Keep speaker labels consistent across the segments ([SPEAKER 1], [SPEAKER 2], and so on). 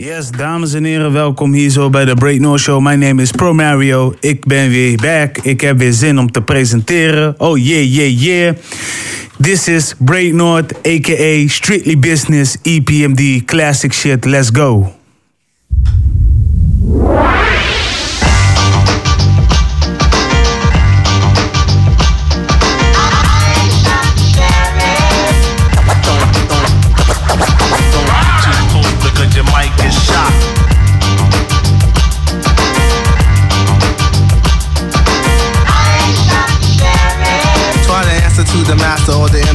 [SPEAKER 1] Yes, dames en heren, welkom hier zo bij de Break North Show. My name is Pro Mario. Ik ben weer back. Ik heb weer zin om te presenteren. Oh yeah, yeah, yeah. This is Break North, aka Strictly Business, EPMD, classic shit. Let's go.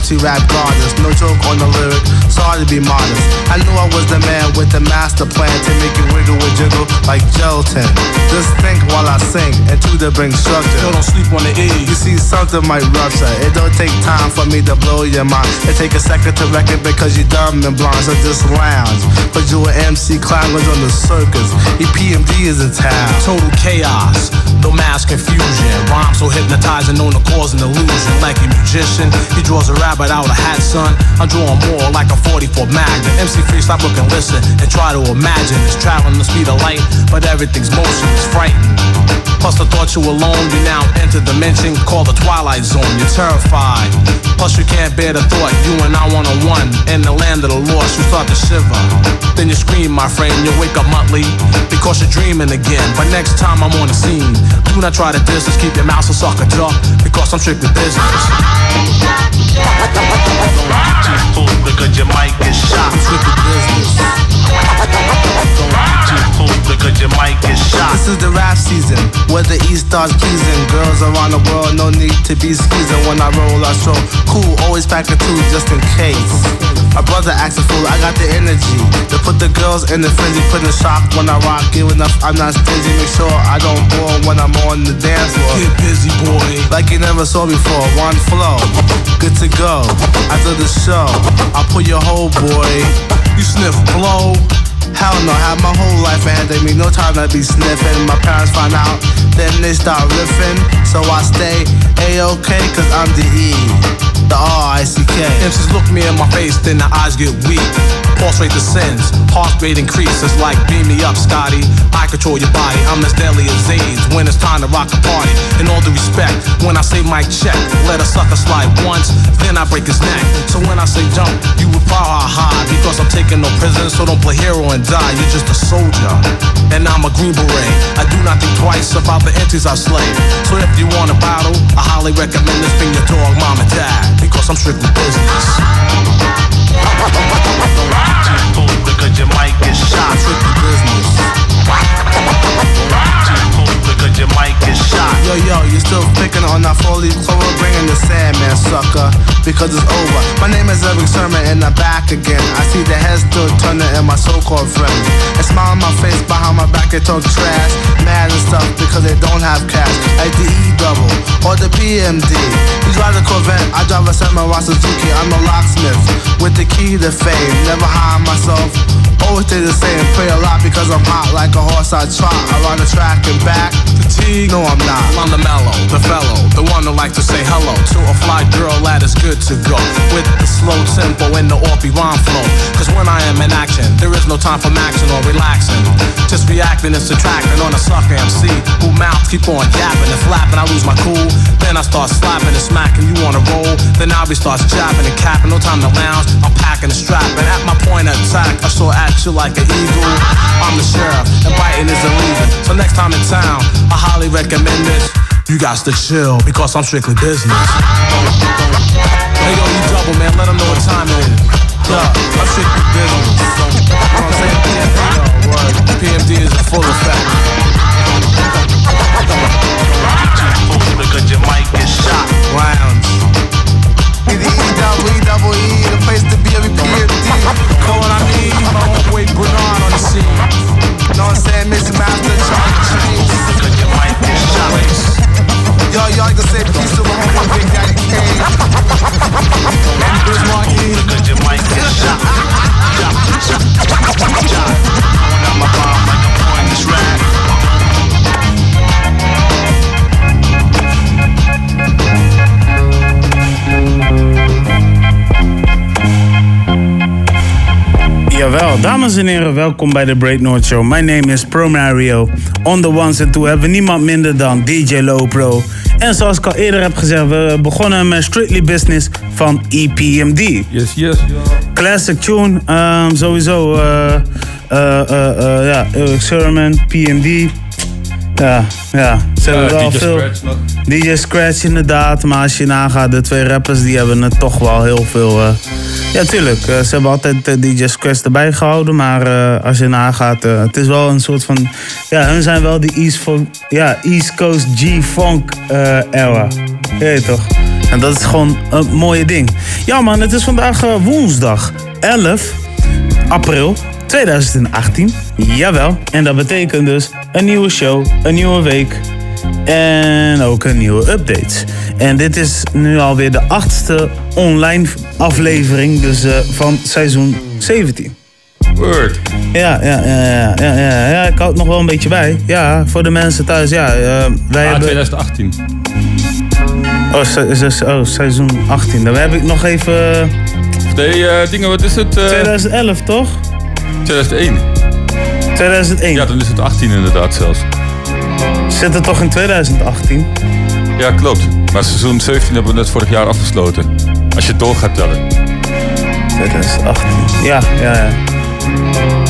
[SPEAKER 2] anti-rap gardens the MC rap goddess. No joke on the lyric, sorry to be modest. I knew I was the man with the master plan to make you wiggle and jiggle like gelatin. Just think while I sing and to the bring structure.
[SPEAKER 3] Yo, don't sleep on the E.
[SPEAKER 2] You see, something might rupture. It don't take time for me to blow your mind. It take a second to record because you dumb and blind. So just lounge. But you an MC climbers on the circus. EPMD is in town.
[SPEAKER 3] Total chaos, no mass confusion. Rhyme so hypnotizing, known to cause an illusion. Like a musician, he draws a rabbit out of a hat, son. I'm drawing more like a 44 Magnum. MC3, stop looking, listen, and try to imagine. It's traveling the speed of light, but everything's motion is frightened. Plus the thought you alone, you now enter the dimension called the twilight zone. You're terrified. Plus you can't bear the thought you and I one on one in the land of the lost. You start to shiver. Then you scream, my friend. You wake up monthly because you're dreaming again. But next time I'm on the scene, do not try to us. Keep your mouth so sucker duck because I'm strictly business.
[SPEAKER 4] Too full, because your mic is shot.
[SPEAKER 2] Ticket business.
[SPEAKER 4] Don't get too full because your mic is shot.
[SPEAKER 2] This is the rap season where the East starts pleasing. Girls around the world, no need to be skeezing. When I roll, I show cool, always pack a two just in case. My brother acts a fool, I got the energy to put the girls in the frenzy, put in shock when I rock. Giving up, I'm not stingy. Make sure I don't bore when I'm on the dance floor.
[SPEAKER 3] Get busy, boy.
[SPEAKER 2] Like you never saw before, one flow, good to go. After the show, I'll put your whole boy.
[SPEAKER 3] You sniff blow.
[SPEAKER 2] Hell no, had my whole life ahead of me, no time to be sniffing. My parents find out, then they start riffing. So I stay A-OK, cause I'm the E, the R-I-C-K.
[SPEAKER 3] MCs look me in my face, then their eyes get weak. Pulse rate descends, heart rate increases like beam me up, Scotty. I control your body, I'm as deadly as AIDS when it's time to rock a party. In all due respect, when I say mic check, let a sucker slide once, then I break his neck. So when I say jump, you would power high because I'm taking no prisoners, so don't play hero and die. You're just a soldier, and I'm a green beret. I do not think twice about the entities I slay. So if you want a battle, I highly recommend this bring your dog, mom and dad, because I'm strictly business.
[SPEAKER 4] Don't get because your mic is shot.
[SPEAKER 2] Tricky business.
[SPEAKER 4] Mic.
[SPEAKER 2] Yo, yo, you still picking on that four-leaf clover, bringing the Sandman, sucker, because it's over. My name is Eric Sermon, and I'm back again. I see the heads still turning in my so-called friends. And smile on my face behind my back, they talk trash, mad and stuff because they don't have cash. Like the E double or the PMD. You drive the Corvette, I drive a Samurai Suzuki. I'm a locksmith with the key to fame. Never hide myself. Always stay the same, pray a lot because I'm hot like a horse I trot around the track and back. No, I'm not.
[SPEAKER 3] I'm the mellow, the fellow, the one who likes to say hello to a fly girl that is good to go. With the slow tempo and the offbeat rhyme flow. Cause when I am in action, there is no time for maxing or relaxing. Just reacting and subtracting on a sucker MC who mouths keep on yapping and flapping. I lose my cool, then I start slapping and smacking. You wanna roll, then I'll be starts jabbing and capping. No time to lounge, I'm packing the strap and strapping. At my point of attack, I saw at you like an eagle. I'm the sheriff, and biting isn't leaving. So next time in town, I highly recommend this. You got to chill because I'm strictly business. Hey yo, you double man, let them know what time it is.
[SPEAKER 2] Yeah, I'm strictly business. You know what I'm saying? PMD, yo.
[SPEAKER 3] PMD is in full effect.
[SPEAKER 4] Too full because your mic is shot.
[SPEAKER 2] Rounds. Get E-double-E, the place to be every period
[SPEAKER 3] deal. Call what I need, my homeboy Bernard on the scene.
[SPEAKER 2] Know what I'm saying? Mr. Master, Charlie
[SPEAKER 4] Chains. Looking like this always.
[SPEAKER 2] Yo, y'all can say peace to my homeboy Big Daddy Kane.
[SPEAKER 3] And Chris Markey.
[SPEAKER 4] Looking like shot. Shot, shot,
[SPEAKER 5] shot, shot. Pulling out my bomb like I'm on this ride.
[SPEAKER 1] Jawel, dames en heren, welkom bij de Break North Show. My name is Pro Mario. On the ones and two hebben we niemand minder dan DJ Low Pro. En zoals ik al eerder heb gezegd, we begonnen met Strictly Business van EPMD.
[SPEAKER 6] Yes, yes.
[SPEAKER 1] Classic tune, ehm, sowieso. eh eh eh eh, ja, Eric Sermon, PMD. Ja, ja, ze hebben wel
[SPEAKER 6] DJ
[SPEAKER 1] veel.
[SPEAKER 6] Scratch nog.
[SPEAKER 1] DJ Scratch inderdaad, maar als je nagaat, de twee rappers die hebben het toch wel heel veel. eh, ja, tuurlijk, eh, ze hebben altijd eh, DJ Scratch erbij gehouden, maar als je nagaat, het is wel een soort van. Ja, hun zijn wel die East, ja, East Coast G-Funk era. Je toch? En dat is gewoon een mooie ding. Ja, man, het is vandaag woensdag 11 april 2018. Jawel. En dat betekent dus een nieuwe show, een nieuwe week. En ook een nieuwe update. En dit is nu alweer de achtste online aflevering dus, eh, van seizoen 17.
[SPEAKER 6] Word.
[SPEAKER 1] Ja, ja, ja, ja, ja, ja, ja, ik houd nog wel een beetje bij. Ja, voor de mensen thuis, ja. eh, wij
[SPEAKER 6] Ah,
[SPEAKER 1] hebben...
[SPEAKER 6] 2018.
[SPEAKER 1] Oh, se- se- oh, seizoen 18. Dan heb ik nog even...
[SPEAKER 6] Nee, eh, dingen, wat is het? eh,
[SPEAKER 1] 2011, toch?
[SPEAKER 6] 2001.
[SPEAKER 1] 2001.
[SPEAKER 6] Ja, dan is het 18 inderdaad zelfs.
[SPEAKER 1] Zit het toch in 2018?
[SPEAKER 6] Ja, klopt. Maar seizoen 17 hebben we net vorig jaar afgesloten. Als je het door gaat tellen.
[SPEAKER 1] 2018. Ja, ja, ja.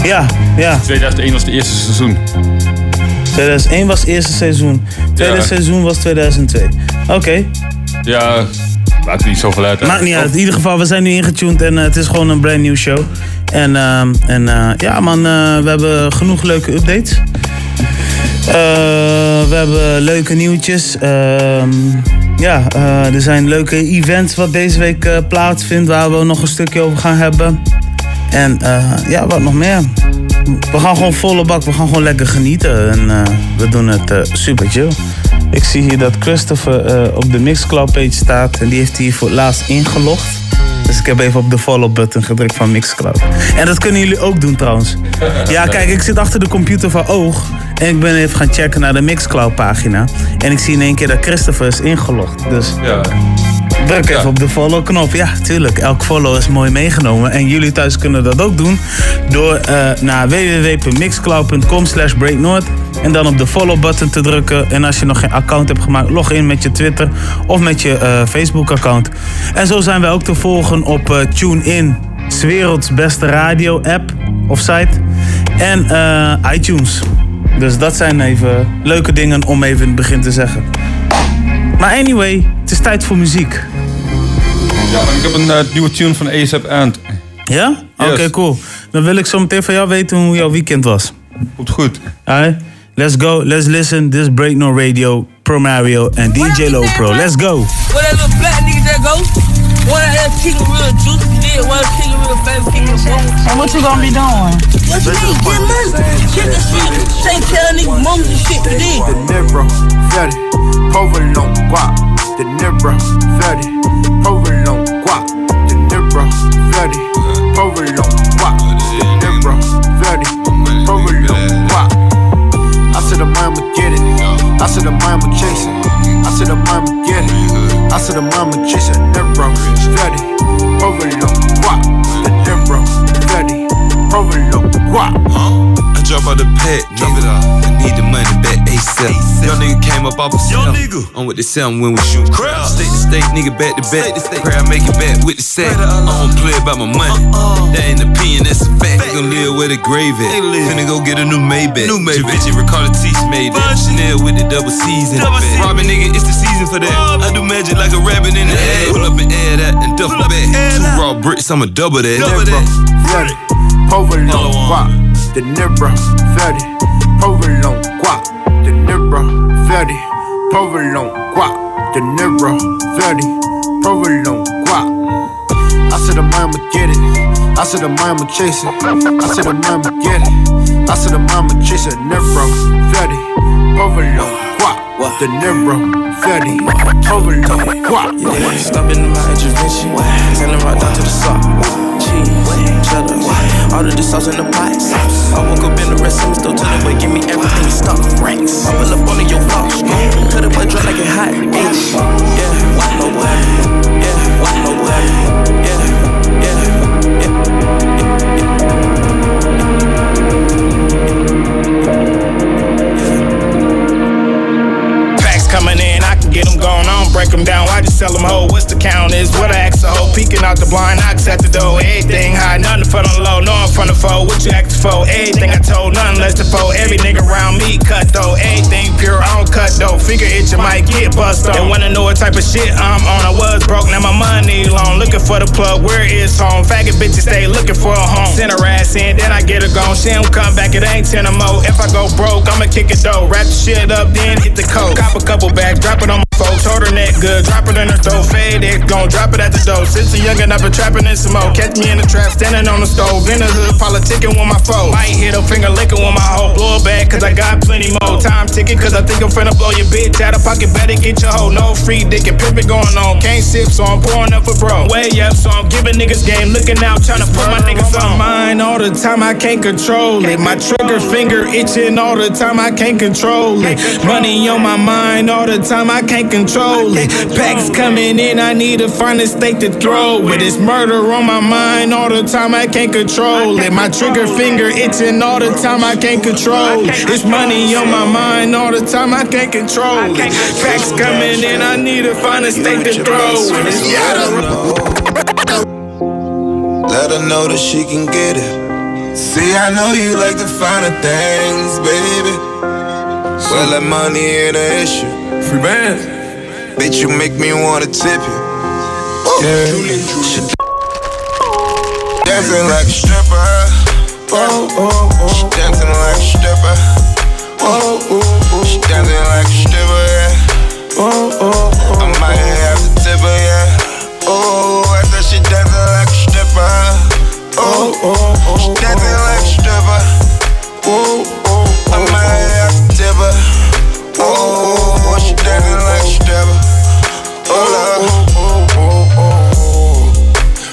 [SPEAKER 1] Ja, ja.
[SPEAKER 6] 2001 was het eerste seizoen.
[SPEAKER 1] 2001 was het eerste seizoen. Tweede
[SPEAKER 6] Ja.
[SPEAKER 1] seizoen was 2002. Oké,
[SPEAKER 6] Ja, maakt niet zoveel uit. hè.
[SPEAKER 1] maakt niet uit. In ieder geval, we zijn nu ingetuned en eh, het is gewoon een brand new show. En, ehm, en eh, ja man, eh, we hebben genoeg leuke updates. Eh, we hebben leuke nieuwtjes. Ehm, ja, er zijn leuke events wat deze week plaatsvindt waar we nog een stukje over gaan hebben. En ja, wat nog meer. We gaan gewoon volle bak, we gaan gewoon lekker genieten. En we doen het super chill. Ik zie hier dat Christopher op de Mixcloud page staat. En die heeft hier voor het laatst ingelogd. Dus ik heb even op de follow button gedrukt van Mixcloud. En dat kunnen jullie ook doen trouwens. Ja, kijk, ik zit achter de computer van Oog. En ik ben even gaan checken naar de Mixcloud pagina. En ik zie in één keer dat Christopher is ingelogd. Dus
[SPEAKER 6] Ja.
[SPEAKER 1] Druk even
[SPEAKER 6] Ja.
[SPEAKER 1] op de follow-knop. Ja, tuurlijk. Elk follow is mooi meegenomen. En jullie thuis kunnen dat ook doen door eh, naar www.mixcloud.com slash breaknorth en dan op de follow-button te drukken. En als je nog geen account hebt gemaakt, log in met je Twitter of met je eh, Facebook-account. En zo zijn wij ook te volgen op eh, TuneIn, 's werelds beste radio-app of site. En eh, iTunes. Dus dat zijn even leuke dingen om even in het begin te zeggen. Maar anyway, het is tijd voor muziek.
[SPEAKER 6] ja, ik heb een nieuwe tune van ASAP Ant.
[SPEAKER 1] Ja? Oké,
[SPEAKER 6] Yes.
[SPEAKER 1] cool. Dan wil ik zo meteen van jou weten hoe jouw weekend was.
[SPEAKER 6] Goed, goed.
[SPEAKER 1] Alright? Let's go, let's listen. This Break No Radio, Pro Mario en DJ Low Pro. Let's go.
[SPEAKER 7] Where that little black nigga that go? One of that chicken real juicy, then one chicken real famous, chicken real
[SPEAKER 8] And what you gonna be doing?
[SPEAKER 7] What you mean, get money? Chicken shit, take care of niggas, mums and shit you did.
[SPEAKER 2] De Nibro, Ferry, Provolone, Guap. De Nibro, Ferry, Provolone, Guap. De Nibro, Ferry, Provolone, Guap. De Nibro, Ferry, Provolone, Guap. I said the mama get it. I said the mama chase it. I said the mama get it. I said the mama chase it. Nibro, Ferry, Provolone, Guap. De Nibro, Ferry, Provolone, Guap.
[SPEAKER 9] I drop out the pack, drop it off. I need the money back ASAP. Young nigga came up off a Young nigga. I'm with the sound when we shoot. State to state, nigga back to back. Pray I make it back with the sack. I don't play about my money. That ain't opinion, that's a fact. Gonna live where the grave at. Finna go get a new Maybach. New Maybach. Vinci Ricardo Teeth made that. Chanel with the double C's in the. Robin nigga, it's the season for that. I do magic like a rabbit in the air. Pull up and air that and duffel back. Two raw bricks, I'ma double that.
[SPEAKER 2] Nibro, Ferry, Provolone, Guap. De Nibro, Ferry, Provolone, Guap. De Nibro, Ferry, Provolone, Guap. De Nibro, Ferry, Provolone, Guap. I said the mama get it. I said the mama chase it. I said the mama get it. I said the mama chase it. Nibro, Ferry, Provolone, Guap. De Nibro, Ferry, Provolone, Guap.
[SPEAKER 10] Yeah, stopping my intervention. Selling right down to the sock. Cheese, cheddar, all of the sauce in the pot. I woke up in the rest of the store, tell boy, give me everything stock. Ranks. I pull up on your block. Cut it, boy, dry like it hot. H. Yeah, no boy. Yeah, what no boy. I don't break
[SPEAKER 8] them down, I just sell them whole. What's the count is? What I ask a hoe. Peeking out the blind, knocks at the door. Everything high, nothing for the low. No, I'm from the foe. What you acting for? Everything I told, nothing less to foe. Every nigga around me cut though. Everything pure, I don't cut though. Figure it, you might get bust on. They wanna know what type of shit I'm on. I was broke, now my money long. Looking for the plug, where is home? Faggot bitches stay looking for a home. Send her ass in, then I get her gone. She don't come back, it ain't 10 or more. If I go broke, I'ma kick it though. Wrap the shit up, then hit the coat. Cop a couple bags, drop it on my good. Dropping it in her throat. Fade it, gon' drop it at the door. Since a youngin', I've been trapping in some more. Catch me in the trap, standing on the stove. In the hood, politicking with my foes. Might hit a finger licking with my hoe. Blow it back, cause I got plenty more. Time ticking, cause I think I'm finna blow your bitch out of pocket. Better get your hoe. No free dick and pimpin' going on. Can't sip, so I'm pouring up for bro. Way up, so I'm giving niggas game. Looking out, tryna put my niggas on. Mine all the time, I can't control it. My trigger finger itching all the time, I can't control it. Money on my mind all the time, I can't control it. Packs coming in, I need to find a stake to throw it. It's murder on my mind all the time, I can't control it. My trigger finger itching all the time, I can't control it. It's money on my mind all the time, I can't control it. Packs coming in, I need to find a stake to throw it. It's murder.
[SPEAKER 11] Let her know that she can get it. See, I know you like the finer things, baby. Well, that money ain't an issue. Free band. Bitch, you make me wanna tip you. Yeah. She dancing like a stripper. Oh, oh, oh. She dancing like a stripper. Oh, oh, oh. She dancing like a stripper, yeah. Oh, oh, oh. I might have to tip her, yeah. Oh, I said she dancing like a stripper. Oh, oh, oh. oh. She dancing like a stripper. Oh, oh, oh, I might have to tip her. Oh, oh, oh. She dancing like a stripper. Oh, Lord.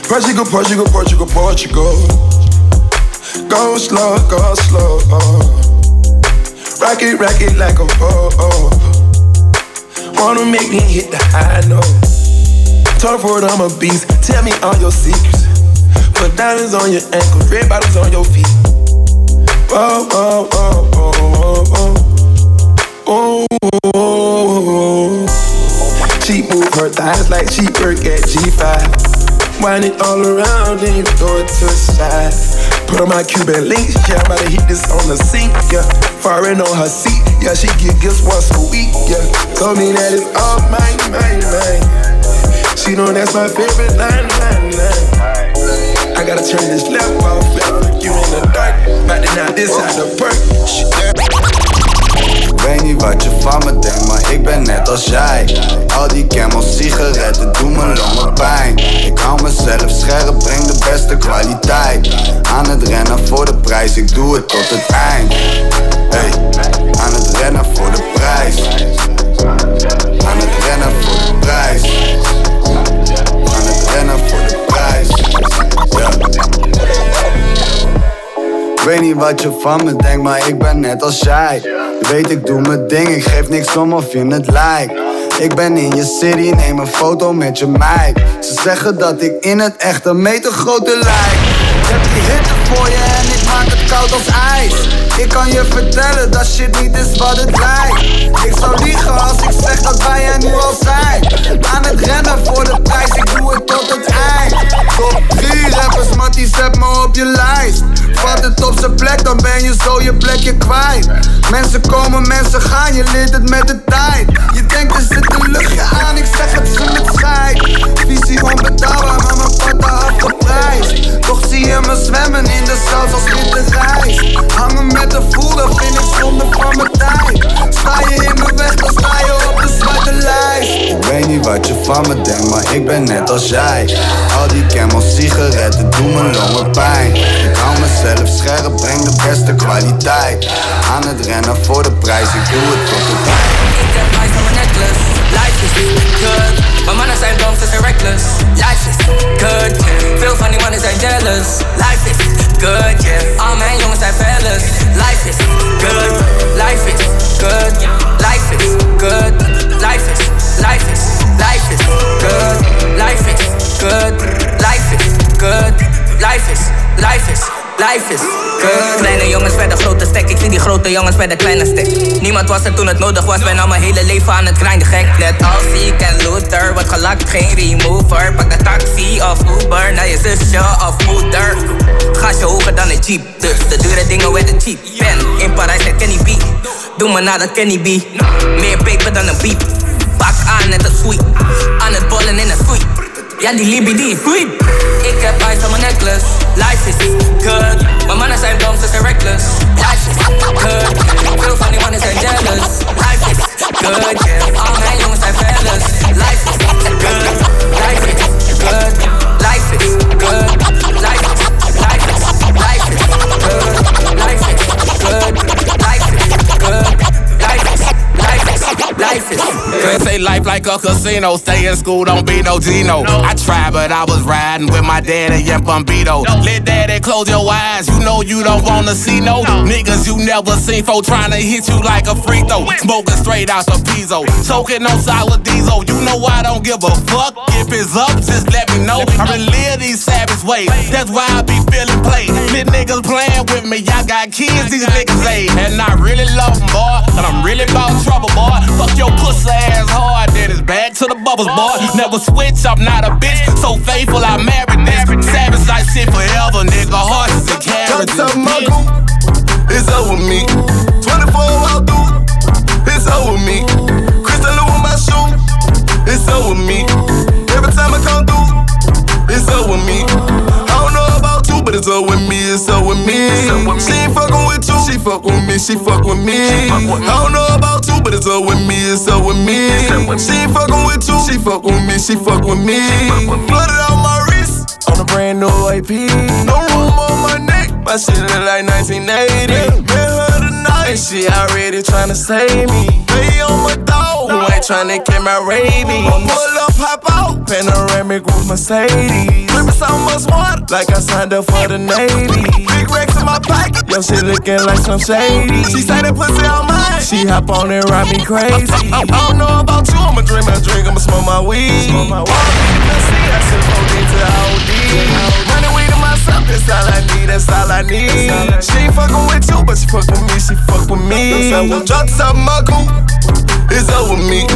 [SPEAKER 12] Portugal, Portugal, Portugal, Portugal. Go slow, go slow. Rock it, rock it like a bow. Wanna make me hit the high note. Talk for it, I'm a beast. Tell me all your secrets. Put diamonds on your ankles, red bottoms on your feet. Whoa, whoa, whoa, whoa, whoa, whoa. Oh, she move her thighs like she work at G5. Wind it all around, and throw it to the side. Put on my Cuban links, yeah, I'm about to heat this on the sink, yeah. Foreign on her seat, yeah, she get gifts once a week, yeah. Told me that it's all mine, mine, mine. She know that's my favorite line, line, line. I gotta turn this left off, left, you in the dark. About to this out the park.
[SPEAKER 13] Weet niet wat je van me denkt, maar ik ben net als jij. Al die camels sigaretten doen mijn longen pijn. Ik hou mezelf scherp, breng de beste kwaliteit. Aan het rennen voor de prijs, ik doe het tot het eind. Hey, aan het rennen voor de prijs. Aan het rennen voor de prijs. Weet niet wat je van me denkt, maar ik ben net als jij. Je weet, ik doe mijn ding, ik geef niks om of je het lijkt. Ik ben in je city, neem een foto met je meid. Ze zeggen dat ik in het echt een meter groter lijk. Hitte voor je en ik maak het koud als ijs. Ik kan je vertellen dat shit niet is wat het lijkt. Ik zou liegen als ik zeg dat wij er nu al zijn. Aan het rennen voor de prijs, ik doe het tot het eind. Top 3 rappers, Mattie, zet me op je lijst. Vat het op zijn plek, dan ben je zo je plekje kwijt. Mensen komen, mensen gaan, je leert het met de tijd. Je denkt er zit een luchtje aan, ik zeg het ze Al die camels sigaretten doen mijn longen pijn. Ik hou mezelf scherp, breng de beste kwaliteit. Aan het rennen voor de prijs, ik doe het tot het eind.
[SPEAKER 14] Ik heb nice aan mijn necklace. Is good. Mijn mannen zijn dom, ze zijn reckless. Life is good. Veel van die mannen zijn jealous. Life is good, yeah. Al mijn jongens zijn fellas. Life is good. Life is good. Life is good. Life is, life is, life is good. Life is good. Life is good. Life is, life is. Life is Kleine jongens verder grote stek, ik zie die grote jongens bij de kleine stick. Niemand was er toen het nodig was, ben al mijn hele leven aan het grinden gek. Net als ik en Luther, wat gelakt, geen remover. Pak de taxi of Uber naar je zusje of moeder. Gasje hoger dan een jeep, dus de dure dingen werden cheap. Ben in Parijs met Kenny B, doe me naar de Kenny B. Meer peper dan een beep, pak aan net een sweep. Aan het bollen in een sweep. Ja, die Libby die sweet. Ik heb ice on mijn necklace. Life is good. Mijn mannen zijn dom, ze zijn reckless. Life is good. Van die mannen zijn jealous. Life is good, yeah. Mijn jongens zijn fellas. Life is good. Life is good. Life is good. Life is, life is, life is good. Life is good. Life is good. Life is, life is, life is
[SPEAKER 15] They say life like a casino. Stay in school, don't be no Gino. I tried, but I was riding with my daddy and Bumbito. Let daddy close your eyes. You know you don't wanna see no niggas you never seen for trying to hit you like a free throw. Smoking straight out the pizzo. Choking on sour diesel. You know I don't give a fuck. If it's up, just let me know. I really live these savage ways. That's why I be feeling play. Lit niggas playing with me. Y'all got kids, these niggas ain't. And I really love them, boy. And I'm really about trouble, boy. Fuck your pussy ass hard, then it's back to the bubbles, boy. Never switch, I'm not a bitch. So faithful, I married this. Savage like shit forever, nigga. Horses and carriages.
[SPEAKER 12] Cut my cool, it's over me. 24 hour through, it's over me. Crystal on my shoe, it's over me. Every time I come through, it's over me. But it's over with me, it's over with me. She ain't fucking with you, she fuck with me, she fuck with me. I don't know about you, but it's over with me, it's over with me. She ain't fucking with you, she fuck with me, she fuck with me. Flooded out my wrist on a brand new AP. No room on my neck, my shit look like 1980. Met her tonight, and she already tryna save me. Lay on my dog, who ain't tryna get my rabies. Pull up, pop out, panoramic with Mercedes. Drippin' so much water, like I signed up for the Navy. Big racks in my pocket, yo shit looking like some shady. She say that pussy on mine, she hop on and ride me crazy. I, don't know about you, I'ma drink my drink, I'ma smoke my weed. Smoke my weed. I should go into OD. Money, weed, and myself, that's all I need, that's all I need. She ain't fucking with you, but she fuck with me, she fuck with me. Drop this out my cool, it's over with me.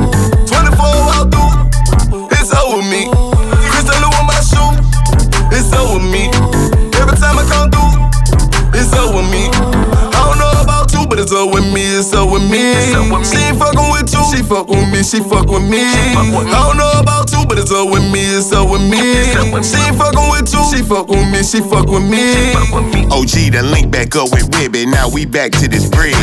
[SPEAKER 12] 24 hour through, it's over with me. Crystal on my shoe, it's over with me. Every time I come through, it's over with me. I don't know about you, but it's over with me, it's over with me. She ain't fucking with you, she fuck with me, she fuck with me. I don't know about you, but it's over with me, it's over with me. She ain't fucking with you, she fuck with me, she fuck with me.
[SPEAKER 16] OG the link back up with Wibby. Now we back to this bread.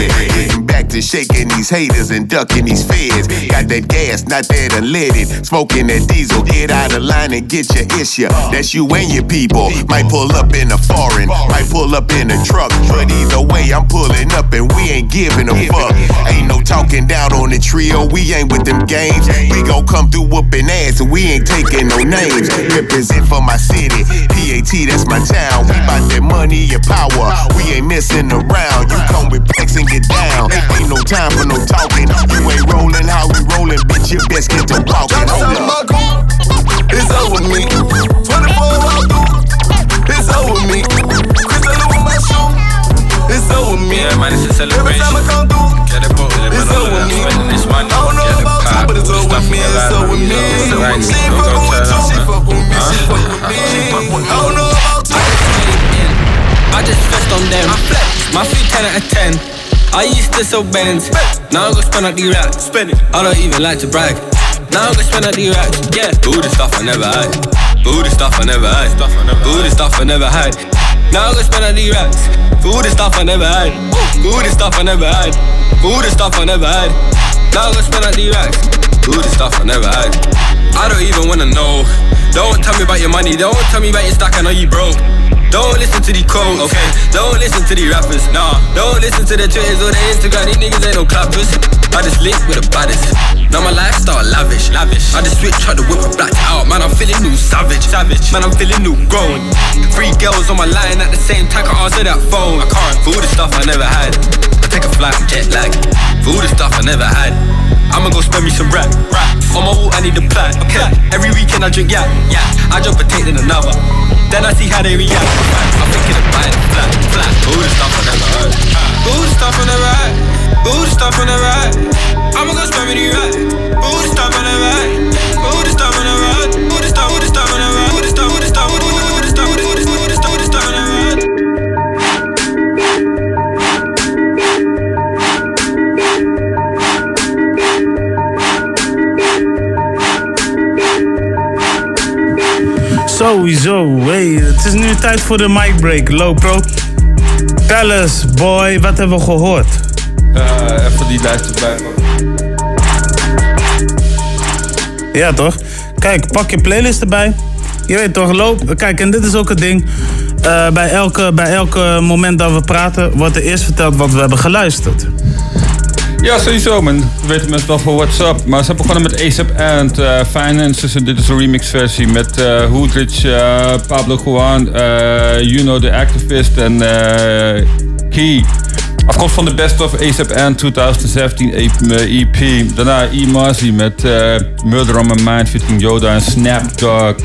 [SPEAKER 16] Back to shaking these haters and ducking these feds. Got that gas, not that unleaded. Smoking that diesel. Get out of line and get your issue. That's you and your people. Might pull up in a foreign, might pull up in a truck. But either way, I'm pulling up and we ain't giving a fuck. Ain't no talking down on the trio. We ain't with them games. We gon' come through whooping ass and we ain't taking no names. Represent for my city. PAT, that's my town. We bout that money and power. We ain't messing around. You come with packs and get down. Ain't no time for no talking. You ain't rolling how we rolling, bitch. You best get to walking. Hold up.
[SPEAKER 12] It's over me. 24 hour through, it's over me. It's over with me.
[SPEAKER 17] Yeah, man, it's a
[SPEAKER 12] Every time I
[SPEAKER 17] celebration.
[SPEAKER 12] come through,
[SPEAKER 17] Get it both,
[SPEAKER 12] it's over with me.
[SPEAKER 17] spending this money.
[SPEAKER 12] I don't know
[SPEAKER 17] Get the
[SPEAKER 12] about you,
[SPEAKER 17] pop,
[SPEAKER 12] but it's
[SPEAKER 17] all
[SPEAKER 12] over
[SPEAKER 17] the
[SPEAKER 12] with me,
[SPEAKER 17] stuff
[SPEAKER 12] it's
[SPEAKER 17] in your
[SPEAKER 12] over with
[SPEAKER 17] life,
[SPEAKER 12] me.
[SPEAKER 17] you know, right,
[SPEAKER 12] She ain't
[SPEAKER 17] don't go
[SPEAKER 12] fucking with
[SPEAKER 17] turn
[SPEAKER 12] you,
[SPEAKER 17] up,
[SPEAKER 12] she
[SPEAKER 17] man.
[SPEAKER 12] fuck with me, she fuck with me. I don't know about you.
[SPEAKER 7] I just flexed on them. My feet 10 out of 10. I used to sell Benz. Now I'm gonna spend out the racks. Spend it. I don't even like to brag. Now I'm gonna spend out the racks. Yeah. All the stuff I never had. All the stuff I never had. All the stuff I never had. Now I'm gonna spend out the racks. All the stuff I never had. All the stuff I never had. All the stuff I never had. Now I'm gonna spend out the racks. All the stuff I never had. I don't even wanna know. Don't tell me about your money. Don't tell me about your stack. I know you broke. Don't listen to the quotes, okay? Don't listen to the rappers, nah. Don't listen to the Twitters or the Instagram. These niggas ain't no clappers. I just link with the baddest. Now my lifestyle lavish, lavish. I just switch, try to whip a black out. Man, I'm feeling new savage, savage. Man, I'm feeling new grown. Three girls on my line at the same time. Can't answer that phone. I can't fool the stuff I never had. I take a flight, jet lag. Fool the stuff I never had. I'ma go spend me some rap. On my wall, I need a plan. Okay. Every weekend I drink yak. Yeah. I drop a tape in another. Then I see how they react. I'm thinking of buying a flat. Flat. All the stuff I never heard. All the stuff I never heard. All the stuff I never heard. I'ma go spend me the rap. All the stuff I never heard.
[SPEAKER 1] Sowieso. Hey, het is nu tijd voor de mic break. Low pro. Tell us, boy, wat hebben we gehoord?
[SPEAKER 6] Eh, even die lijst erbij.
[SPEAKER 1] Ja, toch? Kijk, pak je playlist erbij. Je weet toch, loop. Kijk, en dit is ook het ding. Eh, bij, elke, bij elke moment dat we praten, wordt er eerst verteld wat we hebben geluisterd.
[SPEAKER 6] Ja, sowieso man. We weten mensen wel voor What's Up. Maar ze begonnen met ASAP and uh, Finances. En dit is een remix versie met uh, Hoodrich, uh, Pablo Juan, You Know The Activist en Key. Afkomst van de Best of ASAP and 2017 EP. Daarna E. Marzi met Murder on My Mind featuring Yoda en Snapdog.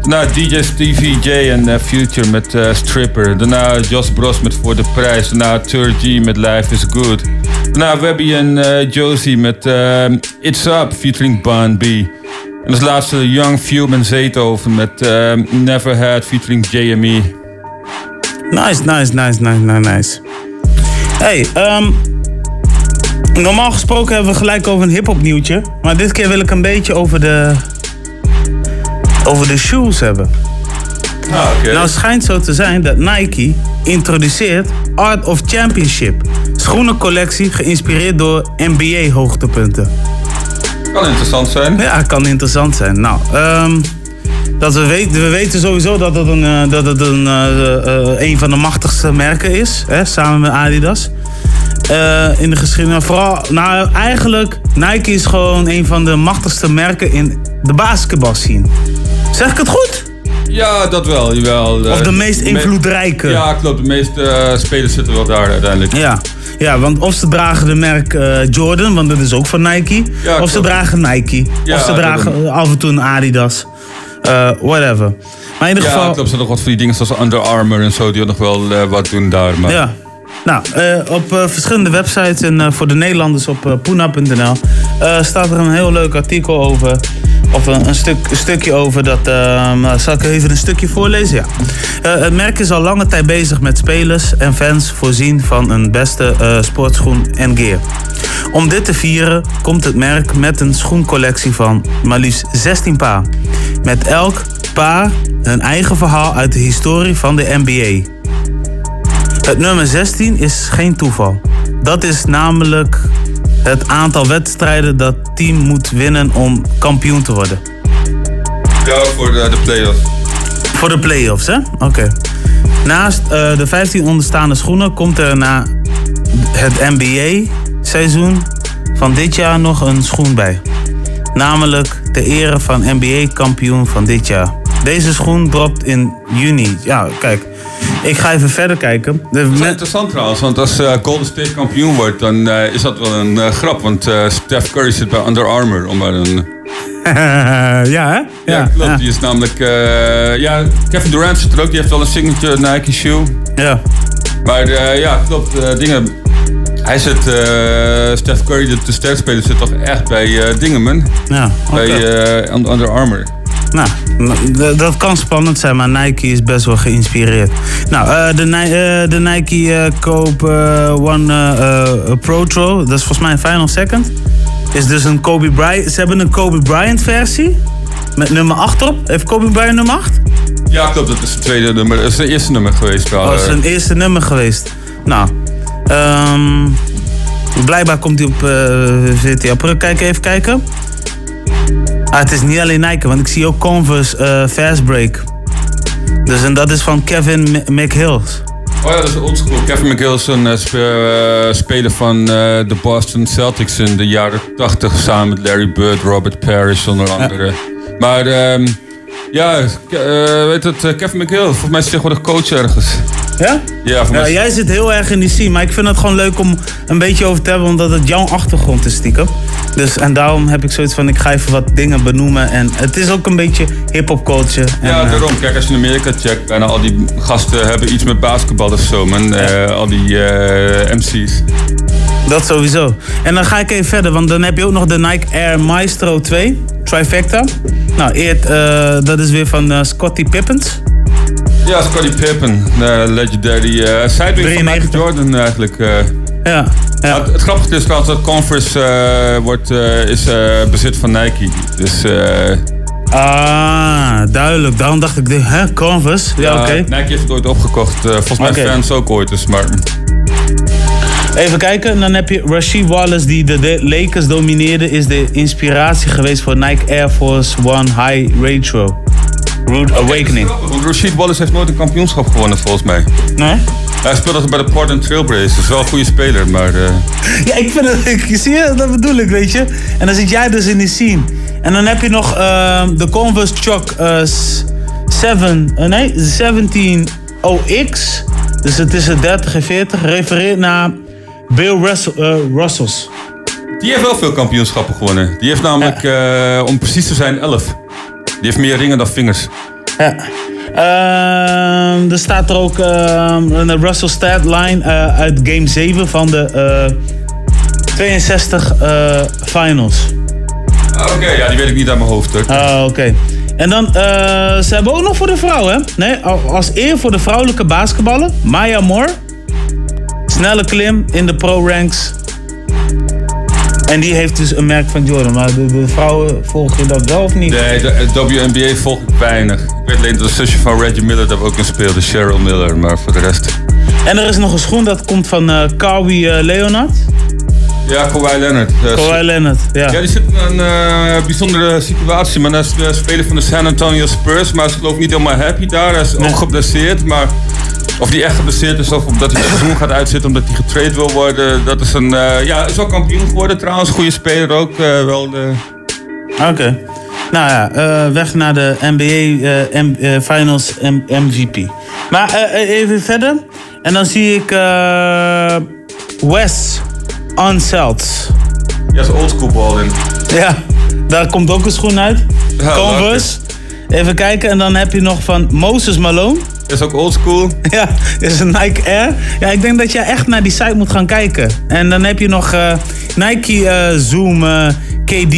[SPEAKER 6] Daarna DJ Stevie J en Future met Stripper. Daarna Jos Bros met Voor de Prijs. Daarna Tur G met Life is Good. Daarna Webby en uh, Josie met uh, It's Up featuring Ban B. En als laatste Young Fume en Zeethoven met uh, Never Had featuring JME.
[SPEAKER 1] Nice, nice, nice, nice, nice, nice. Hey, um, normaal gesproken hebben we gelijk over een hip-hop nieuwtje. Maar dit keer wil ik een beetje over de. over de shoes hebben.
[SPEAKER 6] Ah, okay.
[SPEAKER 1] Nou, het schijnt zo te zijn dat Nike introduceert Art of Championship. Schoenencollectie geïnspireerd door NBA-hoogtepunten.
[SPEAKER 6] Kan interessant zijn.
[SPEAKER 1] Ja, kan interessant zijn. Nou, um, dat we, weten, we weten sowieso dat het een, uh, dat het een, uh, uh, een van de machtigste merken is, hè, samen met Adidas. in de geschiedenis. Vooral, nou eigenlijk, Nike is gewoon een van de machtigste merken in de basketbal scene. Zeg ik het goed?
[SPEAKER 6] Ja, dat wel, jawel.
[SPEAKER 1] Of de meest invloedrijke.
[SPEAKER 6] Ja, klopt. De meeste uh, spelers zitten wel daar uiteindelijk.
[SPEAKER 1] Ja, ja want of ze dragen de merk uh, Jordan, want dat is ook van Nike. Ja, of ze dragen Nike. Ja, of ze dragen Jordan. af en toe een Adidas. Uh, whatever. Maar in ieder
[SPEAKER 6] ja,
[SPEAKER 1] geval...
[SPEAKER 6] klopt. Er zijn nog wat van die dingen zoals Under Armour en zo, die nog wel wat doen daar. Maar...
[SPEAKER 1] Ja. Nou, op verschillende websites en voor de Nederlanders op poena.nl staat er een heel leuk artikel over of een, een, stuk, stukje over dat. Uh, zal ik even een stukje voorlezen? Ja. Uh, het merk is al lange tijd bezig met spelers en fans voorzien van een beste uh, sportschoen en gear. Om dit te vieren komt het merk met een schoencollectie van maar liefst 16 paar. Met elk paar een eigen verhaal uit de historie van de NBA. Het nummer 16 is geen toeval. Dat is namelijk het aantal wedstrijden dat team moet winnen om kampioen te worden.
[SPEAKER 6] Ja, voor de, de play-offs.
[SPEAKER 1] Voor de play-offs, hè? Oké. Okay. Naast uh, de 15 onderstaande schoenen komt er na het NBA-seizoen van dit jaar nog een schoen bij. Namelijk de ere van NBA-kampioen van dit jaar. Deze schoen dropt in juni. Ja, kijk. Ik ga even verder kijken.
[SPEAKER 6] Dat is interessant trouwens, want als uh, Golden State kampioen wordt, dan uh, is dat wel een uh, grap. Want Steph Curry zit bij Under Armour. Om maar een...
[SPEAKER 1] ja, hè?
[SPEAKER 6] Ja, ja klopt. Ja. Die is namelijk... ja, Kevin Durant zit er ook. Die heeft wel een signature Nike shoe.
[SPEAKER 1] Ja.
[SPEAKER 6] Maar ja, klopt. dingen... Hij zit, Steph Curry, de, de zit toch echt bij dingen, man.
[SPEAKER 1] Ja,
[SPEAKER 6] okay. Bij Under Armour.
[SPEAKER 1] Nou, dat kan spannend zijn, maar Nike is best wel geïnspireerd. Nou, uh, de, uh, de, Nike uh, Koop One Pro Tro, dat is volgens mij een final second. Is dus een Kobe Bryant. Ze hebben een Kobe Bryant versie. Met nummer 8 op. Heeft Kobe Bryant nummer 8?
[SPEAKER 6] Ja, klopt. Dat is het tweede nummer. Dat is het eerste nummer geweest.
[SPEAKER 1] Oh, dat is een eerste nummer geweest. Nou, um, blijkbaar komt hij op VT April. Kijk even kijken. Ah, het is niet alleen Nike, want ik zie ook Converse uh, Fast Break. Dus en dat is van Kevin McHills.
[SPEAKER 6] Oh ja, dat is oldschool. Kevin McHill is een uh, spe uh, speler van uh, de Boston Celtics in de jaren 80 samen met Larry Bird, Robert Parrish onder andere. Ja. Maar um, ja, weet het, Kevin McHill, volgens mij is hij tegenwoordig coach ergens.
[SPEAKER 1] Ja?
[SPEAKER 6] Ja, voor
[SPEAKER 1] ja,
[SPEAKER 6] mij...
[SPEAKER 1] jij zit heel erg in die scene, maar ik vind het gewoon leuk om een beetje over te hebben, omdat het jouw achtergrond is stiekem. Dus, en daarom heb ik zoiets van, ik ga even wat dingen benoemen. En het is ook een beetje hip-hop culture.
[SPEAKER 6] Ja,
[SPEAKER 1] en,
[SPEAKER 6] daarom. Kijk, als je in Amerika checkt, bijna al die gasten hebben iets met basketbal of zo, man. Ja. Uh, al die uh, MC's.
[SPEAKER 1] Dat sowieso. En dan ga ik even verder, want dan heb je ook nog de Nike Air Maestro 2, Trifecta. Nou, eert, uh, dat is weer van uh, Scotty Pippens.
[SPEAKER 6] Ja, Scottie Pippen, uh, legendary. Uh, Sidewind van Michael Jordan eigenlijk.
[SPEAKER 1] Ja. ja.
[SPEAKER 6] Het, het, grappige is trouwens dat Converse wordt, is bezit van Nike. Dus
[SPEAKER 1] Ah, duidelijk. Daarom dacht ik, hè, Converse? Ja, oké.
[SPEAKER 6] Nike heeft het ooit opgekocht. Eh, volgens mij
[SPEAKER 1] Oké.
[SPEAKER 6] fans ook ooit, dus maar...
[SPEAKER 1] Even kijken, dan heb je Rasheed Wallace die de, Lakers domineerde, is de inspiratie geweest voor Nike Air Force One High Retro. Rude Awakening.
[SPEAKER 6] Want Rasheed Wallace heeft nooit een kampioenschap gewonnen, volgens mij.
[SPEAKER 1] Nee?
[SPEAKER 6] Hij speelt altijd bij de Portland Trailblazers. Is wel een goede speler, maar... eh,
[SPEAKER 1] Ja, ik vind het, ik, zie je, dat bedoel ik, weet je. En dan zit jij dus in die scene. En dan heb je nog ehm, de Converse Chuck s- 7, eh, nee, 17OX. Dus het is een 30 en 40. Refereert naar Bill Russell, eh, Russells.
[SPEAKER 6] Die heeft wel veel kampioenschappen gewonnen. Die heeft namelijk, eh, om precies te zijn, 11. Die heeft meer ringen dan vingers.
[SPEAKER 1] Ja. Ehm, er staat er ook ehm, een Russell Statline eh, uit game 7 van de eh, 62 eh, finals.
[SPEAKER 6] Ah, Oké, ja, die weet ik niet uit mijn hoofd.
[SPEAKER 1] Ah, oké. En dan, ze hebben ook nog voor de vrouwen, hè? Nee, al- als eer voor de vrouwelijke basketballen, Maya Moore. Snelle klim in de pro-ranks. En die heeft dus een merk van Jordan. Maar de, de vrouwen, volg je dat wel of niet?
[SPEAKER 6] Nee, de WNBA volg ik weinig. Ik weet alleen dat de zusje van Reggie Miller daar ook in speelde, Cheryl Miller. Maar voor de rest...
[SPEAKER 1] En er is nog een schoen dat komt van eh Kawhi eh, Leonard.
[SPEAKER 6] Ja, Kawhi Leonard.
[SPEAKER 1] Kawhi Leonard, ja.
[SPEAKER 6] Ja, die zit in een eh, bijzondere situatie. Maar hij is de speler van de San Antonio Spurs. Maar hij is geloof ik niet helemaal happy daar. Hij is ook geblesseerd. Maar of die echt geblesseerd is of omdat hij het seizoen gaat uitzitten omdat hij getraind wil worden. Dat is een, eh, ja, is wel kampioen geworden trouwens. Goede speler ook. eh, wel de...
[SPEAKER 1] Oké. Nou ja, eh, weg naar de NBA M- Finals M- MVP. Maar even verder. En dan zie ik Wes Unseld.
[SPEAKER 6] Ja, is oldschool ball in.
[SPEAKER 1] Ja, daar komt ook een schoen uit.
[SPEAKER 6] Ja,
[SPEAKER 1] Converse. Even kijken. En dan heb je nog van Moses Malone.
[SPEAKER 6] Is ook oldschool.
[SPEAKER 1] Ja, is een Nike Air. Ja, ik denk dat je echt naar die site moet gaan kijken. En dan heb je nog eh, Nike eh, Zoom eh, KD.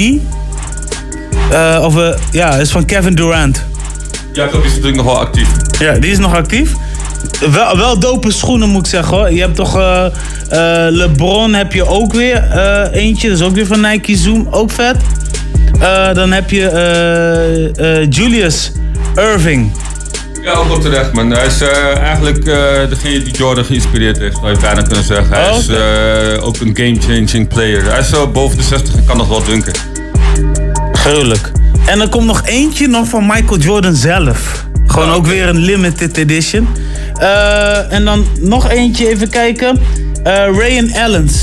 [SPEAKER 1] Of ja, is van Kevin Durant.
[SPEAKER 6] Ja, dat is natuurlijk nog wel actief.
[SPEAKER 1] Ja, die is nog actief. Wel, wel dope schoenen moet ik zeggen hoor. Je hebt toch eh, eh, LeBron heb je ook weer eentje. Dat is ook weer van Nike Zoom. Ook vet. Eh, dan heb je eh, eh, Julius Irving.
[SPEAKER 6] Ja, ook wel terecht, man. Hij is eigenlijk degene die Jordan geïnspireerd heeft, zou je bijna kunnen zeggen. Hij
[SPEAKER 1] Oh,
[SPEAKER 6] is ook een game-changing player. Hij is zo boven de 60 en kan nog wel dunken.
[SPEAKER 1] Gruwelijk. En er komt nog eentje nog van Michael Jordan zelf. Gewoon ook weer een limited edition. En dan nog eentje, even kijken. Eh Ray Allens.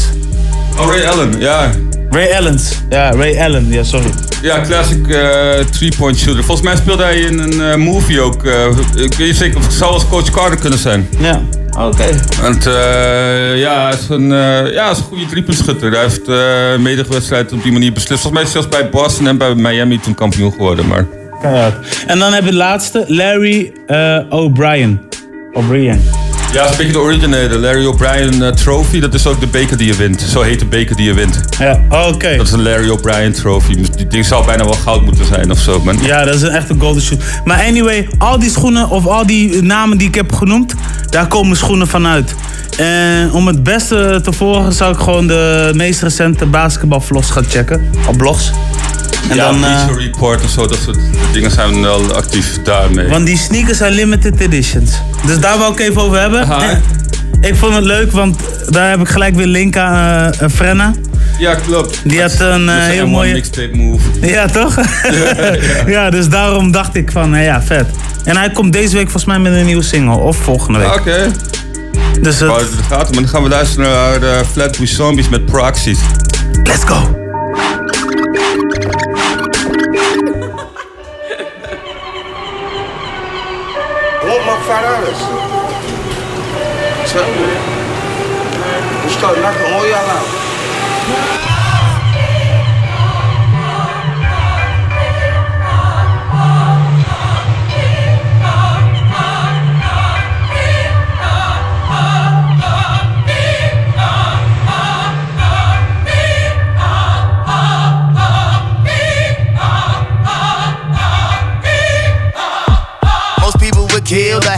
[SPEAKER 6] Oh, Ray Allen, ja.
[SPEAKER 1] Ray Allens. Ja, Ray Allen. Ja, sorry.
[SPEAKER 6] Ja, classic eh, three-point shooter. Volgens mij speelde hij in een eh, movie ook. eh, ik weet niet zeker of het zou als Coach Carter kunnen zijn.
[SPEAKER 1] Ja, oké.
[SPEAKER 6] Want eh, ja, hij is een, eh, ja, hij is een goede driepuntschutter. Hij heeft uh, medige wedstrijd op die manier beslist. Volgens mij is hij zelfs bij Boston en bij Miami toen kampioen geworden. Maar...
[SPEAKER 1] En dan heb je de laatste, Larry eh, O'Brien. O'Brien.
[SPEAKER 6] Ja, dat is een beetje de originele Larry O'Brien eh, trophy. Dat is ook de beker die je wint. Zo heet de beker die je wint.
[SPEAKER 1] Ja, oké.
[SPEAKER 6] Dat is een Larry O'Brien trophy. Die ding zou bijna wel goud moeten zijn of zo, man.
[SPEAKER 1] Ja, dat is een echte golden shoe. Maar anyway, al die schoenen of al die namen die ik heb genoemd, daar komen schoenen van uit. En om het beste te volgen zou ik gewoon de meest recente basketbalvlogs gaan checken. Op blogs. En
[SPEAKER 6] ja,
[SPEAKER 1] dan,
[SPEAKER 6] Bleacher Report of zo, dat soort dingen zijn wel actief daarmee.
[SPEAKER 1] want die sneakers zijn limited editions. Dus daar wou ik even over hebben. En ik vond het leuk, want daar heb ik gelijk weer link aan eh, Frenna.
[SPEAKER 6] Ja, klopt.
[SPEAKER 1] Die had een
[SPEAKER 6] is
[SPEAKER 1] heel mooie...
[SPEAKER 6] mixtape move.
[SPEAKER 1] Ja, toch? ja, dus daarom dacht ik van, eh, ja, vet. En hij komt deze week volgens mij met een nieuwe single. Of volgende week.
[SPEAKER 6] Oké.
[SPEAKER 1] Dus het...
[SPEAKER 6] Maar dan gaan we luisteren naar de Flatbush Zombies met Proxies.
[SPEAKER 1] Let's go.
[SPEAKER 12] five dollars. Tell me. We
[SPEAKER 18] start knocking all y'all out.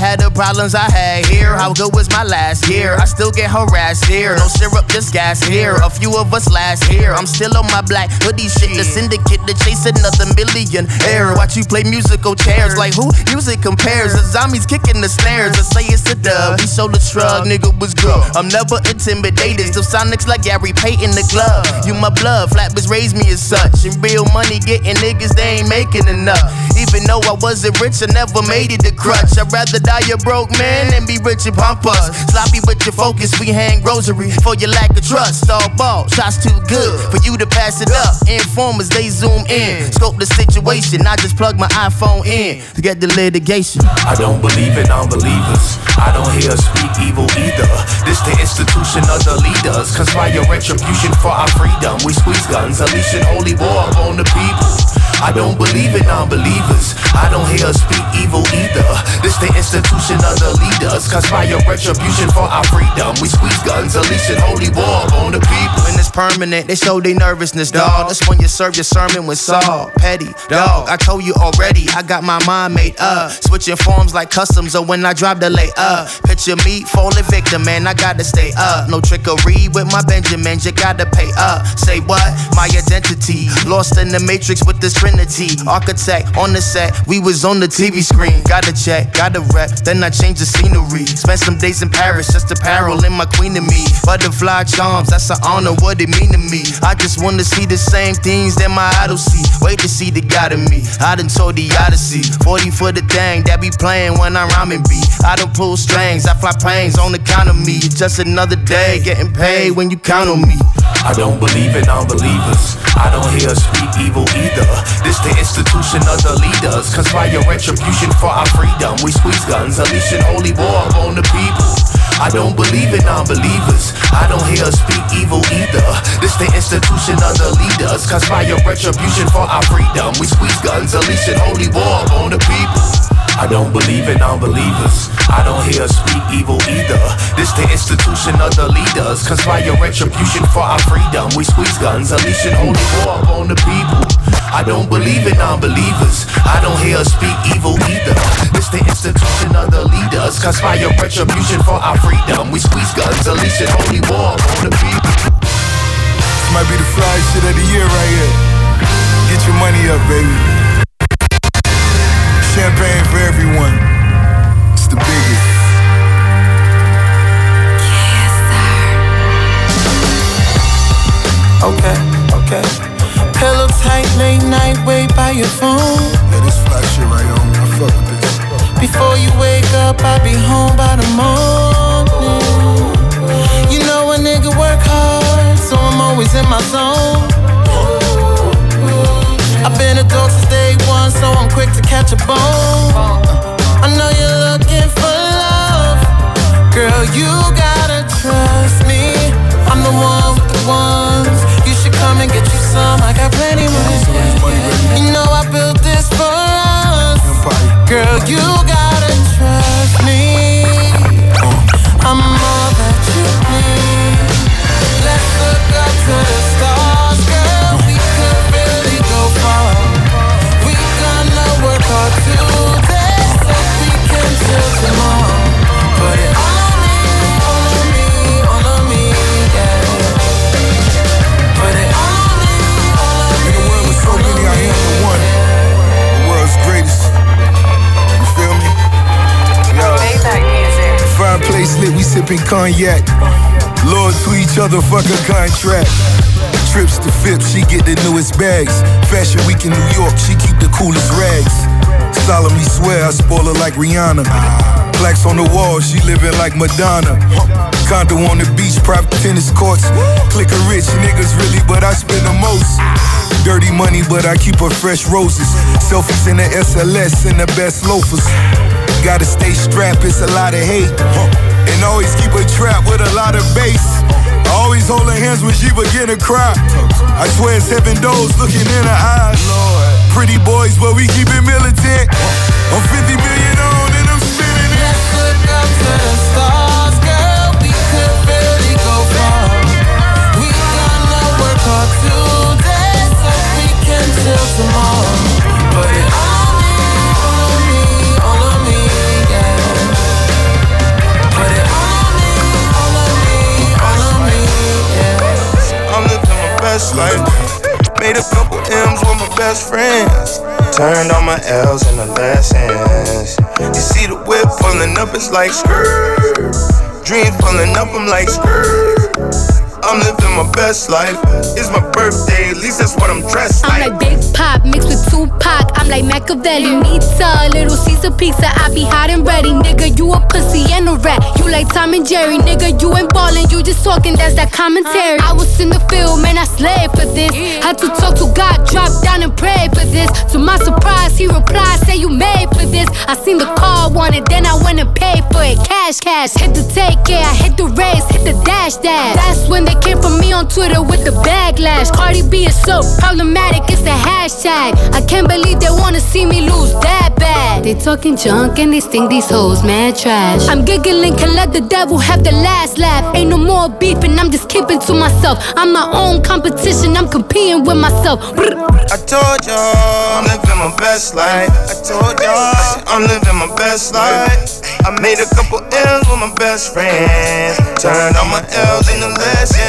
[SPEAKER 18] Had to problems I had here. How good was my last year? I still get harassed here. No syrup, just gas here. A few of us last here. I'm still on my black hoodie shit. The syndicate to chase another million air. Watch you play musical chairs. Like who music compares? The zombies kicking the snares. I say it's a dub. We sold the shrug, nigga was good. I'm never intimidated. Still Sonics like Gary Payton the glove. You my blood, flatbus raised me as such. And real money getting niggas, they ain't making enough. Even though I wasn't rich, I never made it a crutch. I'd rather die a broke man and be rich and pump us. Sloppy with your focus, we hang rosary for your lack of trust. All ball, shots too good for you to pass it up. Informers, they zoom in. Scope the situation, I just plug my iPhone in to get the litigation.
[SPEAKER 19] I don't believe in unbelievers. I don't hear speak evil either. This the institution of the leaders. Conspire retribution for our freedom. We squeeze guns, unleashing holy war on the people. I don't believe in unbelievers. I don't hear speak evil either. This the institution of the leaders. Conspire retribution for our freedom. We squeeze guns, unleashing holy war on the people.
[SPEAKER 18] When it's permanent, they show they nervousness, dog. That's when you serve your sermon with Saul. Petty, dog. I told you already, I got my mind made up. Uh. Switching forms like customs, or when I drop the lay up. Uh. Picture me falling victim, man. I gotta stay up. No trickery with my Benjamins, you gotta pay up. Say what? My identity. Lost in the matrix with this trinity. Architect on the set, we was on the TV screen. Gotta check, gotta rep, then I changed the scenery. Spent some days in Paris, just apparel in my queen and me. Butterfly charms, that's an honor, what it mean to me. I just wanna see the same things that my idols see. Wait to see the God in me. I done told the Odyssey. 40 for the thing that be playing when I'm rhyming beat. I don't pull strings, I fly planes on the count of me. Just another day getting paid when you count on me.
[SPEAKER 19] I don't believe in unbelievers. I don't hear speak evil either. This the institution of the leaders. Conspire retribution for our freedom. We squeeze guns, unleashing holy war on the people. I don't believe in unbelievers. I don't hear us speak evil either. This the institution of the leaders. Conspire retribution for our freedom. We squeeze guns, unleashing holy war on the people. I don't believe in unbelievers. I don't hear speak evil either. This the institution of the leaders. Conspire retribution for our freedom. We squeeze guns, unleashing holy war upon the people. I don't believe in unbelievers. I don't hear speak evil either. This the institution of the leaders. Conspire retribution for our freedom. We squeeze guns, unleashing holy war upon the people.
[SPEAKER 20] This might be the fly shit of the year right here. Get your money up, baby. Champagne for everyone. It's the biggest.
[SPEAKER 10] Okay, okay. Pillow tight, late night, wait by your phone.
[SPEAKER 20] Yeah, this fly shit right on. I fuck with this.
[SPEAKER 10] Before you wake up, I'll be home by the morning. You know a nigga work hard, so I'm always in my zone. I've been a dog since day one, so I'm quick to catch a bone. I know you're looking for love, girl. You gotta trust me. I'm the one with the ones. You should come and get you some. I got plenty money. You know I built this for us, girl. You gotta trust me. I'm all that you need. Let's look up to the stars,
[SPEAKER 20] Lit, we sipping cognac. Lord to each other, fuck a contract. Trips to Phipps, she get the newest bags. Fashion week in New York, she keep the coolest rags. Solemnly swear I spoil her like Rihanna. Plaques on the wall, she living like Madonna. Condo on the beach, private tennis courts. Click rich niggas really, but I spend the most. Dirty money, but I keep her fresh roses. Selfies in the SLS and the best loafers. Gotta stay strapped, it's a lot of hate. And always keep a trap with a lot of bass. I always hold her hands when she begin to cry. I swear it's heaven doors looking in her eyes. Pretty boys, but we keep it militant. I'm 50 million on and I'm spinning it.
[SPEAKER 10] Let's look up to the stars, girl. We could really go far. We gonna work hard today, so we can chill tomorrow.
[SPEAKER 5] Best life. Made a couple M's with my best friends. Turned all my L's into lessons. You see the whip pulling up, it's like skirt. Dreams pulling up, I'm like skirt. I'm living my best life. It's my birthday, at least that's what I'm dressed like.
[SPEAKER 21] I'm like Big Pop mixed with Tupac. I'm like Machiavelli, Nita, Little Caesar pizza. I be hot and ready, nigga. You a pussy and a rat. You like Tom and Jerry, nigga. You ain't ballin', you just talking. That's that commentary. I was in the field, man. I slaved for this. Had to talk to God, drop down and pray for this. To my surprise, he replied, say you made for this. I seen the car, wanted, then I went and paid for it. Cash, cash. Hit the take, yeah. I hit the race, hit the dash, dash. That's when they came for me on Twitter with the backlash. Cardi B is so problematic, it's the hashtag. I can't believe they wanna see me lose that bad. They talking junk and they think these hoes mad trash. I'm giggling, can let the devil have the last laugh. Ain't no more beefing, I'm just keeping to myself. I'm my own competition, I'm competing with myself.
[SPEAKER 5] I told y'all I'm living my best life. I told y'all I'm living my best life. I made a couple L's with my best friends. Turned all my L's into lessons.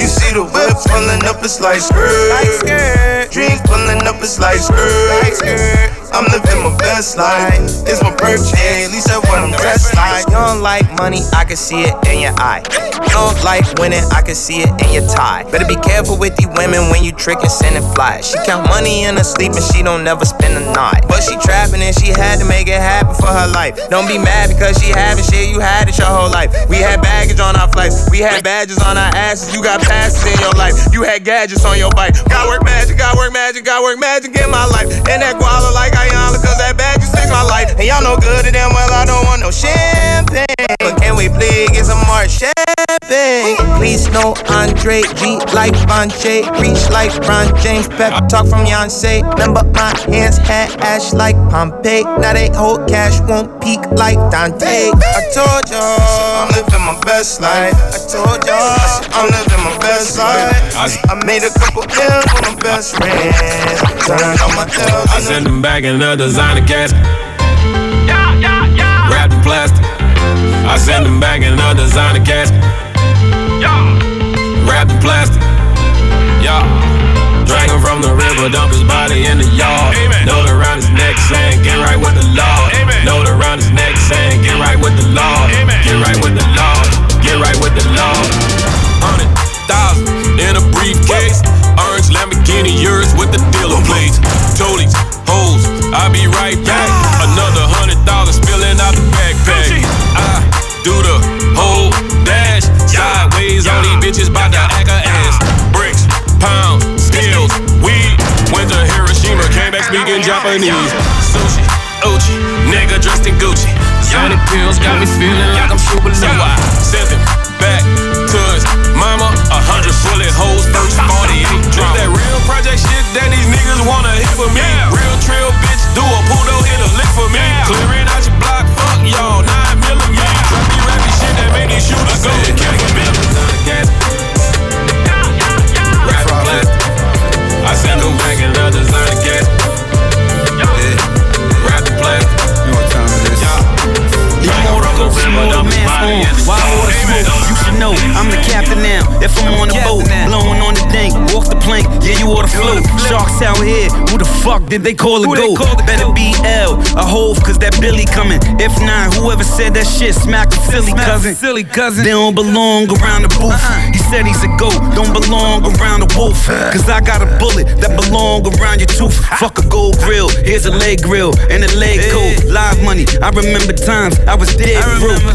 [SPEAKER 5] You see the whip pulling up, it's like skirt. Dreams pulling up, it's like skirt. I'm living my best life. It's my birthday, at least that's what I'm dressed like.
[SPEAKER 18] You don't like money, I can see it in your eye. You don't like winning, I can see it in your tie. Better be careful with these women when you trick and send it fly. She count money in her sleep and she don't never spend a night. But she trapping and she had to make it happen for her life. Don't be mad because she having shit, you had it your whole life. We had baggage on our flights, we had badges on our asses. You got passes in your life, you had gadgets on your bike. Got work magic, got work magic, got work magic in my life. And that guala like Ayala, cause that bag just fix my life. And y'all know good and damn well I don't want no champagne. But can we please get some more champagne? Please no Andre G like Bonche, reach like Ron James, pep talk from Beyonce. Remember my hands had ash like Pompeii. Now they hold cash, won't peak like Dante.
[SPEAKER 5] I told y'all I'm living my best life. I told y'all I'm living my best life. I made a couple L's with my best friends. Turned all my L's
[SPEAKER 22] I send them back in a designer casket. Wrapped in plastic. I send them back in a designer casket. Wrapped in plastic. Yeah. Drag him from the river, dump his body in the yard. Note around his neck saying, get right with the Lord. Note around his neck saying, get right with the Lord. Get right with the Lord. Get right with the Lord. Lamborghini, yours with the dealer plates. Toadies, hoes, I'll be right back. Another hundred thousand spilling out the backpack. I do the whole dash. Sideways on these bitches by the act of ass. Bricks, pounds, skills, weed. Went to Hiroshima, came back speaking Japanese. Sushi, Ochi, nigga dressed in Gucci. Sunny pills got me feeling like I'm super low. Project shit that these niggas wanna hit for me. Real trail bitch, do a pull hit a lick for me. You
[SPEAKER 23] oughta float. Sharks out here, who the fuck did they call a goat? Better be L, a hove, cause that Billy coming. If not, whoever said that shit, smack a silly cousin. Silly cousin. They don't belong around the booth. Said he's a goat, don't belong around the wolf. Cause I got a bullet that belong around your tooth. Fuck a gold grill, here's a leg grill and a leg coat. Live money, I remember times I was dead broke.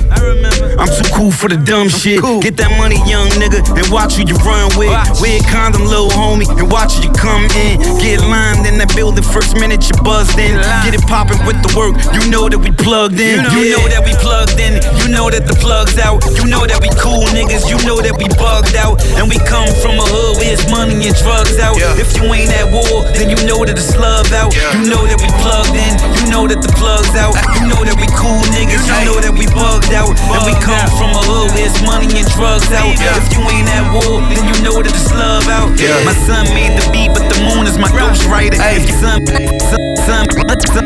[SPEAKER 23] I'm too cool for the dumb shit. Get that money, young nigga, and watch who you run with. Wear a condom, little homie, and watch who you come in. Get limed in that building, first minute you buzzed in. Get it poppin' with the work, you know that we plugged in. You know that we plugged in, you know that the plug's out. You know that we cool niggas, you know that we bugged out. And we come from a hood where it's money and drugs out. If you ain't at war, then you know that it's love out. You know that we plugged in, you know that the plug's out. Ah. You know that we cool niggas, you know that we bugged out. And we come from a hood where it's money and drugs out. If you ain't at war, then you know that it's love out. My son made the beat, but the moon is my ghost writer. If your son, son, son, son,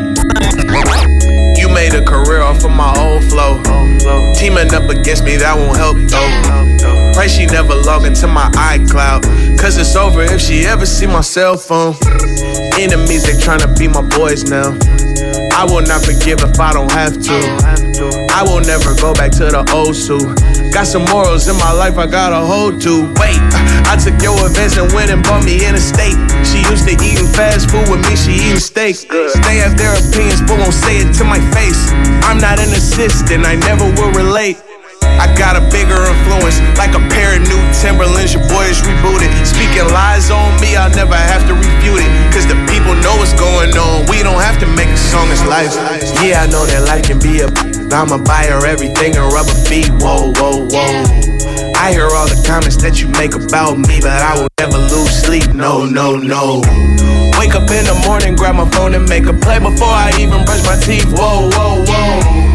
[SPEAKER 5] You made a career off of my old flow. Teaming up against me, that won't help though. Pray she never log
[SPEAKER 12] into my iCloud. Cause it's over if she ever see my cell phone. Enemies, they tryna be my boys now. I will not forgive if I don't have to. I will never go back to the old Sue. Got some morals in my life I gotta hold to. Wait, I took your advice and went and bought me in a steak. She used to eating fast food with me, she eating steak. They have their opinions, but won't say it to my face. I'm not an assistant, I never will relate. I got a bigger influence, like a pair of new Timberlands. Your boy is rebooted. Speaking lies on me, I'll never have to refute it. Cause the people know what's going on. We don't have to make a song, it's life. Yeah, I know that life can be a. I'ma buy her everything and rubber feet. Whoa, whoa, whoa. I hear all the comments that you make about me, but I will never lose sleep. No, no, no. Wake up in the morning, grab my phone and make a play before I even brush my teeth. Whoa, whoa, whoa.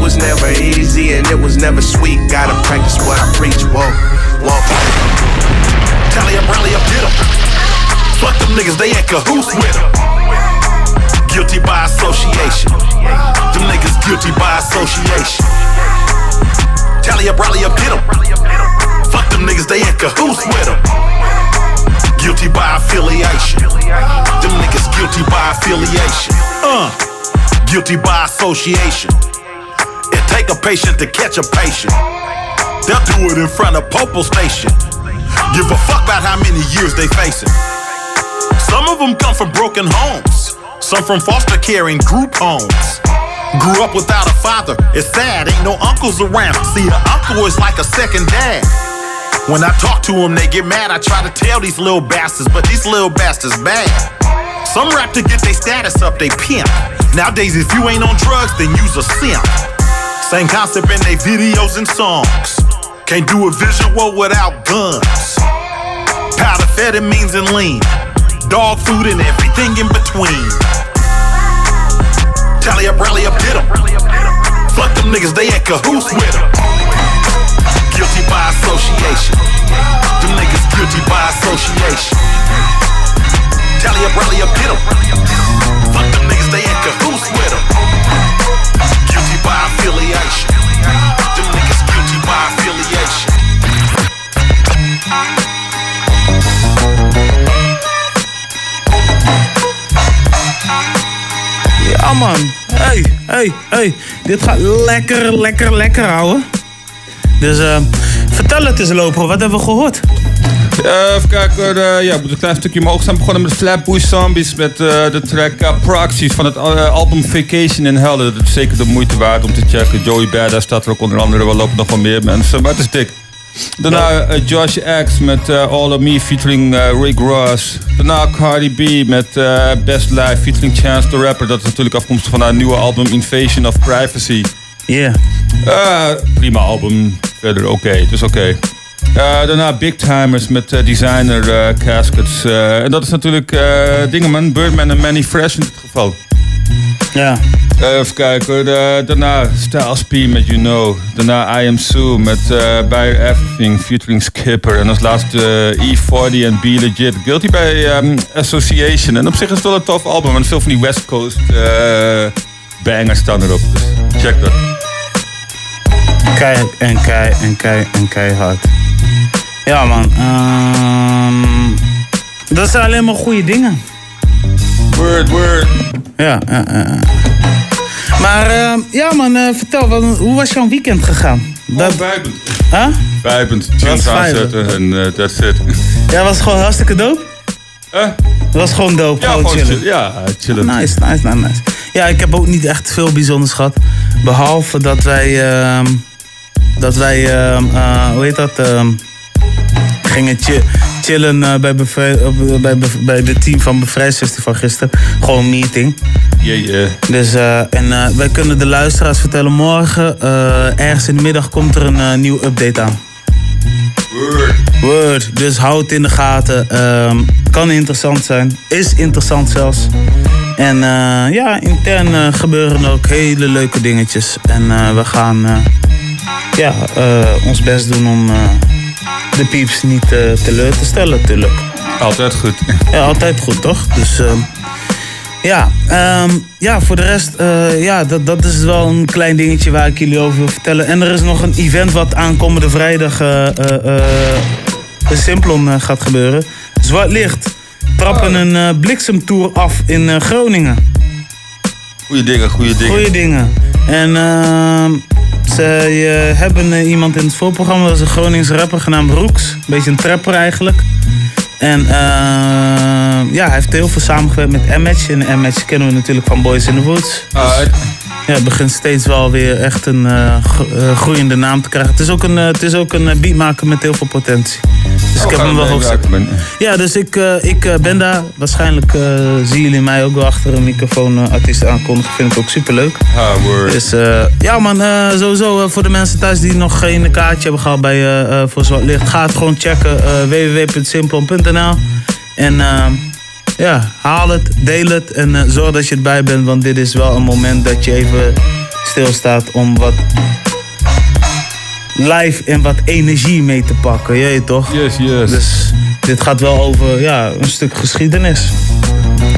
[SPEAKER 12] It was never easy and it was never sweet. Gotta practice what I preach. Whoa, whoa.
[SPEAKER 24] Tally up, rally up, get 'em. Fuck them niggas, they in cahoots with 'em. Guilty by association. Them niggas guilty by association. Tally up, rally up, get 'em. Fuck them niggas, they in cahoots with 'em. Guilty by affiliation. Them niggas guilty by affiliation. Uh, guilty by association. Take a patient to catch a patient. They'll do it in front of Popal Station. Give a fuck about how many years they facing. Some of them come from broken homes. Some from foster care and group homes. Grew up without a father. It's sad, ain't no uncles around. See, an uncle is like a second dad. When I talk to them, they get mad. I try to tell these little bastards, but these little bastards bad. Some rap to get their status up, they pimp. Nowadays, if you ain't on drugs, then use a simp. Same concept in their videos and songs. Can't do a visual without guns. Powder amphetamines and lean. Dog food and everything in between. Tally up, rally up, get 'em. Fuck them niggas, they in cahoots with 'em. Guilty by association. Them niggas guilty by association. Tally up, rally up, get 'em. Fuck them niggas, they in cahoots with 'em. Guilty by affiliation. Them niggas guilty by affiliation.
[SPEAKER 1] Ja man, hey, hey, hey. Dit gaat lekker, lekker, lekker houden. Dus eh, vertel het eens lopen, wat hebben we gehoord?
[SPEAKER 6] Eh, even kijken, eh, ja, moet een klein stukje omhoog staan. begonnen met Flatbush Zombies met eh, de track uh, Proxies van het album Vacation in Hell. Dat is zeker de moeite waard om te checken. Joey Badass staat er ook onder andere, wel lopen nog wel meer mensen, maar het is dik. Daarna Josh X met All of Me featuring Rick Ross. Daarna Cardi B met Best Life featuring Chance the Rapper. Dat is natuurlijk afkomstig van haar nieuwe album Invasion of Privacy.
[SPEAKER 1] Yeah.
[SPEAKER 6] prima album. Verder oké, het is oké. Daarna Big Timers met eh, designer eh, caskets. Eh, en dat is natuurlijk Dingeman, Birdman en Manny Fresh in dit geval.
[SPEAKER 1] Ja.
[SPEAKER 6] even kijken daarna Styles P met You Know. Daarna I Am Sue met Buy Everything featuring Skipper. En als laatste eh, E40 en Be Legit. Guilty by ehm, Association. En op zich is het wel een tof album. En veel van die West Coast bangers staan erop. Dus check dat.
[SPEAKER 1] Kei en kei en kei en keihard. Ja man, ehm, dat zijn alleen maar goede dingen.
[SPEAKER 6] Word, word.
[SPEAKER 1] Ja, ja, ja. Maar ehm, ja man, eh, vertel, wat, hoe was jouw weekend gegaan? Dat...
[SPEAKER 6] vijpend.
[SPEAKER 1] Huh?
[SPEAKER 6] Vijpend. Tunes aanzetten en eh, that's it.
[SPEAKER 1] Ja, was gewoon hartstikke dope?
[SPEAKER 6] Huh?
[SPEAKER 1] was gewoon dope,
[SPEAKER 6] Ja,
[SPEAKER 1] gewoon
[SPEAKER 6] gewoon
[SPEAKER 1] chillen.
[SPEAKER 6] chill- ja, chillen.
[SPEAKER 1] Nice, nice, nice, nice. Ja, ik heb ook niet echt veel bijzonders gehad. Behalve dat wij, ehm, dat wij, eh, hoe heet dat, gingen chi- chillen eh, bij, bevrij- op- bij, bij de team van Bevrijdsfestival gisteren. Gewoon een meeting.
[SPEAKER 6] Yeah, yeah.
[SPEAKER 1] Dus, eh, en eh, wij kunnen de luisteraars vertellen, morgen, eh, ergens in de middag, komt er een eh, nieuwe update aan.
[SPEAKER 6] Word.
[SPEAKER 1] Word. Dus houd het in de gaten. Ehm, kan interessant zijn. Is interessant zelfs. En eh, ja, intern eh, gebeuren ook hele leuke dingetjes. En eh, we gaan eh, ja, eh, ons best doen om eh, de pieps niet eh, teleur te stellen natuurlijk.
[SPEAKER 6] Altijd goed.
[SPEAKER 1] Ja, altijd goed toch? Dus ehm, ja, ehm, ja, voor de rest, eh, ja, dat, dat is wel een klein dingetje waar ik jullie over wil vertellen. En er is nog een event wat aankomende vrijdag eh, eh, eh, in Simplon gaat gebeuren. Zwart licht. Trappen een bliksemtour af in Groningen.
[SPEAKER 6] Goeie dingen, goede dingen.
[SPEAKER 1] Goeie dingen. En ehm zij eh, hebben eh, iemand in het voorprogramma, dat is een Groningse rapper genaamd Roeks. Een beetje een trapper eigenlijk. En ehm, ja, hij heeft heel veel samengewerkt met M-Match. En M-Match kennen we natuurlijk van Boys in the Woods.
[SPEAKER 6] Ah,
[SPEAKER 1] ja, het begint steeds wel weer echt een eh, eh, groeiende naam te krijgen. Het is ook een, eh, het is ook een beatmaker met heel veel potentie. Dus ik heb hem wel hoofdstuk. Ja, dus ik, ik ben daar. Waarschijnlijk zien jullie mij ook wel achter een microfoon artiest aankondigen. Vind ik ook superleuk.
[SPEAKER 6] Ah, word.
[SPEAKER 1] Dus ja man, sowieso voor de mensen thuis die nog geen kaartje hebben gehad bij, voor Zwart Licht. Ga het gewoon checken. www.simplon.nl En ja, haal het, deel het en eh, zorg dat je erbij bent. Want dit is wel een moment dat je even stilstaat om wat live en wat energie mee te pakken. Je weet toch?
[SPEAKER 6] Yes, yes.
[SPEAKER 1] Dus dit gaat wel over ja, een stuk geschiedenis.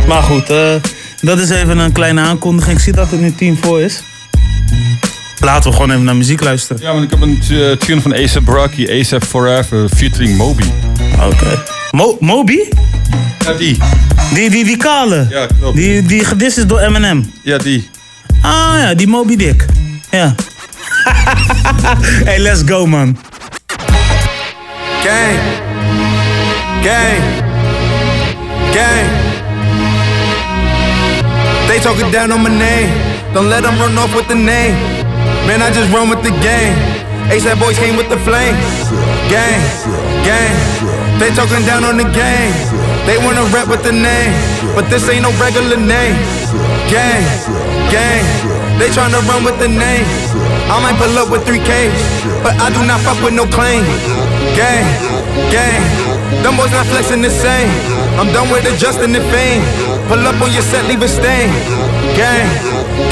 [SPEAKER 1] Maar goed, eh, dat is even een kleine aankondiging. Ik zie dat het nu tien voor is. Laten we gewoon even naar muziek luisteren.
[SPEAKER 6] Ja, want ik heb een eh, tune van ASAP Rocky, ASAP Forever, featuring Moby.
[SPEAKER 1] Oké. Mo Moby?
[SPEAKER 6] Ja, die.
[SPEAKER 1] Die, die, die kale?
[SPEAKER 6] Ja, klopt.
[SPEAKER 1] Die, die gedist is door Eminem?
[SPEAKER 6] Ja, die.
[SPEAKER 1] Ah ja, die Moby Dick. Ja. hey, let's go man.
[SPEAKER 5] Gang. Gang. Gang. They talking down on my name. Don't let them run off with the name. Man, I just run with the game. ASAP boys came with the flame. Gang. Gang. They talking down on the game. They wanna rap with the name. But this ain't no regular name. Gang. Gang. They tryna run with the name. I might pull up with 3Ks. But I do not fuck with no claim. Gang. Gang. Them boys not flexing the same. I'm done with adjusting the fame. Pull up on your set, leave a stain. Gang,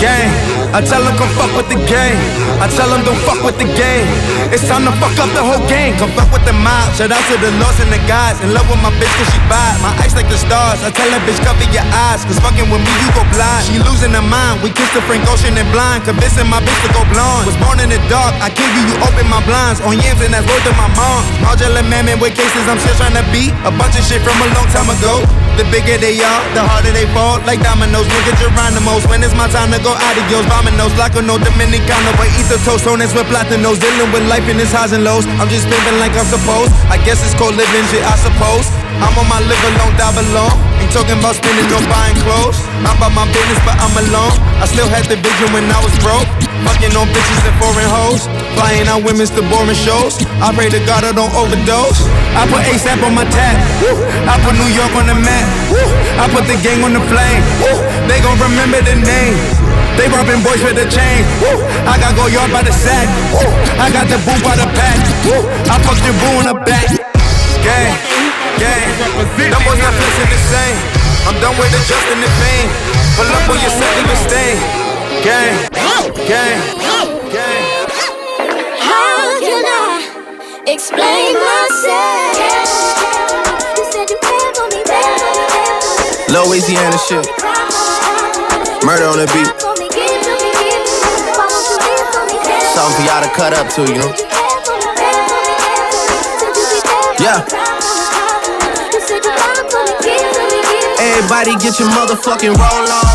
[SPEAKER 5] gang. I tell them come fuck with the game. I tell them don't fuck with the game. It's time to fuck up the whole game. Come fuck with the mob. Shout out to the lost and the guys. In love with my bitch cause she bad. My eyes like the stars. I tell that bitch cover your eyes. Cause fucking with me you go blind. She losing her mind. We kissed the Frank Ocean and blind. Convincing my bitch to go blonde. Was born in the dark. I give you, you open my blinds. On yams and that's worth of my mom. Marjorie Mammon with cases I'm still trying to beat. A bunch of shit from a long time ago. The bigger they are, the harder they fall. Like dominoes, nigga Geronimo's. When it's my time to go adios, vominos. Like a no Dominicano, but eat the toast. Tones with platinos. Dealing with life in its highs and lows. I'm just living like I'm supposed. I guess it's called living shit, I suppose. I'm on my live alone, die alone. Ain't talking about spending or buying clothes. I'm about my business, but I'm alone. I still had the vision when I was broke. Fucking on bitches and foreign hoes. Flying out women's to boring shows. I pray to God I don't overdose. I put ASAP on my tab. I put New York on the map. I put the gang on the. Woo. They gon' remember the name. They robbing boys with the chain. Woo. I got go yard by the sack. Woo. I got the boo by the pack. Woo. I fucked your boo in the back. Gang, gang. Them boys not flexing the same. I'm done with adjusting the fame. Pull up on your set, leave a stain. Gang, gang, gang.
[SPEAKER 25] How can I explain myself? You said you care for me, baby.
[SPEAKER 5] Louisiana shit. Murder on the beat. Something for y'all to cut up to, you? Yeah. Everybody get your motherfucking roll on.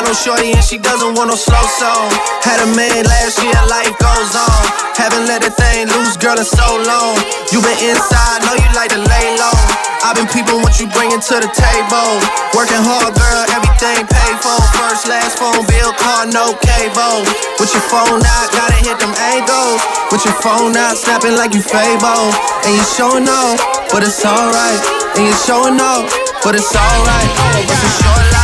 [SPEAKER 5] I know Shorty and she doesn't want no slow song. Had a man last year, life goes on. Haven't let that thing loose, girl, in so long. You been inside, know you like to lay low. I've been peeping what you bringing to the table. Working hard, girl, everything paid for. First, last phone bill, car, no cable. With your phone out, gotta hit them angles. With your phone out, snapping like you Fable. And you showing off, but it's alright. And you showing off, but it's alright. It's a short life,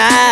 [SPEAKER 18] night?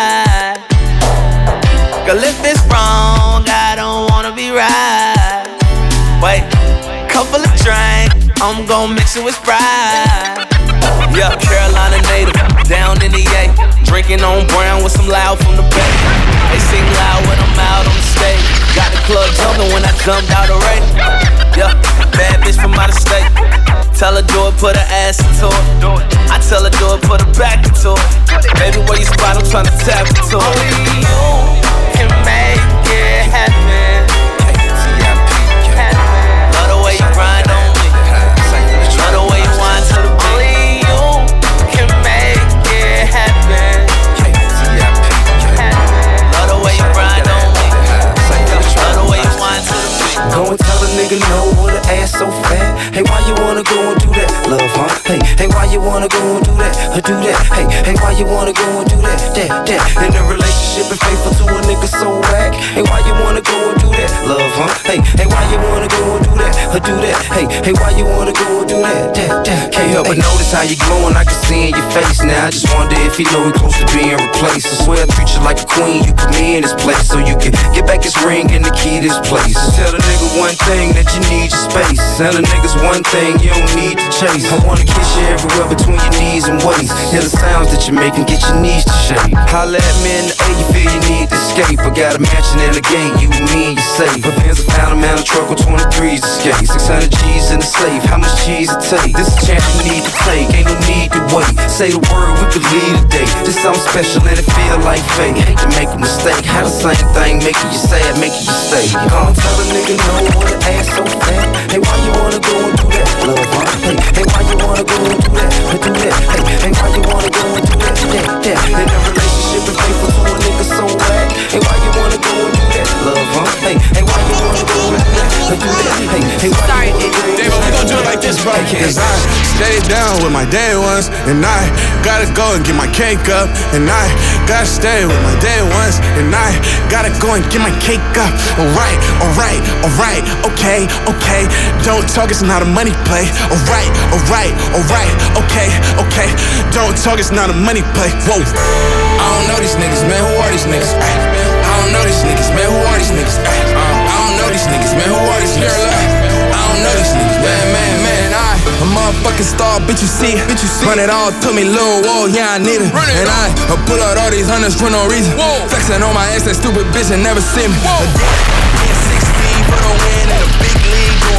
[SPEAKER 26] Notice how you glowing, I can see in your face now. I just wonder if you know you close to being replaced. I swear I treat you like a queen, you put me in this place so you can get back his ring and the key to this place. Tell the nigga one thing that you need your space. Tell the niggas one thing you don't need to chase. I wanna kiss you everywhere between your knees and waist. Hear the sounds that you make and get your knees to shake. Holla at me in the A, you feel you need to escape. I got a mansion and a gate, you and me you safe. My pants are found a man a truck with 23s to skate. 600 G's in the safe, how much cheese it take? This a chance you need to take, ain't no need to wait. Say the word, we leave today. This something special and it feel like fate. Hate to make a mistake, how the same thing making you sad, making you stay. Come tell a nigga no an ass so fat. Hey, why you wanna go and do that, love? Huh? Hey, hey, why you wanna go and do that, or do that? Hey, hey, why you wanna go and do that, that, that? In a relationship and faithful to a nigga so whack. Hey, why you wanna go and do love? Huh? Hey, hey, why you wanna go and do that, or do that? Hey, hey, why you wanna go and do
[SPEAKER 22] Dave, we gon' do it like this, bro. Cause I stay down with my day ones, and I gotta go and get my cake up, and I gotta stay with my day ones, and I gotta go and get my cake up. Alright, alright, alright, okay, okay. Don't talk, it's not a money play. Alright, alright, alright, okay, okay. Don't talk, it's not a money play. Whoa. I don't know these niggas, man. Who are these niggas? Ay, I don't know these niggas, man. Who are these niggas? Ay, uh, I don't know these niggas, man. Who are these niggas? Ay, I don't know these niggas, man, man, man. I, a motherfucking star, bitch, you see, bitch, you see. Run it all to me, little whoa, yeah, I need it. And I, I pull out all these hundreds for no reason. Flexing on my ass, that stupid bitch, and never see me. A dick, 16 for the win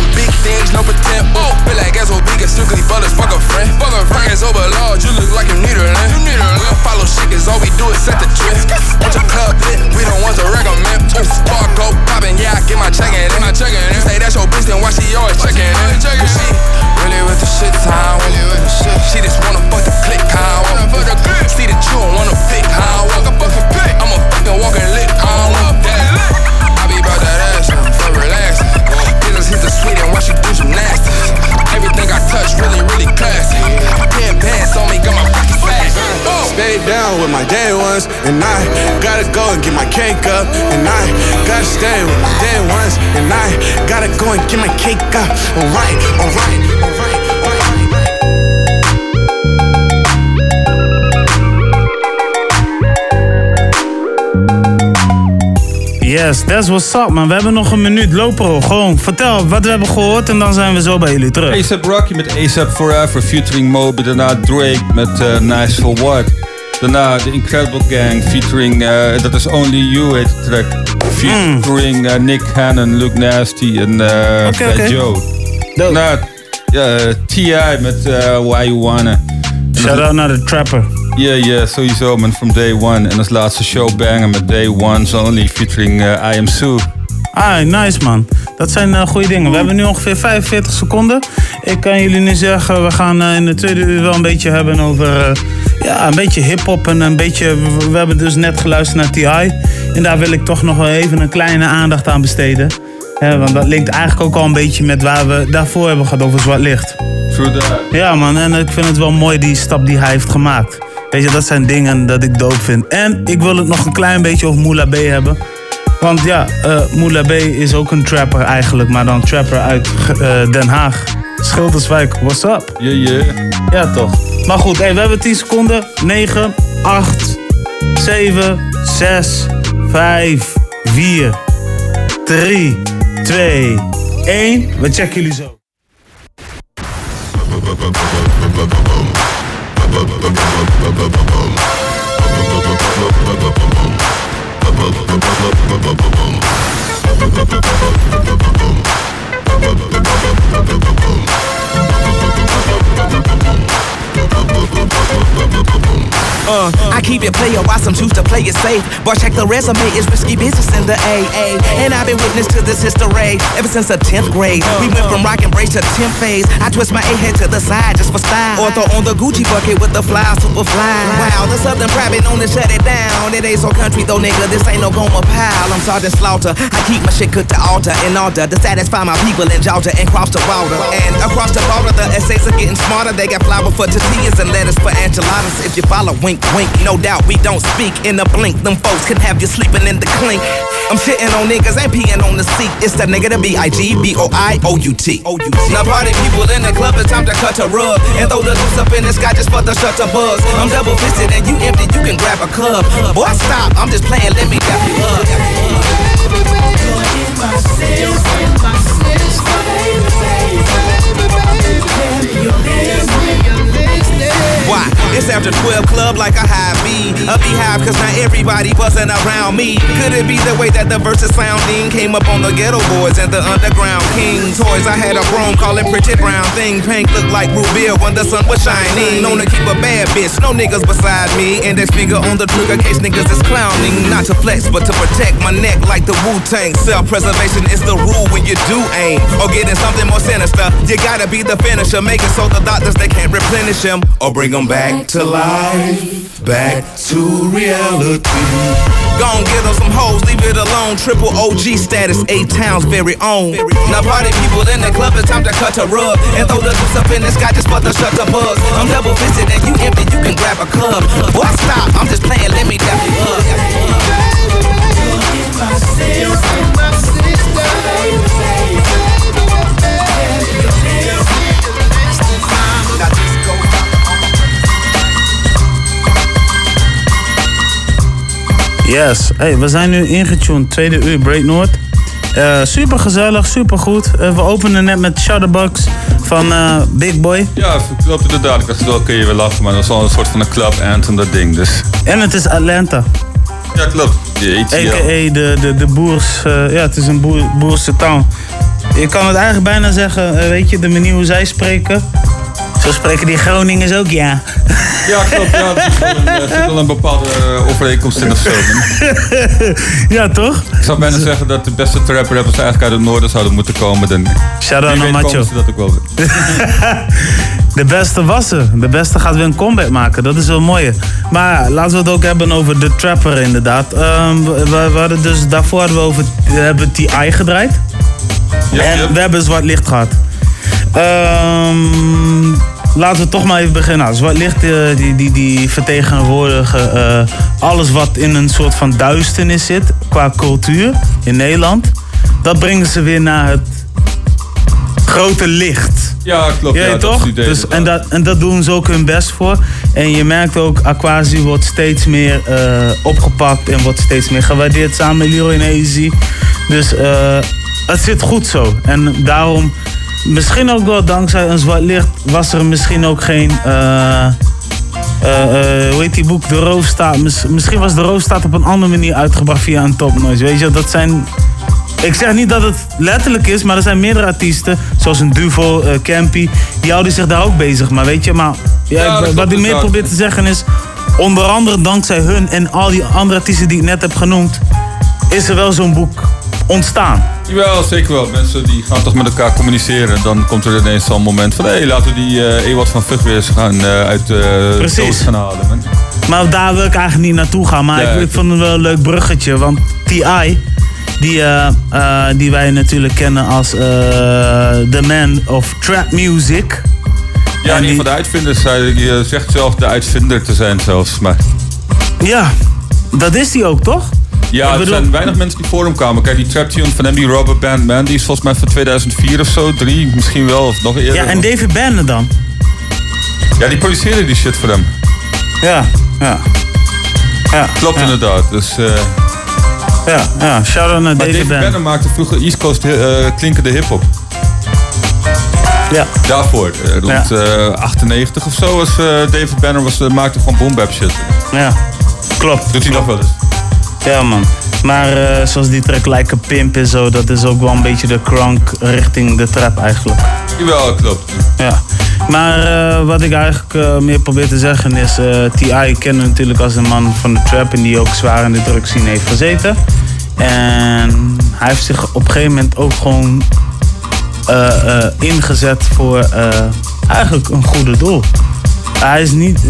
[SPEAKER 22] in big league, doing big things, no pretend. Oh, feel like that's what we get strictly brothers, fuck a friend. Fuck a friend, it's overlord, you look like you need a land. You need a land. Follow shit, cause all we do is set the trip. Want your club lit, we don't want to recommend. Ooh, barcode popping, yeah, I get my check in. My check in. You say that's your bitch, then why she always checking in? Cause she really with the shit time. Really with the shit. She just wanna fuck the click, how I want. See that you don't wanna pick, how I want. I'm a fucking walking lick, I don't want that. Be about that ass, fuck relaxing. Jesus hit the sweet and watch you do gymnastics. Everything I touch really, really classy. Ten pants on me, got my pockets fat. Stay down with my day ones, and I gotta go and get my cake up, and I gotta stay with my day ones, and I gotta go and get my cake up. Alright, alright, alright.
[SPEAKER 1] Yes, that's what's up, man. We hebben nog een minuut. Lopen, gewoon vertel wat we hebben gehoord en dan zijn we zo bij jullie terug.
[SPEAKER 6] ASAP Rocky met ASAP Forever featuring Moby. Daarna Drake met eh, Nice For What. Daarna The Incredible Gang featuring, eh, dat is Only You heet de track. Featuring eh, Nick Cannon, Luke Nasty en
[SPEAKER 1] oké.
[SPEAKER 6] Joe. Daarna T.I. met Why You Wanna.
[SPEAKER 1] Shout-out naar de trapper.
[SPEAKER 6] Ja, ja, sowieso man, from day one. En als laatste show banger met Day One's Only featuring uh, I Am Sue.
[SPEAKER 1] Ah, nice man. Dat zijn eh, goede dingen. We hebben nu ongeveer 45 seconden. Ik kan jullie nu zeggen, we gaan eh, in de tweede uur wel een beetje hebben over... eh, ja, een beetje hip-hop en een beetje... We, hebben dus net geluisterd naar T.I. En daar wil ik toch nog wel even een kleine aandacht aan besteden. Hè, want dat linkt eigenlijk ook al een beetje met waar we daarvoor hebben gehad over zwart licht.
[SPEAKER 6] True that.
[SPEAKER 1] Ja man, en ik vind het wel mooi die stap die hij heeft gemaakt. Weet je, dat zijn dingen dat ik dope vind. En ik wil het nog een klein beetje over Moula B hebben. Want ja, eh Moula B is ook een trapper eigenlijk, maar dan trapper uit eh, Den Haag. Schilderswijk, what's up?
[SPEAKER 6] Ja, ja.
[SPEAKER 1] Ja toch. Maar goed, hey, we hebben 10 seconden. 9, 8, 7, 6, 5, 4, 3, 2, 1. We checken jullie zo. Boom.
[SPEAKER 27] Uh, I keep it player, why some choose to play it safe. But check the resume, it's risky business in the AA. And I've been witness to this history ever since the 10th grade. We went from rock and brace to 10th phase. I twist my A head to the side just for style. Or throw on the Gucci bucket with the fly, super fly. Wow, the Southern private known to shut it down. It ain't so country though, nigga. This ain't no Goma pile. I'm Sergeant Slaughter. I keep my shit cooked to altar in order to satisfy my people in Georgia and cross the water. And across the border, the essays are getting smarter. They got flour for tortillas and lettuce for enchiladas. If you follow, wink, wink. No doubt we don't speak in a blink. Them folks can have you sleeping in the clink. I'm shitting on niggas, ain't peeing on the seat. It's that nigga, the B-I-G, B-O-I-O-U-T. Now party people in the club, it's time to cut a rug. And throw the loose up in the sky just for the shutter buzz. I'm double fisted and you empty, you can grab a club. Boy, stop, I'm just playing, let me dap you up. два It's after 12 club like a high B. A beehive cause not everybody wasn't around me. Could it be the way that the verses sounding came up on the ghetto boys and the underground king toys? I had a broom calling pretty brown thing. Pink looked like Rubia when the sun was shining. Known to keep a bad bitch, no niggas beside me. Index finger on the trigger case niggas is clowning. Not to flex, but to protect my neck like the Wu Tang. Self preservation is the rule when you do aim. Or getting something more sinister. You gotta be the finisher. Make it so the doctors they can't replenish him. Or bring them back to life. Back to reality. Gon' get them some hoes, leave it alone. Triple OG status, eight towns very own. Now party people in the club, it's time to cut a rug and throw the juice up in the sky just for the shutter buzz. I'm double fisted and you empty, you can grab a club. Boy, stop, I'm just playing, let me dap you up.
[SPEAKER 1] Yes, hey, we zijn nu ingetuned. Tweede uur Break Noord. Eh, super gezellig, super goed. we openen net met Shutterbugs van eh, Big Boy.
[SPEAKER 6] Ja, klopt inderdaad. Ik dacht, wel kun je weer lachen, maar dat is wel een soort van een club anthem, dat ding. Dus.
[SPEAKER 1] En het is Atlanta.
[SPEAKER 6] Ja, klopt.
[SPEAKER 1] A.k.a. de, de, de boers... eh, ja, het is een boer, boerse town. Je kan het eigenlijk bijna zeggen, eh, weet je, de manier hoe zij spreken. Zo spreken die Groningers ook, ja.
[SPEAKER 6] Ja, klopt. Ja, er zit wel een, bepaalde eh, overeenkomst in zo. man.
[SPEAKER 1] ja, toch?
[SPEAKER 6] Ik zou bijna zeggen dat de beste trap rappers eigenlijk uit het noorden zouden moeten komen. Dan,
[SPEAKER 1] Shout-out naar Macho.
[SPEAKER 6] dat ook wel.
[SPEAKER 1] De beste was er. De beste gaat weer een comeback maken. Dat is wel mooi. Maar laten we het ook hebben over de trapper inderdaad. Ehm, we, we hadden dus, daarvoor hadden we over we hebben TI gedraaid. en we hebben Zwart Licht gehad. Ehm, laten we toch maar even beginnen. Nou, Zwart Licht eh, die, die, die vertegenwoordigen eh, alles wat in een soort van duisternis zit qua cultuur in Nederland. Dat brengen ze weer naar het grote licht.
[SPEAKER 6] Ja, klopt.
[SPEAKER 1] Ja,
[SPEAKER 6] Ja,
[SPEAKER 1] toch?
[SPEAKER 6] idee,
[SPEAKER 1] dus, en, dat, en dat doen ze ook hun best voor. En je merkt ook, Aquasi wordt steeds meer eh, opgepakt en wordt steeds meer gewaardeerd samen met Leroy en Easy. Dus eh, het zit goed zo. En daarom, misschien ook wel dankzij een zwart licht, was er misschien ook geen. eh, eh, hoe heet die boek? De Roofstaat. Mis- misschien was de Roofstaat op een andere manier uitgebracht via een topnoise. Weet je, dat zijn Ik zeg niet dat het letterlijk is, maar er zijn meerdere artiesten, zoals een Duvo, Campy, die houden zich daar ook bezig. Maar weet je, maar ja,
[SPEAKER 6] Ja, dat
[SPEAKER 1] ik- wat ik meer probeer te zeggen is, onder andere dankzij hun en al die andere artiesten die ik net heb genoemd, is er wel zo'n boek ontstaan.
[SPEAKER 6] Jawel, zeker wel. Mensen die gaan toch met elkaar communiceren. Dan komt er ineens zo'n moment van... hé, hey, laten we die eh Ewald van Vught weer eens gaan eh, uit de
[SPEAKER 1] Precies.
[SPEAKER 6] doos gaan halen. man.
[SPEAKER 1] Maar daar wil ik eigenlijk niet naartoe gaan. Maar
[SPEAKER 6] Ja,
[SPEAKER 1] ik, vond het wel een leuk bruggetje. Want T.I., die, eh, eh, die wij natuurlijk kennen als eh, the man of trap music.
[SPEAKER 6] Ja, een van de uitvinders. Hij je zegt zelf de uitvinder te zijn zelfs. Maar
[SPEAKER 1] Ja, dat is die ook, toch?
[SPEAKER 6] Ja, er zijn weinig mensen die voor hem kwamen. Kijk, die trap tune van hem, die Rubber Band Man... die is volgens mij van 2004 of zo. Drie, misschien wel. Of nog eerder.
[SPEAKER 1] Ja, en David Banner dan?
[SPEAKER 6] Ja, die produceerde die shit voor hem.
[SPEAKER 1] Ja, ja. ja
[SPEAKER 6] Klopt
[SPEAKER 1] ja.
[SPEAKER 6] inderdaad. Dus, eh,
[SPEAKER 1] Ja, ja. Shout-out naar
[SPEAKER 6] maar
[SPEAKER 1] David
[SPEAKER 6] David
[SPEAKER 1] Banner.
[SPEAKER 6] Maakte vroeger East Coast eh, klinkende hip-hop.
[SPEAKER 1] Ja.
[SPEAKER 6] Daarvoor, eh, rond eh, 98 of zo, was David Banner was, maakte gewoon boom bap shit.
[SPEAKER 1] Ja, klopt.
[SPEAKER 6] Doet hij nog wel eens?
[SPEAKER 1] Ja, man. Maar eh, zoals die track Like a Pimp en zo, dat is ook wel een beetje de crank richting de trap eigenlijk.
[SPEAKER 6] Jawel, klopt.
[SPEAKER 1] Ja. Maar eh, wat ik eigenlijk eh, meer probeer te zeggen is... T.I. kennen natuurlijk als een man van de trap... en die ook zwaar in de drugscene heeft gezeten. En hij heeft zich op een gegeven moment ook gewoon ingezet voor eigenlijk een goede doel. Hij is niet.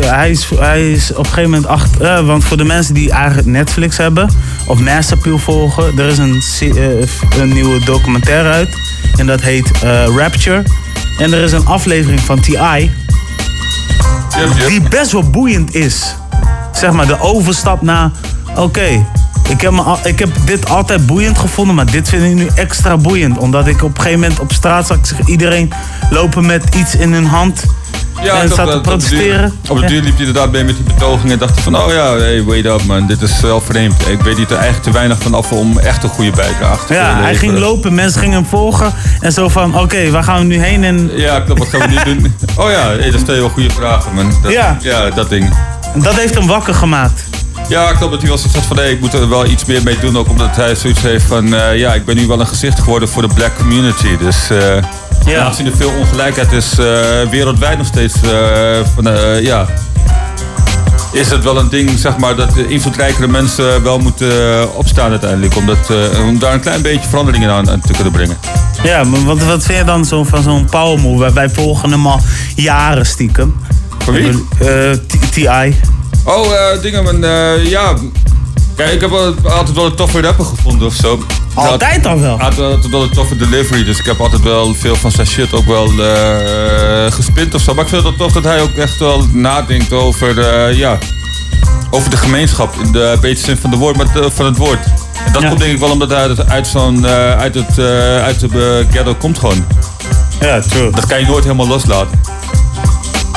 [SPEAKER 1] Hij is, hij is op een gegeven moment achter. eh, want voor de mensen die eigenlijk Netflix hebben of Masterpiel volgen, er is een, eh, een nieuwe documentaire uit. En dat heet eh, Rapture. En er is een aflevering van T.I. die best wel boeiend is. Zeg maar, de overstap naar. Oké, ik, heb me al- ik heb dit altijd boeiend gevonden, maar dit vind ik nu extra boeiend. Omdat ik op een gegeven moment op straat zag iedereen lopen met iets in hun hand.
[SPEAKER 6] Ja,
[SPEAKER 1] en
[SPEAKER 6] eh,
[SPEAKER 1] te
[SPEAKER 6] op de duur-
[SPEAKER 1] protesteren.
[SPEAKER 6] Op de duur liep hij inderdaad mee met die betogingen en dacht hij van, oh ja, hey, wait up man, dit is wel vreemd. Ik weet er eigenlijk te weinig van af om echt een goede bijdrage te
[SPEAKER 1] Ja, hij ging lopen, mensen gingen hem volgen. En zo van, oké, waar gaan we nu heen? En
[SPEAKER 6] Ja, klopt, wat gaan we nu doen? Oh ja, hey, dat stel je wel goede vragen man. Dat,
[SPEAKER 1] Ja.
[SPEAKER 6] ja, dat ding.
[SPEAKER 1] dat heeft hem wakker gemaakt.
[SPEAKER 6] Ja, klopt. Dat hij wel zoiets van, ik moet er wel iets meer mee doen. Ook omdat hij zoiets heeft van, eh, ja, ik ben nu wel een gezicht geworden voor de black community. Dus eh
[SPEAKER 1] Ja.
[SPEAKER 6] aangezien er veel ongelijkheid is, eh, wereldwijd nog steeds, eh, van, eh, ja, is het wel een ding, zeg maar, dat de invloedrijkere mensen wel moeten opstaan uiteindelijk. Omdat, eh, om daar een klein beetje veranderingen aan, aan te kunnen brengen.
[SPEAKER 1] Ja, maar wat, wat vind je dan zo van zo'n power move? Wij- Wij volgen hem al jaren stiekem.
[SPEAKER 6] Voor wie?
[SPEAKER 1] T- T.I.
[SPEAKER 6] Oh, dingen, man, ja. Kijk, ik heb altijd wel een toffe rapper gevonden of zo.
[SPEAKER 1] Altijd al wel?
[SPEAKER 6] Had altijd wel een toffe delivery, dus ik heb altijd wel veel van zijn shit ook wel eh gespint of zo. Maar ik vind het wel tof dat hij ook echt wel nadenkt over, eh, ja, over de gemeenschap in de betere zin van, de woord, maar de- van het woord. En dat komt denk ik wel omdat hij uit, zo'n, eh, uit, het, eh, uit de eh, ghetto komt gewoon.
[SPEAKER 1] Ja, true.
[SPEAKER 6] Dat kan je nooit helemaal loslaten.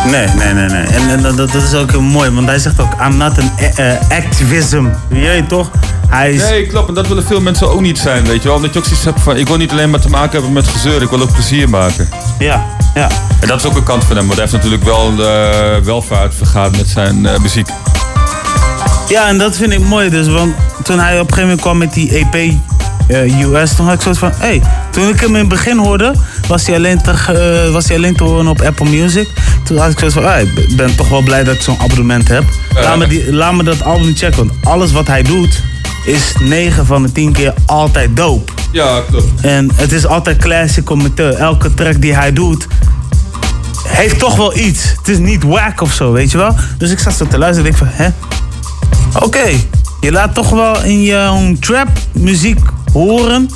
[SPEAKER 1] Nee, nee, nee, nee. En, en dat, dat is ook heel mooi, want hij zegt ook, I'm not an eh, activism. Weet je toch? Hij is...
[SPEAKER 6] Nee, klopt. En dat willen veel mensen ook niet zijn, weet je wel. Omdat je ook zoiets hebt van, ik wil niet alleen maar te maken hebben met gezeur, ik wil ook plezier maken.
[SPEAKER 1] Ja, ja.
[SPEAKER 6] En dat is ook een kant van hem, want hij heeft natuurlijk wel eh, welvaart vergaan met zijn muziek.
[SPEAKER 1] Ja, en dat vind ik mooi dus, want toen hij op een gegeven moment kwam met die EP US, toen had ik zoiets van, hé, hey, toen ik hem in het begin hoorde, was hij alleen te, was hij alleen te horen op Apple Music. Toen had ik zoiets van, hey, ik ben toch wel blij dat ik zo'n abonnement heb. Laat me, die, laat me dat album checken, want alles wat hij doet, is 9 van de 10 keer altijd dope.
[SPEAKER 6] Ja, klopt.
[SPEAKER 1] En het is altijd classic om met eh, elke track die hij doet. Heeft toch wel iets. Het is niet whack of zo, weet je wel? Dus ik zat zo te luisteren en ik van, hè? Oké, je laat toch wel in je trap muziek horen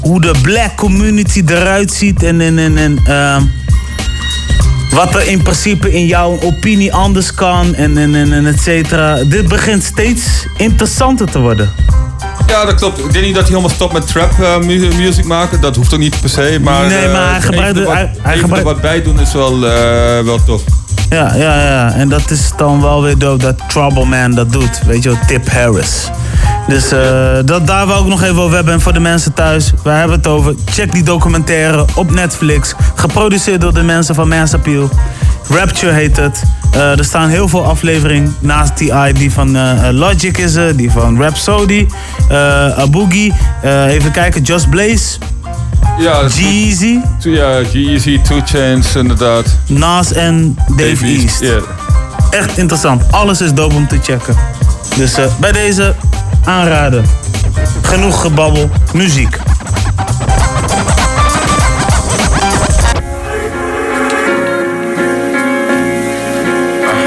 [SPEAKER 1] hoe de black community eruit ziet en, en, en, en ehm, wat er in principe in jouw opinie anders kan en, en, en, en et cetera. Dit begint steeds interessanter te worden.
[SPEAKER 6] Ja, dat klopt. Ik denk niet dat hij helemaal stopt met trap eh, mu- music maken. Dat hoeft ook niet per se. Maar,
[SPEAKER 1] Nee,
[SPEAKER 6] eh,
[SPEAKER 1] maar hij
[SPEAKER 6] even
[SPEAKER 1] gebruikt
[SPEAKER 6] er wat,
[SPEAKER 1] hij- hij
[SPEAKER 6] even
[SPEAKER 1] gebruikt-
[SPEAKER 6] wat bij doen is wel, eh, wel tof.
[SPEAKER 1] Ja, ja, ja. En dat is dan wel weer dope dat Trouble Man dat doet. Weet je wel, Tip Harris. Dus eh, dat, daar wil ik nog even over hebben. En voor de mensen thuis, waar hebben we het over? Check die documentaire op Netflix. Geproduceerd door de mensen van Mass Appeal. Rapture heet het. Eh, er staan heel veel afleveringen naast die I. Die van eh, Logic is er, die van Rhapsody, uh, Aboogie. Eh, even kijken, Just Blaze.
[SPEAKER 6] Ja,
[SPEAKER 1] G-Eazy.
[SPEAKER 6] Ja, G-Eazy, Two Chains, inderdaad.
[SPEAKER 1] Nas en Dave, East.
[SPEAKER 6] Ja.
[SPEAKER 1] Echt interessant. Alles is dope om te checken. Dus bij deze aanraden. Genoeg gebabbel. Muziek.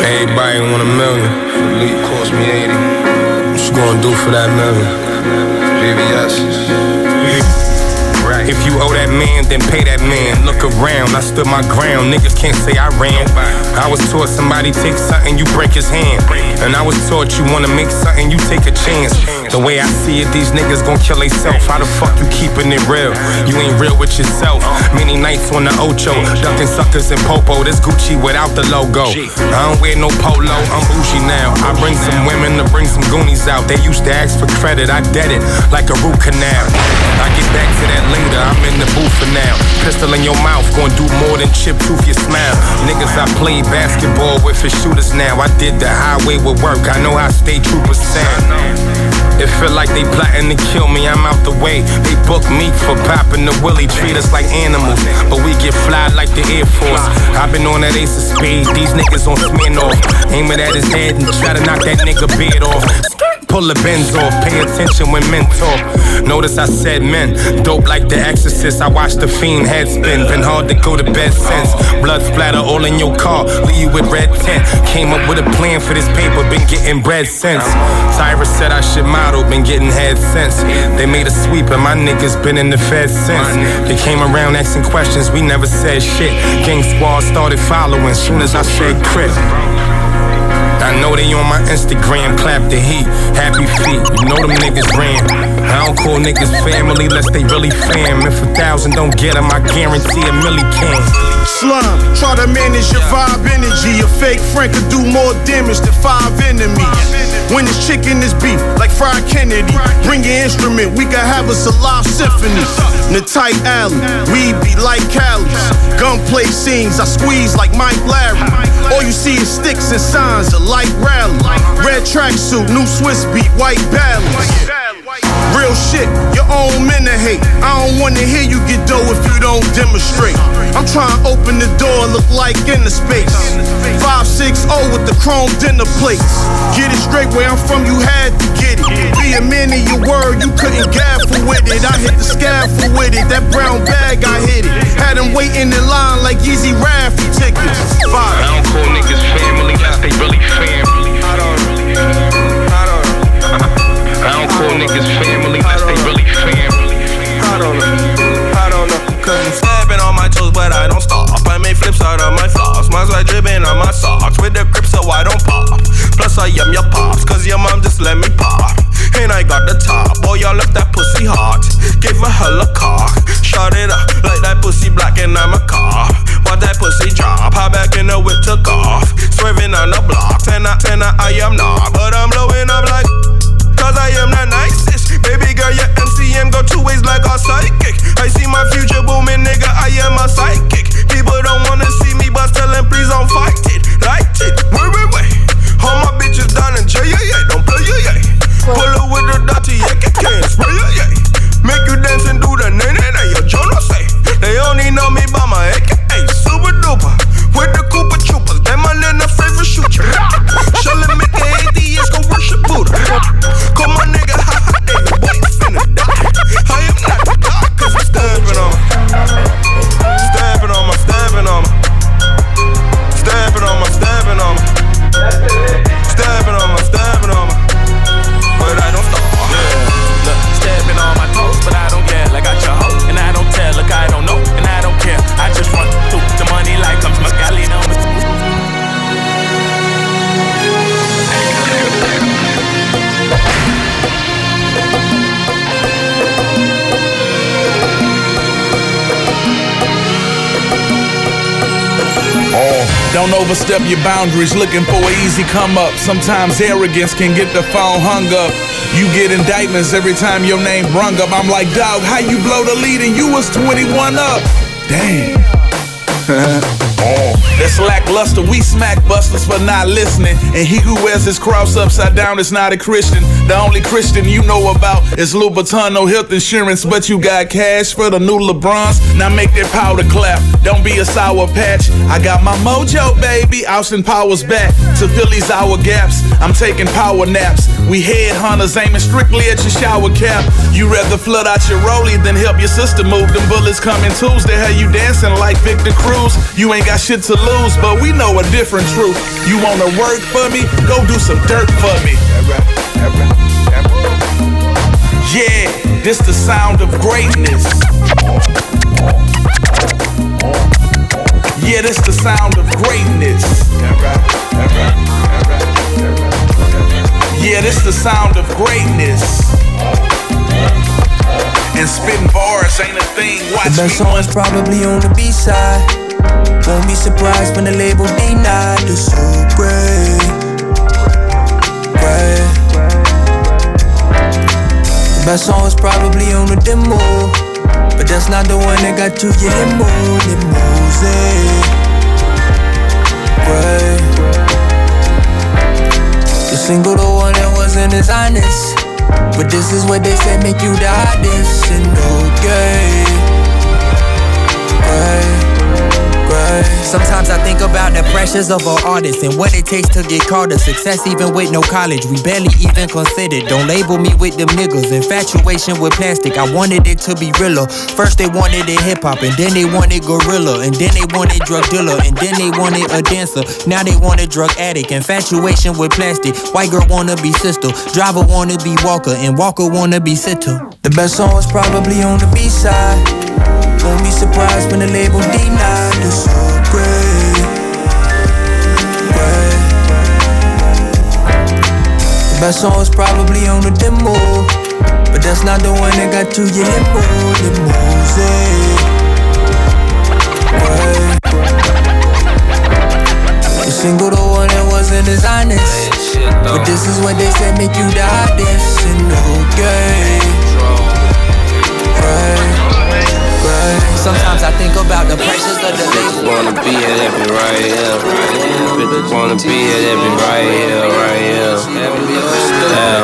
[SPEAKER 28] Everybody want a million. Lead cost me 80. What you gonna do for that million? VVS.
[SPEAKER 29] If you owe that man, then pay that man. Look around, I stood my ground. Niggas can't say I ran. I was taught somebody take something, you break his hand. And I was taught you wanna make something, you take a chance. The way I see it, these niggas gon' kill theyself. How the fuck you keeping it real? You ain't real with yourself. Many nights on the Ocho, ducking suckers and popo. This Gucci without the logo. I don't wear no polo, I'm bougie now. I bring some women to bring some goonies out. They used to ask for credit, I dead it like a root canal. I get back to that later, I'm in the booth for now. Pistol in your mouth, gonna do more than chip proof your smile. Niggas I played basketball with is shooters now. I did the highway with work, I know how state troopers sound. It feel like they plotting to kill me, I'm out the way. They book me for popping the willy, treat us like animals. But we get fly like the Air Force. I've been on that ace of speed, these niggas on Smirnoff. Aim it at his head and try to knock that nigga beard off. Pull the bends off, pay attention when men talk. Notice I said men, dope like the exorcist. I watched the fiend head spin, been hard to go to bed since. Blood splatter all in your car, leave you with red tint. Came up with a plan for this paper, been getting bread since. Tyrus said I should model, been getting head since. They made a sweep and my niggas been in the fed since. They came around asking questions, we never said shit. Gang squad started following, soon as I said crip. I know they on my Instagram, clap the heat, happy feet. You know them niggas ran. I don't call niggas family unless they really fam. If a thousand don't get them, I guarantee a milli can.
[SPEAKER 30] Slum, try to manage your vibe energy. A fake friend could do more damage than five enemies. When it's chicken, it's beef, like Fried Kennedy. Bring your instrument, we can have us a live symphony. In the tight alley, we be like Cali's. Gunplay scenes, I squeeze like Mike Larry. All you see is sticks and signs, a light rally. Red tracksuit, new Swiss beat, white balance. Real shit, your own men to hate. I don't wanna hear you get dough if you don't demonstrate. I'm trying to open the door, look like inner space. 560 with the chrome dinner plates. Get it straight where I'm from, you had to get it. Be a man in your word, you couldn't gaffle with it. I hit the scaffold with it, that brown bag, I hit it. Had them waiting in line like Easy Raffy tickets. Five.
[SPEAKER 29] I don't call niggas family unless they really family. I don't, I don't, I don't call niggas family
[SPEAKER 12] I'm stepping on my toes, but I don't stop. I make flips out of my floss. My sweat dripping on my socks. With the grip so I don't pop. Plus I am your pops, cause your mom just let me pop. And I got the top. Boy, y'all left that pussy hot. Gave her hella cock. Shot it up like that pussy black and I'm a car. Watch that pussy drop. Hop back in the whip took off. Swerving on the blocks. And I, and I, I am not. But I'm blowing up like. Cause I am the nicest. Baby girl, your MCM go two ways like a psychic. I see my future booming, nigga. I am a psychic. People don't wanna see me, but tell them please don't fight it. Light it. Wait, wait, wait. All my bitches down in jail, yeah, yeah. Don't play, yeah, yeah. Pull up with the dirty, yeah, yeah, can spray, yeah, yeah. Make you dance and do the nay, nay, nay. Yo, Joe no say. They only know me by my AKA. Super duper. With the Cooper Troopers. Happy.
[SPEAKER 3] Overstep your boundaries looking for an easy come up. Sometimes arrogance can get the phone hung up. You get indictments every time your name rung up. I'm like, dog, how you blow the lead and you was 21 up? Damn. That's lackluster. We smack busters for not listening. And he who wears his cross upside down is not a Christian. The only Christian you know about is Louboutin, no health insurance, but you got cash for the new LeBrons. Now make that powder clap. Don't be a sour patch. I got my mojo, baby. Austin Powers back to these hour gaps. I'm taking power naps. We headhunters aiming strictly at your shower cap. You rather flood out your rollie than help your sister move. Them bullets coming Tuesday. How you dancing like Victor Cruz? You ain't got shit to lose, but we know a different truth. You wanna work for me? Go do some dirt for me. Yeah, this the sound of greatness. Yeah, this the sound of greatness. Yeah, this the sound of greatness. And spitting bars ain't a thing. Watch
[SPEAKER 10] The best song is probably on the B side. Won't be surprised when the label denied the so great. Great. The best song is probably on the demo. But that's not the one that got you your limo, limousine. Great. The single, the one that wasn't as honest. But this is what they said make you the hottest and okay. Right.
[SPEAKER 31] Sometimes I think about the pressures of an artist and what it takes to get called a success, even with no college. We barely even considered. Don't label me with them niggas. Infatuation with plastic, I wanted it to be realer. First they wanted it hip hop, and then they wanted gorilla, and then they wanted drug dealer, and then they wanted a dancer. Now they want a drug addict. Infatuation with plastic. White girl wanna be sister, driver wanna be Walker, and Walker wanna be sitter.
[SPEAKER 10] The best song is probably on the B side. Won't be surprised when the label denied the so great. Great. The best song is probably on the demo. But that's not the one that got you your limo, limousine. Great. The single, the one that wasn't as honest. But this is what they said make you the hottest and okay. Right, right.
[SPEAKER 31] Sometimes I think about the pressures of the label.
[SPEAKER 17] Wanna be here, that be right here. Bitches wanna be here, that be right here, right here. Yeah.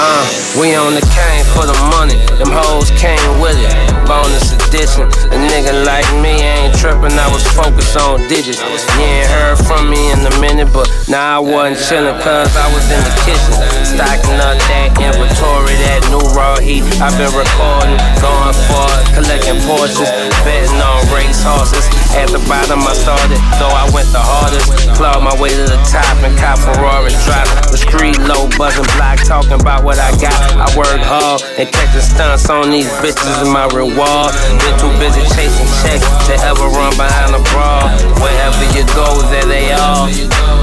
[SPEAKER 17] Uh, we on the cane for the money. Them hoes came with it. Bonus edition. A nigga like me ain't trippin'. I was focused on digits. You ain't heard from me in a minute, but now I wasn't chillin' cause I was in the kitchen. Stocking up that inventory, that new raw heat. I've been recording, going for it, collecting Porsches, betting on race horses. At the bottom I started, though I went the hardest. Clawed my way to the top and cop Ferrari driving. The street low buzzing block, talking about what I got. I work hard and catching stunts on these bitches is my reward. Been too busy chasing checks to ever run behind a bra. Wherever you go, there they are.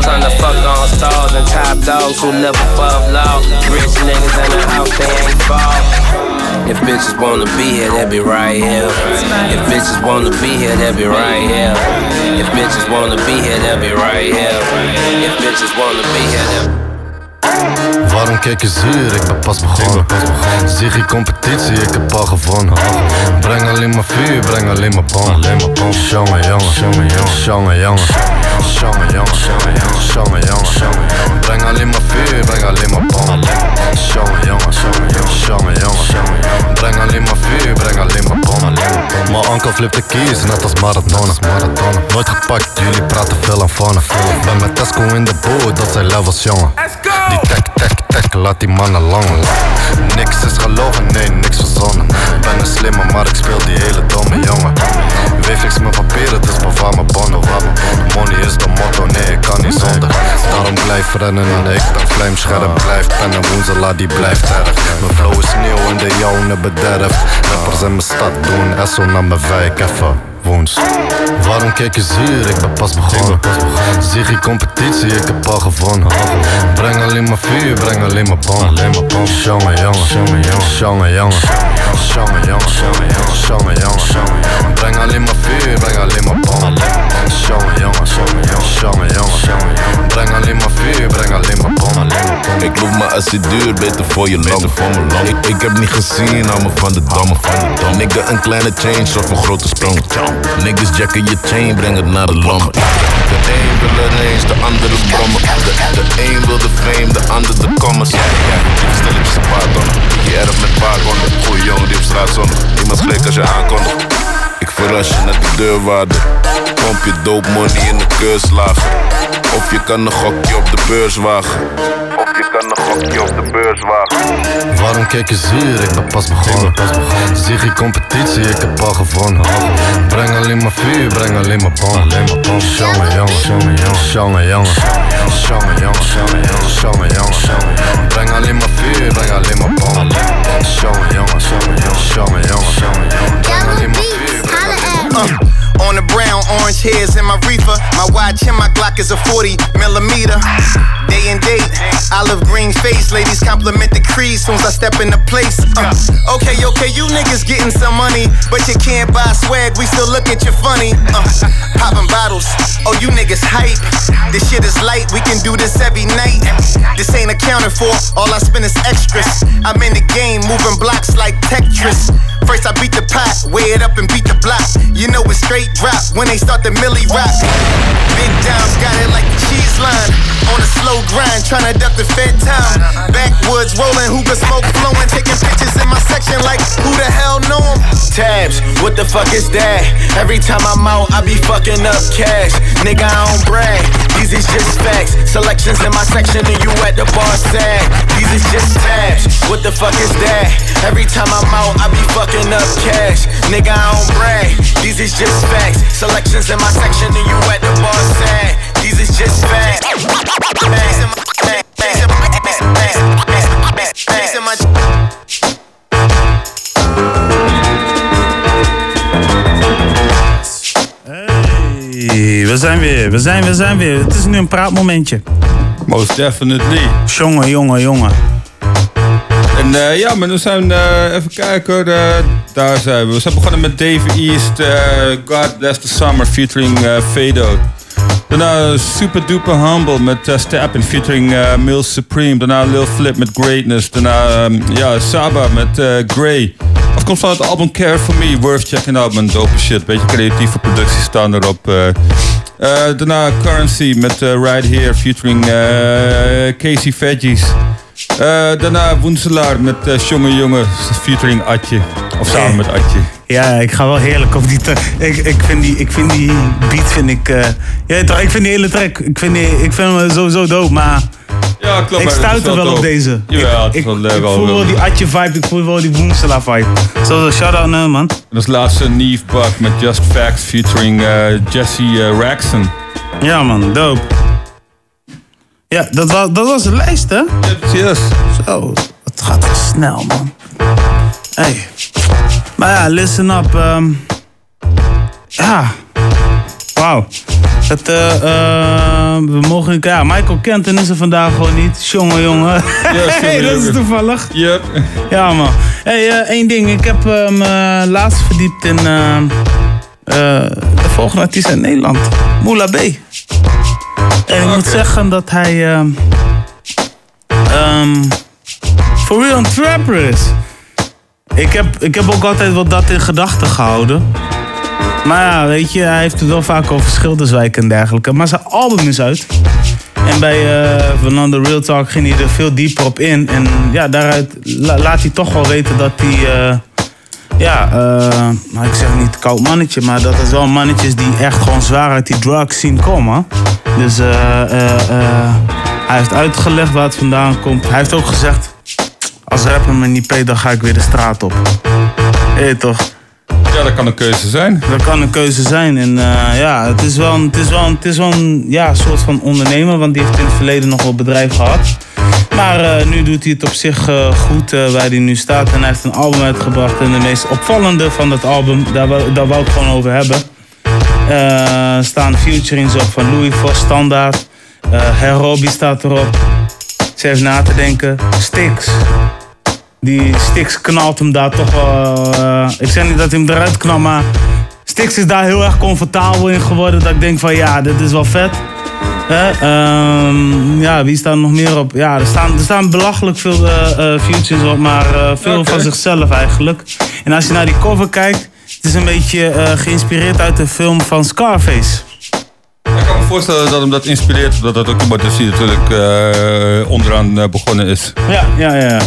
[SPEAKER 17] Trying to fuck on stars and top dogs who live above law. Rich niggas in the house, they ain't fall. If bitches wanna be here, they be right here. If bitches wanna be here, they be right here. If bitches wanna be here, they be right here. If bitches wanna be here, they
[SPEAKER 32] Waarom kijk je zuur? Ik ben pas begonnen. Zie geen competitie, ik heb al gewonnen. Breng alleen maar vuur, breng alleen maar bom. Jongen, jongen, jongen, jongen, jongen, jongen, jongen, jongen. Breng alleen maar vuur, breng alleen maar bom. Jongen, jongen, jongen, jongen. Breng alleen maar vuur, breng alleen maar bom. Onkel flipt de keys, net als Maradona. Nooit gepakt, jullie praten veel aan vanne. Ben met Tesco in de boot, dat zijn levels, jongen. Die tek, tek, tek, laat die mannen lang. Niks is gelogen, nee, niks verzonnen. Ben een slimme, maar ik speel die hele domme jongen. Weef niks mijn papieren, dus bewaar mijn bonnen. Money is de motto, nee, ik kan niet zonder. Daarom blijf rennen en ik ben vlijmscherp. Blijf pennen, woensela, die blijft erg. Mijn flow is nieuw en de jouwe bederft. Rappers in mijn stad doen esso naar mijn wijk, even woens. Waarom kijk je zuur? Ik ben pas begonnen. Zie geen competitie, ik heb al gewonnen. Breng alleen maar vuur, breng alleen maar bon. Jongen, jongen, jongen, jongen, jongen, jongen, jongen, jongen, jongen. Breng alleen maar vuur, breng alleen maar bon. Jongen, jongen, jongen, jongen, Breng alleen maar vuur, breng alleen maar bon.
[SPEAKER 33] Ik loop maar als het duur, beter voor je lang. Ik, ik heb niet gezien, hou me van de damme. Nigga, een kleine change of een grote sprong. Niggas jacken je chain, breng het naar de lamp. De een wil er eens, de andere brommen. De, de een wil de fame, de ander de commas. Ja, ja, die stilletjes een paar tonnen. Je erf met paar konden. Goeie jongen die op straat zonder. Niemand gelijk als je aankondigt. Ik verras je naar de deurwaarde. Pomp je dope money in de keurslagen. Of je kan een gokje op de beurs wagen. Je kan een gokje op de beurs wagen.
[SPEAKER 32] Waarom kijk je zuur? Ik ben pas begonnen. Zie geen competitie, ik heb al gewonnen. Breng alleen maar vuur, breng alleen maar bon. Jongen, jongen, jongen, jongen, jongen, jongen, jongen, jongen. Breng alleen maar vuur, breng alleen maar bon. Jongen, jongen, jongen, jongen, alleen maar vuur, breng alleen maar bon.
[SPEAKER 5] On the brown, orange hairs in my reefer. My watch and my Glock is a 40 millimeter. Day and date, olive green face. Ladies compliment the crease soon as I step in the place. Uh, okay, okay, you niggas getting some money, but you can't buy swag. We still look at you funny. Uh, popping bottles. Oh, you niggas hype. This shit is light. We can do this every night. This ain't accounted for. All I spend is extras. I'm in the game, moving blocks like Tetris. First I beat the pot, weigh it up and beat the block. You know it's straight drop when they start the millie rock. Big Dom's got it like the cheese line. On a slow grind, tryna duck the fed time. Backwoods rolling, hookah smoke flowing, taking pictures in my section like who the hell know 'em? Tabs, what the fuck is that? Every time I'm out, I be fucking up cash. Nigga, I don't brag. These is just facts. Selections in my section and you at the bar sad. These is just tabs. What the fuck is that? Every time I'm out, I be fucking up cash. Nigga, I don't brag. These is just facts. Selections in my section and you at the bar sad. These is just facts.
[SPEAKER 1] Hey, we zijn weer, we zijn, we zijn weer. Het is nu een praatmomentje.
[SPEAKER 6] Most definitely.
[SPEAKER 1] Jongen, jongen, jongen.
[SPEAKER 6] En eh, ja, maar dan zijn we, eh, even kijken, eh, daar zijn we. We zijn begonnen met Dave East, God Bless the Summer featuring Fado. Daarna Super Duper Humble met uh, Step featuring uh, Mills Supreme. Daarna Lil Flip met Greatness. Daarna ehm, ja, Saba met Grey. Afkomst van het album Care For Me. Worth checking out, man. Dope shit. Beetje creatieve producties staan erop. Eh. Daarna Currency met eh, Right Here featuring eh, Casey Veggies. Daarna Woenselaar met uh, Jonge Jonge featuring Atje. Of samen met Atje.
[SPEAKER 1] Ja, ik ga wel heerlijk op die... Ik, ik, vind die, ik vind die beat, vind ik... ja, ik vind die hele track, ik vind, die, ik vind hem sowieso dope, maar...
[SPEAKER 6] Ja, klopt.
[SPEAKER 1] Ik stuit wel op deze.
[SPEAKER 6] Jawel, het is
[SPEAKER 1] Ik,
[SPEAKER 6] wel
[SPEAKER 1] ik
[SPEAKER 6] leuk. wel-
[SPEAKER 1] voel wel die Atje vibe, ik voel wel die Woensela vibe. Zo, shout-out naar hem, man.
[SPEAKER 6] Dat is laatste Neve Buck met Just Facts featuring eh, Jesse eh, Raxon.
[SPEAKER 1] Ja, man, dope. Ja, dat was, dat was de lijst, hè?
[SPEAKER 6] Yes.
[SPEAKER 1] Zo, het gaat snel, man. Hey. Maar ja, listen up. ehm. ja. Wauw. Het, eh, eh, we mogen... Ja, Michael Kenton is er vandaag gewoon niet. Jongen, jongen. hey, dat is toevallig.
[SPEAKER 6] Yep.
[SPEAKER 1] Ja, man. Hey, eh, één ding. Ik heb me laatst verdiept in de volgende artiest uit Nederland. Moula B. En ik moet zeggen dat hij... ehm, for real een trapper is. Ik heb, ik heb ook altijd wel dat in gedachten gehouden. Maar ja, weet je, hij heeft het wel vaak over Schilderswijk en dergelijke. Maar zijn album is uit. En bij eh Fernando Real Talk ging hij er veel dieper op in. En ja, daaruit la- laat hij toch wel weten dat hij... eh, ja, nou, ik zeg niet koud mannetje, maar dat is wel mannetjes die echt gewoon zwaar uit die drugs zien komen. Dus eh, hij heeft uitgelegd waar het vandaan komt. Hij heeft ook gezegd, als rapper me niet peet, dan ga ik weer de straat op. Hé toch?
[SPEAKER 6] Ja, dat kan een keuze zijn.
[SPEAKER 1] Dat kan een keuze zijn. En eh, ja, het is wel, een, het is wel, het is wel een ja, soort van ondernemer, want die heeft in het verleden nog wel bedrijf gehad. Maar eh, nu doet hij het op zich eh, goed waar hij nu staat. En hij heeft een album uitgebracht. En de meest opvallende van dat album, daar wou, daar wou ik gewoon over hebben. staan featurings op van Louis Vos, Standaard. Eh Herobi staat erop. Ze heeft na te denken. Stix. Die Stix knalt hem daar toch wel. eh, ik zeg niet dat hij hem eruit knalt, maar Stix is daar heel erg comfortabel in geworden. Dat ik denk van ja, dit is wel vet. Ehm, ja, wie staat er nog meer op? Ja, er staan, er staan belachelijk veel eh eh, futures op, maar eh, veel van zichzelf eigenlijk. En als je naar die cover kijkt, het is een beetje eh, geïnspireerd uit de film van Scarface.
[SPEAKER 6] Ik kan me voorstellen dat hem dat inspireert, omdat dat ook iemand is die natuurlijk eh, onderaan eh, begonnen is.
[SPEAKER 1] Ja, ja, ja.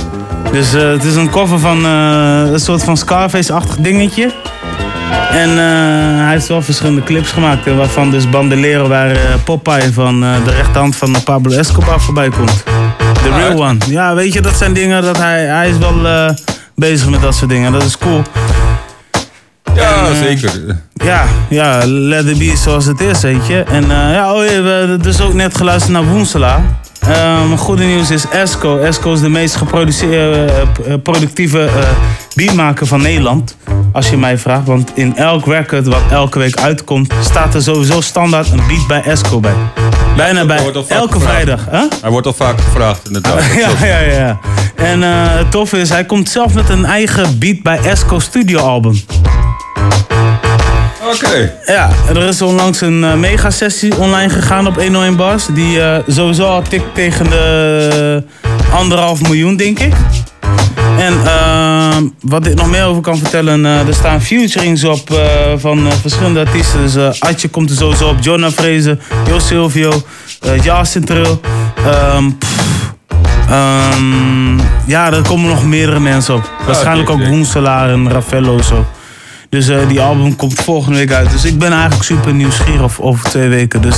[SPEAKER 1] Dus eh, het is een cover van eh, een soort van Scarface-achtig dingetje. En eh, hij heeft wel verschillende clips gemaakt, waarvan dus Bandolero waar Popeye van de rechterhand van Pablo Escobar voorbij komt. The real one. Ja, weet je, dat zijn dingen dat hij, hij is wel bezig met dat soort dingen. Dat is cool.
[SPEAKER 6] Ja,
[SPEAKER 1] En,
[SPEAKER 6] zeker.
[SPEAKER 1] Ja, ja, let it be zoals het is, weet je. En eh, ja, oh, we hebben dus ook net geluisterd naar Woensela. Ehm goede nieuws is Esco. Esco is de meest geproduceerde, eh, eh, productieve eh, beatmaker van Nederland. Als je mij vraagt. Want in elk record wat elke week uitkomt, staat er sowieso standaard een beat bij Esco bij. Bijna bij elke vrijdag. Hè?
[SPEAKER 6] Hij wordt al vaak gevraagd, inderdaad.
[SPEAKER 1] ja, ja, ja. En eh, het toffe is, hij komt zelf met een eigen beat bij Esco studio album.
[SPEAKER 6] Oké.
[SPEAKER 1] Ja, er is onlangs een eh, mega-sessie online gegaan op 101 Bars. Die eh, sowieso al tikt tegen de anderhalf miljoen, denk ik. En eh, wat ik nog meer over kan vertellen, eh, er staan featurings op van verschillende artiesten. Dus Atje komt er sowieso op, Jonah Vrezen, Jo Silvio, uh, Jasin Trill. Ehm, pff, ehm, ja, er komen nog meerdere mensen op. Waarschijnlijk ook. Woenselaar en Raffello zo. Dus eh, die album komt volgende week uit. Dus ik ben eigenlijk super nieuwsgierig of- over twee weken. Dus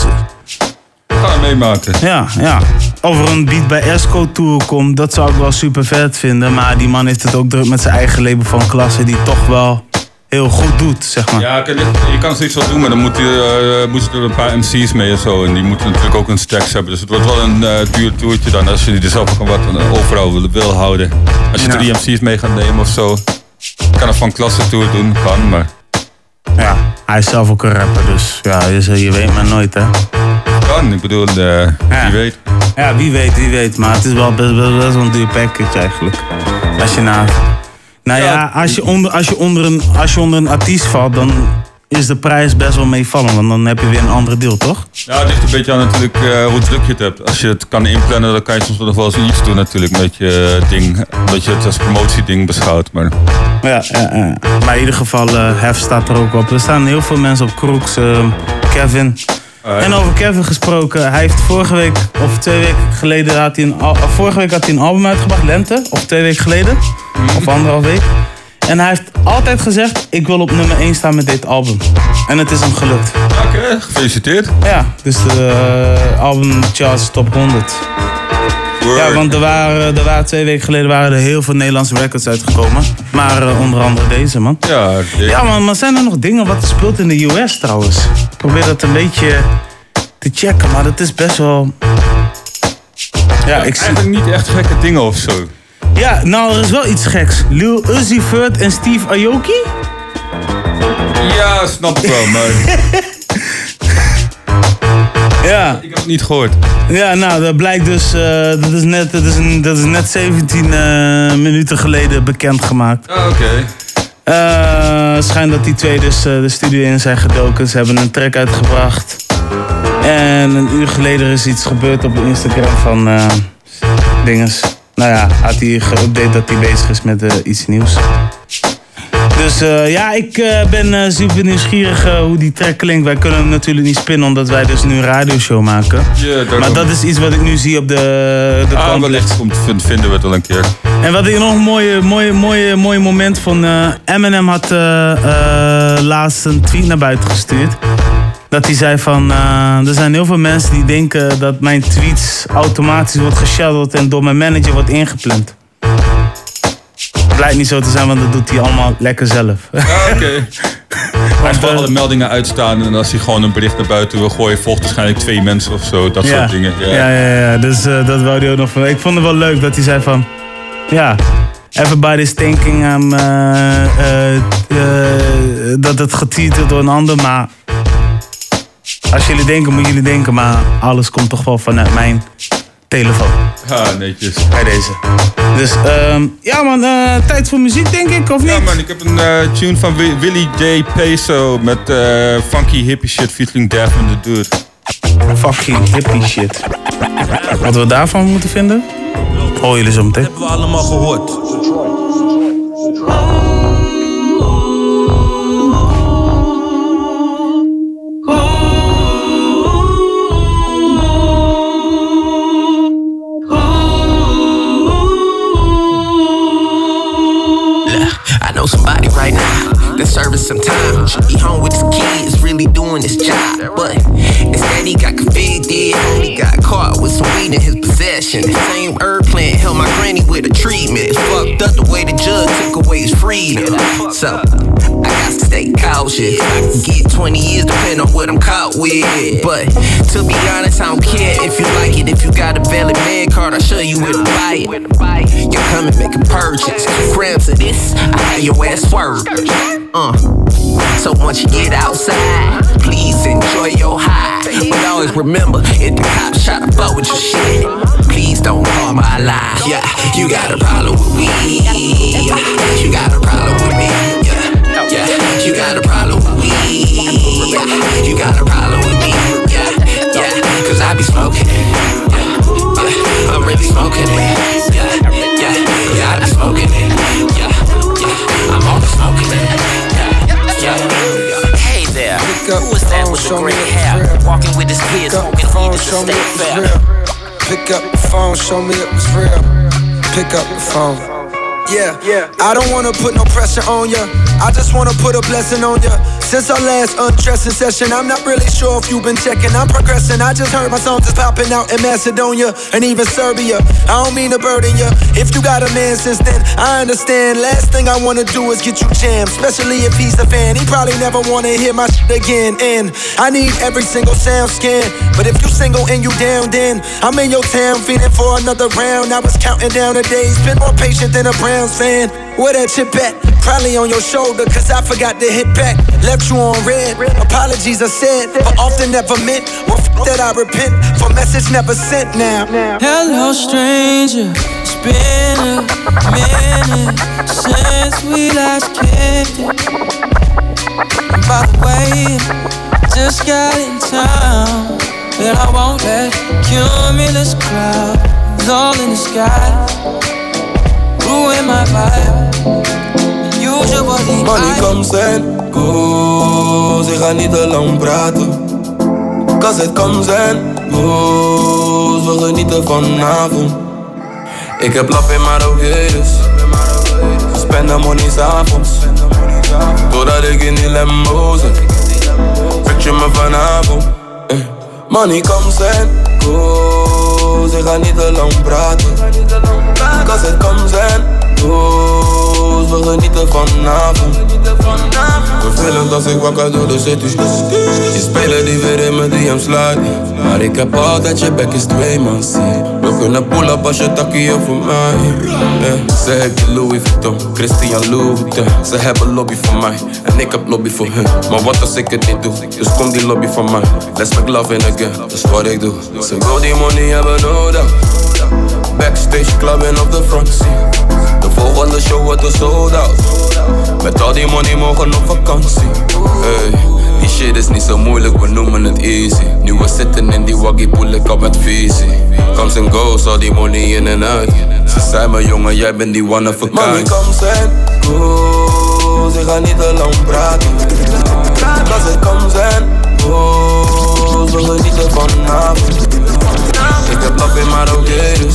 [SPEAKER 6] gaan hem meemaken.
[SPEAKER 1] ja, ja. Of er een beat bij Esco Tour komt, dat zou ik wel super vet vinden. Maar die man heeft het ook druk met zijn eigen label van klasse, die toch wel heel goed doet, zeg maar.
[SPEAKER 6] Ja, je kan- zoiets wel doen, maar dan moet je, uh, moeten er een paar MC's mee en zo. En die moeten natuurlijk ook een stacks hebben. Dus het wordt wel een eh, duur toertje dan als je er zelf ook wat eh, overal wil, wil houden. Als je
[SPEAKER 1] Ja.
[SPEAKER 6] drie MC's mee gaat nemen of zo. Kan een van klasse tour doen, kan, maar
[SPEAKER 1] Ja, hij is zelf ook een rapper, dus ja, je, je weet maar nooit, hè.
[SPEAKER 6] kan. Ik bedoel, eh, wie weet.
[SPEAKER 1] Ja, wie weet, wie weet. Maar het is wel best, best, best wel een duur package eigenlijk. Als je na... Nou ja, als je, onder, als, je onder een, als je onder een artiest valt, dan is de prijs best wel meevallen. Want dan heb je weer een andere deel, toch?
[SPEAKER 6] Ja, het ligt een beetje aan natuurlijk eh, hoe druk je het hebt. Als je het kan inplannen, dan kan je soms nog wel eens iets doen natuurlijk met je ding. Dat je het als promotieding beschouwt. Maar
[SPEAKER 1] Ja, ja, ja. Maar in ieder geval, eh Hef staat er ook op. Er staan heel veel mensen op. Crooks, eh, Kevin.
[SPEAKER 6] Ah,
[SPEAKER 1] En over Kevin gesproken, hij heeft vorige week of twee weken geleden had hij een, al- of vorige week had hij een album uitgebracht, Lente, of twee weken geleden, of anderhalf week. En hij heeft altijd gezegd, ik wil op nummer 1 staan met dit album. En het is hem gelukt.
[SPEAKER 6] Oké, gefeliciteerd.
[SPEAKER 1] Ja, dus de eh, album charts top 100. Ja, want er waren, er waren twee weken geleden waren er heel veel Nederlandse records uitgekomen. Maar eh, onder andere deze, man.
[SPEAKER 6] Ja,
[SPEAKER 1] ja maar, maar zijn er nog dingen wat er speelt in de US trouwens? Ik probeer dat een beetje te checken, maar dat is best wel... Ja, ik zie...
[SPEAKER 6] Eigenlijk niet echt gekke dingen of zo.
[SPEAKER 1] Ja, nou, er is wel iets geks. Lil Uzi Vert en Steve Aoki?
[SPEAKER 6] Ja, snap ik wel, maar
[SPEAKER 1] Ja.
[SPEAKER 6] ik heb het niet gehoord.
[SPEAKER 1] Ja, nou, dat blijkt dus... eh, dat, is net, dat, is een, dat is net 17 eh, minuten geleden bekendgemaakt.
[SPEAKER 6] Ah, oké.
[SPEAKER 1] Eh, schijnt dat die twee dus de studio in zijn gedoken. Ze hebben een track uitgebracht. En een uur geleden is iets gebeurd op de Instagram van dinges. Nou ja, had hij geüpdate dat hij bezig is met iets nieuws. Dus eh, ja, ik eh, ben eh, super nieuwsgierig hoe die track klinkt. Wij kunnen hem natuurlijk niet spinnen omdat wij dus nu een radioshow maken. Maar dat is iets wat ik nu zie op de, de
[SPEAKER 6] Ah, wellicht komt, vind- vinden we het wel een keer.
[SPEAKER 1] en wat ik nog een mooie, mooie, mooie, mooie moment vond. eh Eminem had laatst een tweet naar buiten gestuurd. Dat hij zei van, er zijn heel veel mensen die denken dat mijn tweets automatisch wordt geshadoed en door mijn manager wordt ingepland. Blijkt niet zo te zijn, want dat doet hij allemaal lekker zelf.
[SPEAKER 6] Ja, oké. Als gewoon alle meldingen uitstaan en als hij gewoon een bericht naar buiten wil gooien, volgt waarschijnlijk twee mensen of zo. Dat
[SPEAKER 1] ja.
[SPEAKER 6] soort dingen. Ja.
[SPEAKER 1] Ja, ja, ja. Dus eh, dat wou hij ook nog van. Ik vond het wel leuk dat hij zei van, ja, everybody's thinking I'm, eh, eh, eh, dat het wordt door een ander, maar Als jullie denken, moeten jullie denken, maar alles komt toch wel vanuit mijn telefoon.
[SPEAKER 6] Ja, netjes.
[SPEAKER 1] Bij deze. Dus ehm, ja man, eh, tijd voor muziek denk ik, of niet?
[SPEAKER 6] Ja man, ik heb een eh, tune van Wi- Willy J. Peso met eh, funky hippie shit featuring Devin the Dude.
[SPEAKER 1] Fucking hippie shit. Wat we daarvan moeten vinden? Hoor jullie zo meteen.
[SPEAKER 12] Hebben we allemaal gehoord.
[SPEAKER 18] Know somebody right now that's serving some time. Should be home with his kids, really doing his job. But he got convicted. He got caught with some weed in his possession. The same herb plant held my granny with a treatment. Fucked up the way the judge took away his freedom. So, I got to stay cautious. Get 20 years depending on what I'm caught with. But to be honest, I don't care if you like it. If you got a valid man card, I'll show you where to buy it. You come and make a purchase. Grams of this, I have your ass swerve. Uh. So once you get outside, please enjoy your high. But always remember, if the cops try to fuck with your shit, please don't call my line. Yeah, you got a problem with weed. You got a problem with me. Yeah, yeah, you got a problem with weed. You got a problem with me. Yeah, yeah, cause I be smoking it. Yeah, yeah, I'm really smoking it. Yeah, yeah, yeah, I be smoking it. Yeah, yeah, I'm always smoking it. Yeah, yeah. Hey there, who is that with the gray hair? Walking with his kids, smoking weed is a state fair.
[SPEAKER 34] Pick up the phone, show me it was real. Pick up the phone. Yeah, yeah. I don't wanna put no pressure on ya. I just wanna put a blessing on ya. Since our last undressing session, I'm not really sure if you've been checking. I'm progressing. I just heard my songs is popping out in Macedonia and even Serbia. I don't mean to burden ya. If you got a man since then, I understand. Last thing I wanna do is get you jammed, especially if he's a fan. He probably never wanna hear my shit again. And I need every single sound scan. But if you single and you down, then I'm in your town feeling for another round. I was counting down the days, been more patient than a Browns fan. Where that chip at? Probably on your shoulder, cause I forgot to hit back. Left you on red. Apologies are said, but often never meant. Well, f- that I repent for message never sent now. Hello, stranger. It's been a minute since we last kicked it. And by the way, just got in town. And I won't let cumulus clouds all in the sky ruin my vibe. Usually
[SPEAKER 12] Money comes and goes, ik ga niet te lang praten. Cause it comes and goes, we genieten vanavond. Ik heb laf in maar oké dus. Spend the money s'avonds. Ik in die lembo zit. Picture me vanavond. eh. Money comes and goes, ik ga niet te lang praten. Cause it comes and goes, we genieten vanavond. Vervelend als ik wakker door de city. Die spelen die weer in mijn DM slide. Maar ik heb altijd je back is twee man. We kunnen pull up als je takkie voor mij. Yeah. Ze hebben Louis Vuitton, Christian Louboutin. Ze hebben lobby voor mij en ik heb lobby voor hun. Maar wat als ik het niet doe? Dus kom die lobby van mij. Let's make love in again, dat is wat ik doe. Ze wil die money hebben nodig. Backstage clubbing op de front seat. De volgende show wordt een sold out. Met al die money mogen op vakantie. Hey, die shit is niet zo moeilijk, we noemen het easy. Nu we zitten in die waggie, pull ik op met visie. Comes and goes, al die money in en uit. Ze zei me jongen, jij bent die one of a kind. Money comes and goes, ik ga niet te lang praten. Cause it comes and goes, we genieten vanavond. Ik heb love in maar oké dus.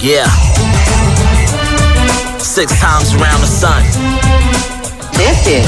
[SPEAKER 18] Yeah. Six times around the sun. This is.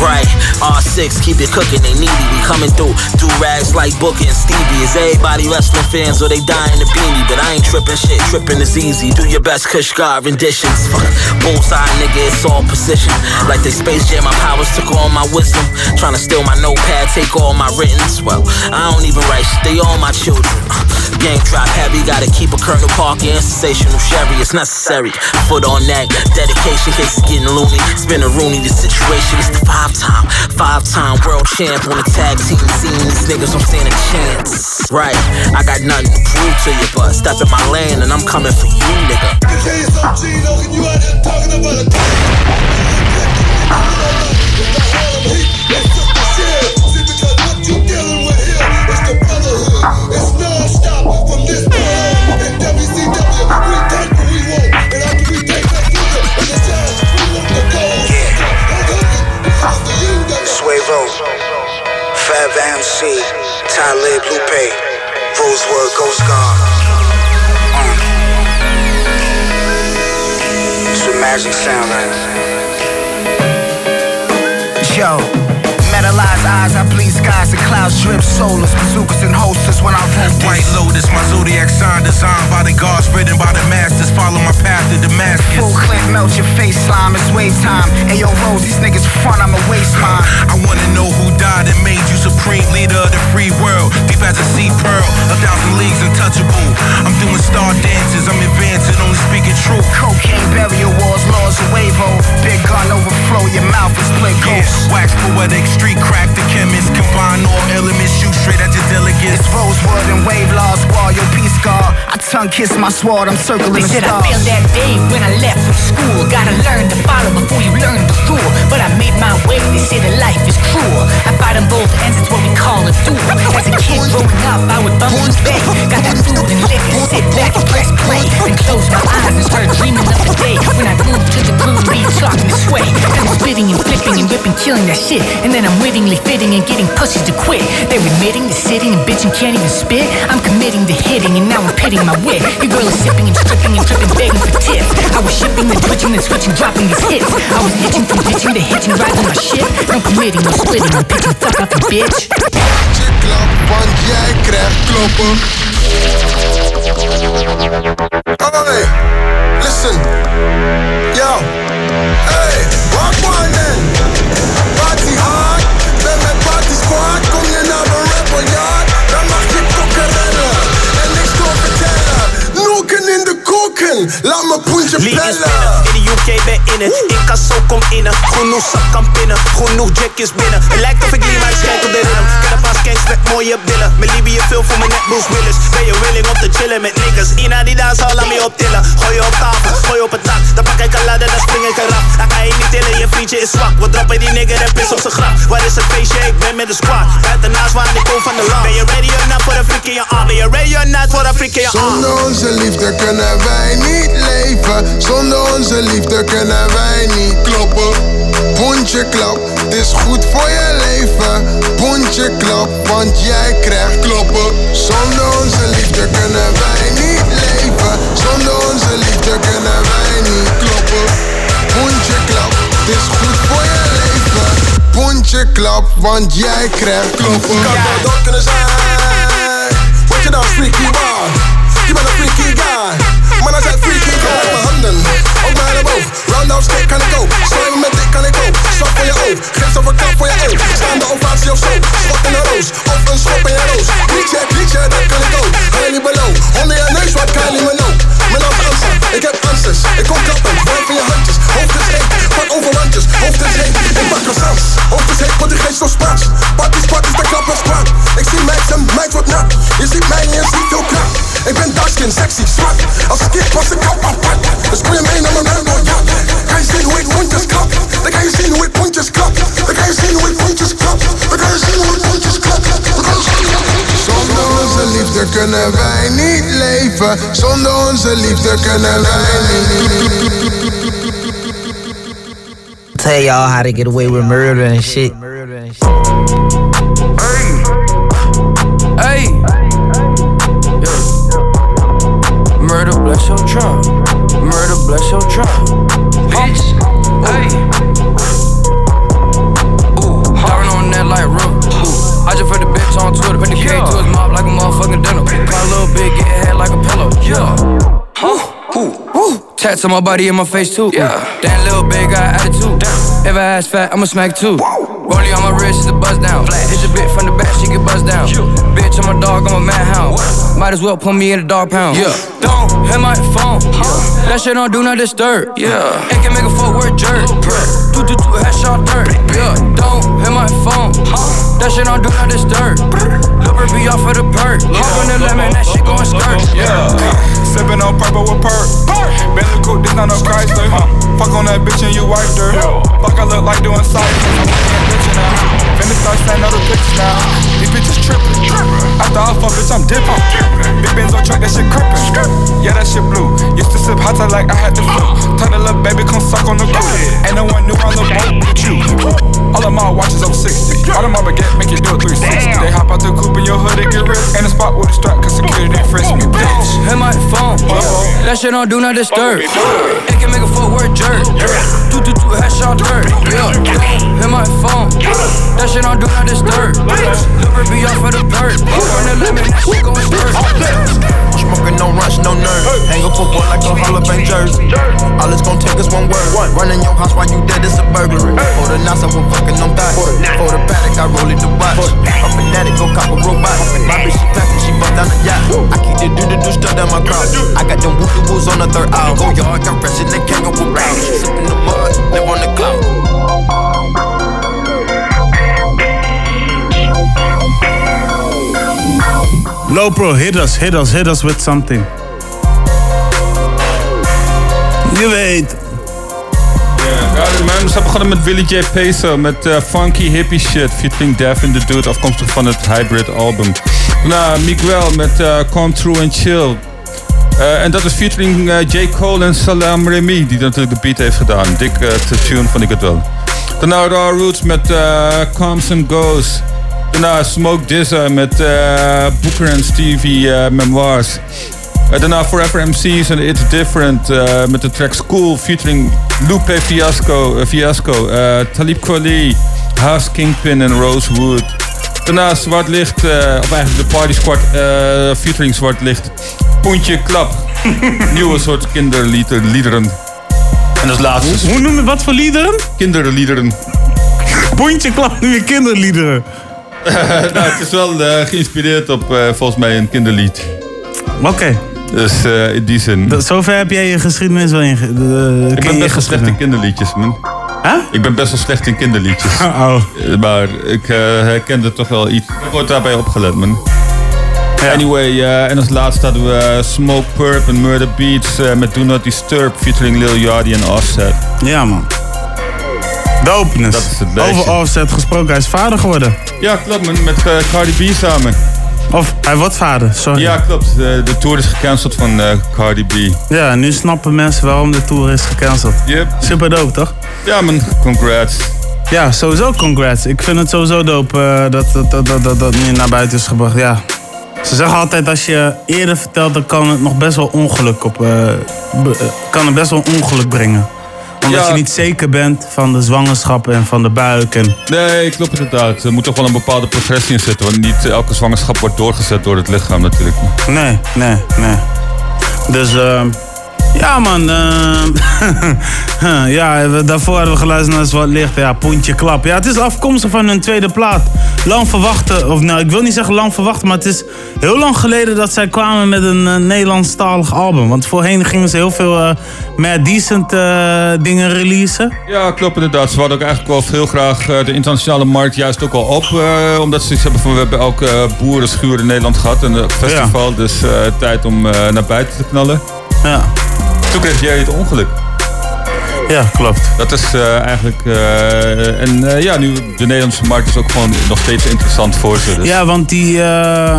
[SPEAKER 18] Right. R6, keep it cooking, they needy. We coming through. Do rags like Booker and Stevie. Is everybody wrestling fans or they dying to beat me? But I ain't tripping shit, tripping is easy. Do your best Kush God renditions. Fuck. Bullseye, nigga, it's all precision. Like they Space Jam, my powers took all my wisdom. Trying to steal my notepad, take all my writtens. Well, I don't even write shit, they all my children. Game drop heavy, gotta keep a Colonel Parker and sensational Sherry. It's necessary. Foot on neck, dedication, case it's getting loony. Spin a Rooney, the situation is the five time, five time world champ on the tag team scene. These niggas don't stand a chance. Right, I got nothing to prove to you, but step in my lane and I'm coming for you, nigga.
[SPEAKER 35] Suevo, Lupa MC, Talib Lupe, Rosewood Ghost God. Mm. That's what magic sound like.
[SPEAKER 5] Yo eyes, I bleed skies and clouds drip solars, bazookas and holsters when I roll
[SPEAKER 36] White Lotus, my zodiac sign designed by the gods, written by the masters. Follow my path to Damascus.
[SPEAKER 5] Full clip, melt your face, slime, it's wave time. Ayo, Rose, these niggas front, I'm a waste mine.
[SPEAKER 36] I wanna know who died and made you supreme leader of the free world. Deep as a sea pearl, a thousand leagues untouchable. I'm doing star dances, I'm advancing, only speaking truth.
[SPEAKER 5] Cocaine burial walls, laws of Wavo. Big gun overflow, your mouth is split
[SPEAKER 36] Yeah, wax poetic, street crack the chemist. Combine all elements, shoot straight at your delegates.
[SPEAKER 5] It's Rosewood and wave laws, wall, your peace guard. I tongue kiss my sword, I'm circling
[SPEAKER 37] They
[SPEAKER 5] the
[SPEAKER 37] said I failed that day when I left from school. Gotta learn to follow before you learn the rule. But I made my way, they say that life is cruel. I fight on both ends, it's what we call a duel. As a kid growing up, I would bump and beg. Got that food and liquor, sit back and press play. Killing that shit. And then I'm wittingly fitting and getting pussies to quit. They're admitting to sitting and bitching can't even spit. I'm committing to hitting and now I'm pitting my wit. Your girl is sipping and stripping and tripping, begging for tips. I was shipping and twitching and switching, dropping these hits. I was hitching from ditching to hitching, riding my shit. No committing, no splitting, I'm pitching, fuck up a bitch.
[SPEAKER 20] want jij krijgt kloppen. Listen. Yo, hey, walk laat me poentje bellen.
[SPEAKER 38] binnen, in de UK ben in het. Incasso kom innen, genoeg zak kan pinnen, genoeg jack is binnen. Het lijkt of ik lean, maar ik schijt op de rhythm. Ken een paar skanks met mooie billen. Mijn Libië veel voor mijn net Bruce Willis. Ben je willing om te chillen met niggas? Ina die daar zal laat me optillen. Gooi je op tafel, gooi je op het dak. Dan pak ik een ladder, dan spring ik eraf. Dan ga je niet tillen, je vriendje is zwak. We droppen die nigger en piss op zijn graf. Waar is het feestje? Ik ben met de squad. Buitenaast waar ik kom van de land. Ben je ready or not voor een freak in je arm? Ben je ready or not voor een freak in je arm?
[SPEAKER 20] Zonder onze liefde kunnen wij niet leven. Zonder onze liefde kunnen wij niet kloppen. Pontje klap, het is goed voor je leven. Pontje klap, want jij krijgt kloppen. Zonder onze liefde kunnen wij niet leven. Zonder onze liefde kunnen wij niet kloppen. Pontje klap, het is goed voor je leven. Pontje klap, want jij krijgt kloppen. Kan wel dood kunnen zijn. Wat je dan freaky wild? Je bent een freaky guy. Roundhouse kick kan ik ook. Slaan met dik kan ik ook. Stap voor je oog. Geef over klap voor je oog. Staande ovatie of zo. Schot in een roos. Of een schop in je roos. Liedje, liedje, dat kan ik ook. Kylie below. Onder je neus wat Kylie ook. Mijn naam is. Ik heb answers. Ik kom klappen. Vijf van je handjes. Hoofd is heet. Hoofd is heet. Ik pak croissants. Hoofd is heet. Want die geest zo Spaans. Parties, parties, de klap is sprak. Ik zie meid en meid wordt nat. Je ziet mij en je ziet veel krap. Ik ben darkskin, sexy, zwart. Als ik kip was ik kap apart. Dus kom je mee naar mijn Rambo, ja. Kan je zien hoe ik pontjes klap? Dan kan je zien hoe ik pontjes klap. Dan kan je zien hoe ik pontjes klap. Dan kan je zien hoe ik pontjes klap. Ik. Zonder onze liefde kunnen wij niet leven. Zonder onze liefde kunnen wij niet.
[SPEAKER 39] tell y'all how to get away with murder and shit.
[SPEAKER 40] Hey, hey, yeah. murder bless your trunk, murder bless your trunk, bitch. Hey, ooh, hard on that like rope. I just put the bitch on Twitter, put the yeah. K to his mouth like a motherfucking dental. Call a little bit, get head like a pillow. Yeah. Huh? Woo. Tats on my body and my face too. Yeah. That little big got attitude. If I ass fat, I'ma smack too. Rollie on my wrist is a buzz down. Hit the bit from the back, she get buzzed down. Bitch, I'm a dog, I'm a madhound. Might as well put me in a dog pound. Yeah. Don't hit my phone. That shit don't do not disturb. Yeah. It can make a footwork jerk. Do do do headshot dirt. Yeah. Don't hit my phone. That shit don't do not disturb. Brit be off of the perk. Hop on the lemon, that shit going skirt.
[SPEAKER 36] Yeah. Sipping on purple with perk. Bentley coupe, this not no Chrysler. Fuck on that bitch and you wiped her. Fuck, I look like doing ciphers. I'm now. Finna start sending other pictures now. These bitches trippin'. After I fuck, bitch, I'm dipping. Big Benz on track, that shit crippin'. Yeah, that shit blue. Used to sip hot like I had the flu. Tell the little baby, come suck on the boot. Ain't no one knew I look boat with you. All of my watches over 60. All of my baguette make you do a 360. They hop out the coupe in your hood, they get risk. Ain't a spot with a strap, cause security didn't frisk me, bitch.
[SPEAKER 40] Hit my phone. That shit don't do not disturb. It can make a footwork jerk. Do do do headshot dirt. Hit my phone. That shit don't do not disturb. Lil' Brit be off of the perk. Hop on the lemon, that shit going skirt.
[SPEAKER 41] Smoking no rush, no nerve. Hang up a boy like a Hall of Fame jersey. All it's gonna take is one word. Running your house while you dead is a burglary. For the knots, I was fucking on thighs. For the paddock, I roll it the watch. I'm fanatic, go cop a robot. My bitch, she classy, she bust down the yacht. I keep the do the do stuff down my crowd. I got them woo woos on the third aisle. Go yard, got fresh in the kangaroo brown. Sip in the mud, live on the cloud.
[SPEAKER 1] Lopro, hit us, hit us, hit us with something. Je weet.
[SPEAKER 6] Ja, man, ze begonnen met Willie J. Peso met eh, Funky Hippie Shit featuring Devin the Dude, afkomstig van het Hybrid album. Daarna Miguel met eh, Come True and Chill. Eh, en dat is featuring J. Cole en Salam Remy, die natuurlijk de beat heeft gedaan. Dik uh, tune vond ik het wel. Daarna Raw Roots met Comes and Goes. Daarna Smoke Dizza met eh, Booker en Stevie eh, Memoirs. Eh, daarna Forever MC's en It's Different met de track School featuring Lupe Fiasco, Fiasco Talib Kweli, Haas Kingpin en Rosewood. Daarna Zwart Licht, of eigenlijk de Party Squad featuring Zwart Licht. Poentje Klap. Nieuwe soort kinderliederen. En als laatste...
[SPEAKER 1] Hoe noem je wat voor liederen?
[SPEAKER 6] Kinderliederen.
[SPEAKER 1] Poentje klap weer kinderliederen.
[SPEAKER 6] nou, het is wel eh, geïnspireerd op eh, volgens mij een kinderlied.
[SPEAKER 1] Oké.
[SPEAKER 6] Dus eh, in die zin.
[SPEAKER 1] Dat- Zover heb jij je geschiedenis wel in.
[SPEAKER 6] ik ben best wel slecht in kinderliedjes, man. Ik ben best wel slecht in kinderliedjes.
[SPEAKER 1] Oh.
[SPEAKER 6] Maar ik herkende toch wel iets. Ik word daarbij opgelet, man. Anyway, en als laatste hadden we Smoke Purp en Murder Beats met Do Not Disturb featuring Lil Yachty en Offset.
[SPEAKER 1] Ja, man. Dopeness.
[SPEAKER 6] Dat is het.
[SPEAKER 1] Over Offset gesproken, hij is vader geworden.
[SPEAKER 6] Ja, klopt, man. Met eh, Cardi B samen.
[SPEAKER 1] Of hij wordt vader, sorry.
[SPEAKER 6] Ja, klopt. De, de tour is gecanceld van eh, Cardi B.
[SPEAKER 1] Ja, nu snappen mensen waarom de tour is gecanceld.
[SPEAKER 6] Yep.
[SPEAKER 1] Super dope, toch?
[SPEAKER 6] Ja, man. Congrats.
[SPEAKER 1] Ja, sowieso congrats. Ik vind het sowieso dope eh, dat, dat, dat, dat, dat, dat nu naar buiten is gebracht. Ja. Ze zeggen altijd als je eerder vertelt, dan kan het nog best wel ongeluk op. kan het best wel ongeluk brengen. Omdat
[SPEAKER 6] Ja.
[SPEAKER 1] je niet zeker bent van de zwangerschap en van de buik. En...
[SPEAKER 6] Nee, klopt inderdaad. Er moet toch wel een bepaalde progressie in zitten. Want niet elke zwangerschap wordt doorgezet door het lichaam natuurlijk.
[SPEAKER 1] Nee, nee, nee. Dus ehm ja man, ehm, ja, we- daarvoor hadden we geluisterd naar Zwart Licht. Ja, Poentje Klap. Ja, het is afkomstig van hun tweede plaat. Lang verwachten, of nou, ik wil niet zeggen lang verwachten, maar het is heel lang geleden dat zij kwamen met een eh, Nederlandstalig album. Want voorheen gingen ze heel veel eh Mad Decent eh, dingen releasen.
[SPEAKER 6] Ja, klopt inderdaad. Ze hadden ook eigenlijk wel heel graag eh, de internationale markt juist ook al op. eh, omdat ze iets hebben van we hebben elke uh, boerenschuur in Nederland gehad. En een festival, dus eh, tijd om eh, naar buiten te knallen.
[SPEAKER 1] Ja.
[SPEAKER 6] Toen kreeg jij het ongeluk.
[SPEAKER 1] Ja, klopt.
[SPEAKER 6] Dat is eh, eigenlijk... eh, en eh, ja, nu de Nederlandse markt is ook gewoon nog steeds interessant voor ze. Dus.
[SPEAKER 1] Ja, want die,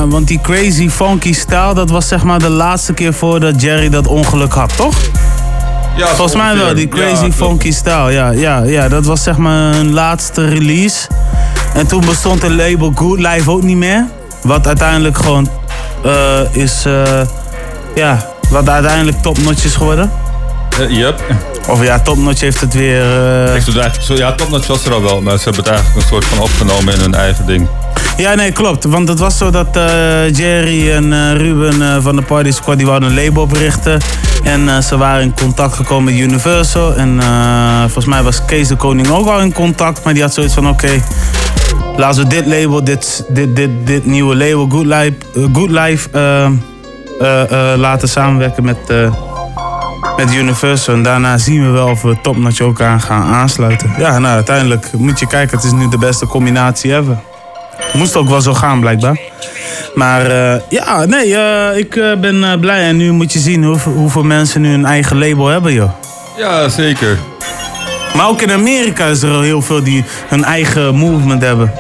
[SPEAKER 1] want die crazy funky stijl, dat was zeg maar de laatste keer voordat Jerry dat ongeluk had, toch?
[SPEAKER 6] Ja,
[SPEAKER 1] Volgens mij wel, die crazy
[SPEAKER 6] Ja,
[SPEAKER 1] funky stijl. Ja, ja, ja, dat was zeg maar hun laatste release. En toen bestond het label Good Life ook niet meer. Wat uiteindelijk gewoon is, ja, wat uiteindelijk topnotch is geworden.
[SPEAKER 6] Eh, yep.
[SPEAKER 1] Of ja, topnotch heeft het weer... eh,
[SPEAKER 6] Ik zo, ja, Topnotch was er al wel, maar ze hebben het eigenlijk een soort van opgenomen in hun eigen ding.
[SPEAKER 1] Ja, nee, klopt. Want het was zo dat eh, Jerry en Ruben van de Party Squad die wouden een label oprichten. En ze waren in contact gekomen met Universal. En volgens mij was Kees de Koning ook al in contact. Maar die had zoiets van, oké, laten we dit label, dit, dit, dit, dit nieuwe label, Good Life, Good Life laten samenwerken met, eh, met Universal. En daarna zien we wel of we Topnotch ook aan gaan aansluiten. Ja, nou, uiteindelijk moet je kijken, het is nu de beste combinatie ever. Moest ook wel zo gaan, blijkbaar. Maar eh, ja, nee, eh, ik eh, ben eh, blij. En nu moet je zien hoeveel, hoeveel mensen nu een eigen label hebben, joh.
[SPEAKER 6] Ja, zeker.
[SPEAKER 1] Maar ook in Amerika is er al heel veel die hun eigen movement hebben.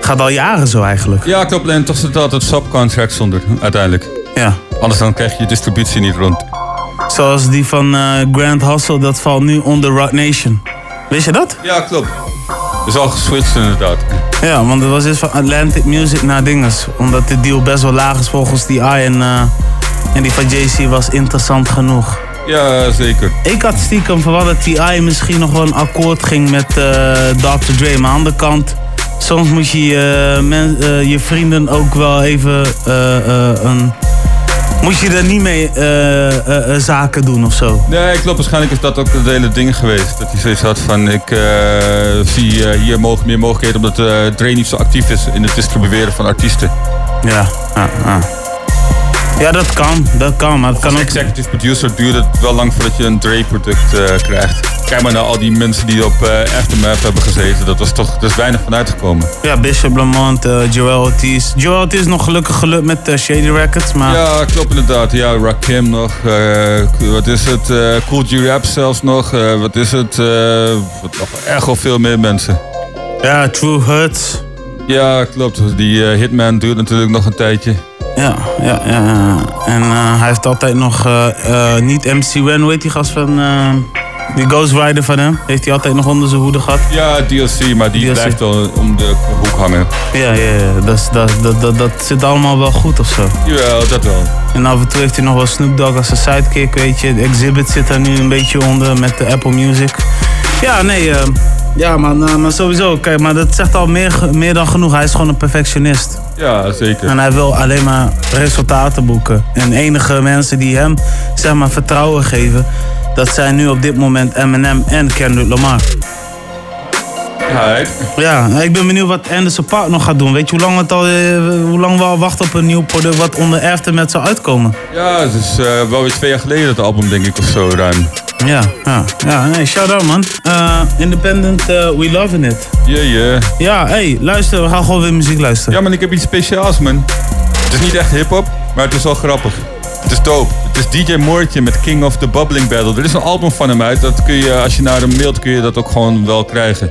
[SPEAKER 1] Gaat al jaren zo eigenlijk.
[SPEAKER 6] Ja, klopt. En toch zit altijd subcontracts onder, uiteindelijk.
[SPEAKER 1] Ja.
[SPEAKER 6] Anders dan krijg je je distributie niet rond.
[SPEAKER 1] Zoals die van eh, Grand Hustle, dat valt nu onder Rock Nation. Wist je dat?
[SPEAKER 6] Ja, klopt. is al geswitcht inderdaad.
[SPEAKER 1] Ja, want het was eerst van Atlantic Music naar dinges. Omdat de deal best wel laag is volgens die I en, eh, en die van JC was interessant genoeg.
[SPEAKER 6] Ja, zeker.
[SPEAKER 1] Ik had stiekem verwacht dat TI misschien nog wel een akkoord ging met eh, Dr. Dre. Maar aan de andere kant, soms moet je je, men- je vrienden ook wel even een... Moet je er niet mee eh, eh, eh, zaken doen of zo?
[SPEAKER 6] Nee, klopt. Waarschijnlijk is dat ook het hele ding geweest. Dat hij zoiets had van, ik zie hier mogen, meer mogelijkheden... omdat Dre niet zo actief is in het distribueren van artiesten.
[SPEAKER 1] Ja, ja, ja. Ja, dat kan. Dat kan, maar het kan
[SPEAKER 6] Als
[SPEAKER 1] ook...
[SPEAKER 6] executive producer duurt het wel lang voordat je een Dre-product eh, krijgt. Kijk maar naar al die mensen die op eh, Aftermath hebben gezeten. Dat was toch, er is weinig van uitgekomen.
[SPEAKER 1] Ja, Bishop Lamont, eh, Joel Ortiz. Joel Ortiz is nog gelukkig gelukt met Shady Records, maar...
[SPEAKER 6] Ja, klopt inderdaad. Ja, Rakim nog. wat is het? cool G-Rap zelfs nog. wat is het? wat, nog echt wel veel meer mensen.
[SPEAKER 1] Ja, True Hurts.
[SPEAKER 6] Ja, klopt. Die Hitman duurt natuurlijk nog een tijdje.
[SPEAKER 1] Ja, ja, ja. ja. En eh, hij heeft altijd nog, eh, eh, niet MC Ren, hoe heet die gast van, die Ghost Rider van hem? Heeft hij altijd nog onder zijn hoede gehad?
[SPEAKER 6] Ja, DLC, maar die
[SPEAKER 1] DLC.
[SPEAKER 6] blijft wel om de hoek hangen.
[SPEAKER 1] Ja, ja, ja. Dat, dat, dat, dat, dat zit allemaal wel goed of zo.
[SPEAKER 6] Jawel, dat wel.
[SPEAKER 1] En af en toe heeft hij nog wel Snoop Dogg als zijn sidekick, weet je. Exhibit zit er nu een beetje onder met de Apple Music. Ja, nee, eh, ja, maar, nou, maar sowieso, kijk, maar dat zegt al meer, meer dan genoeg. Hij is gewoon een perfectionist.
[SPEAKER 6] Ja, zeker.
[SPEAKER 1] En hij wil alleen maar resultaten boeken. En enige mensen die hem, zeg maar, vertrouwen geven, dat zijn nu op dit moment Eminem en Kendrick Lamar.
[SPEAKER 6] Ja,
[SPEAKER 1] Ja, ik ben benieuwd wat Anderson Park nog gaat doen. Weet je hoe lang, het al, eh, hoe lang we al wachten op een nieuw product wat onder Aftermath zou uitkomen?
[SPEAKER 6] Ja, het is eh, wel weer twee jaar geleden dat album, denk ik, of zo, ruim.
[SPEAKER 1] Ja, ja, ja. Nee, shout out man. Eh, independent, eh, we loving it.
[SPEAKER 6] Yeah, yeah.
[SPEAKER 1] Ja, hey, luister, we gaan gewoon weer muziek luisteren.
[SPEAKER 6] Ja, man, ik heb iets speciaals, man. Het is niet echt hip-hop, maar het is wel grappig. Het is dope. Het is DJ Moortje met King of the Bubbling Battle. Er is een album van hem uit. Dat kun je, als je naar hem mailt, kun je dat ook gewoon wel krijgen.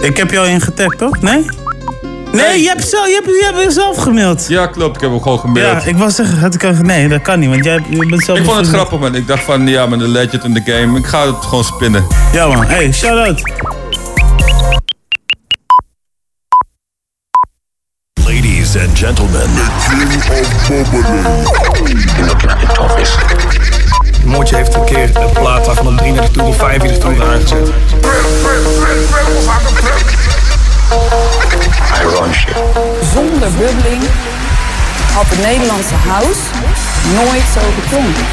[SPEAKER 1] Ik heb jou ingetagd, toch? Nee? Nee, je hebt, zelf, je, hebt, je hebt jezelf gemaild.
[SPEAKER 6] Ja, klopt. Ik heb hem gewoon gemaild.
[SPEAKER 1] Ja, ik was zeggen, had ik nee, dat kan niet, want jij je bent zelf
[SPEAKER 6] Ik vond het grappig, man. Ik dacht van, ja, man, de legend in the game. Ik ga het gewoon spinnen.
[SPEAKER 1] Ja, man. Hey, shout out.
[SPEAKER 42] Ladies and gentlemen,
[SPEAKER 43] Moortje heeft een keer een plaat van de 33 toer of 35 toer aangezet.
[SPEAKER 44] Bubbeling had de Nederlandse house nooit zo geklonken.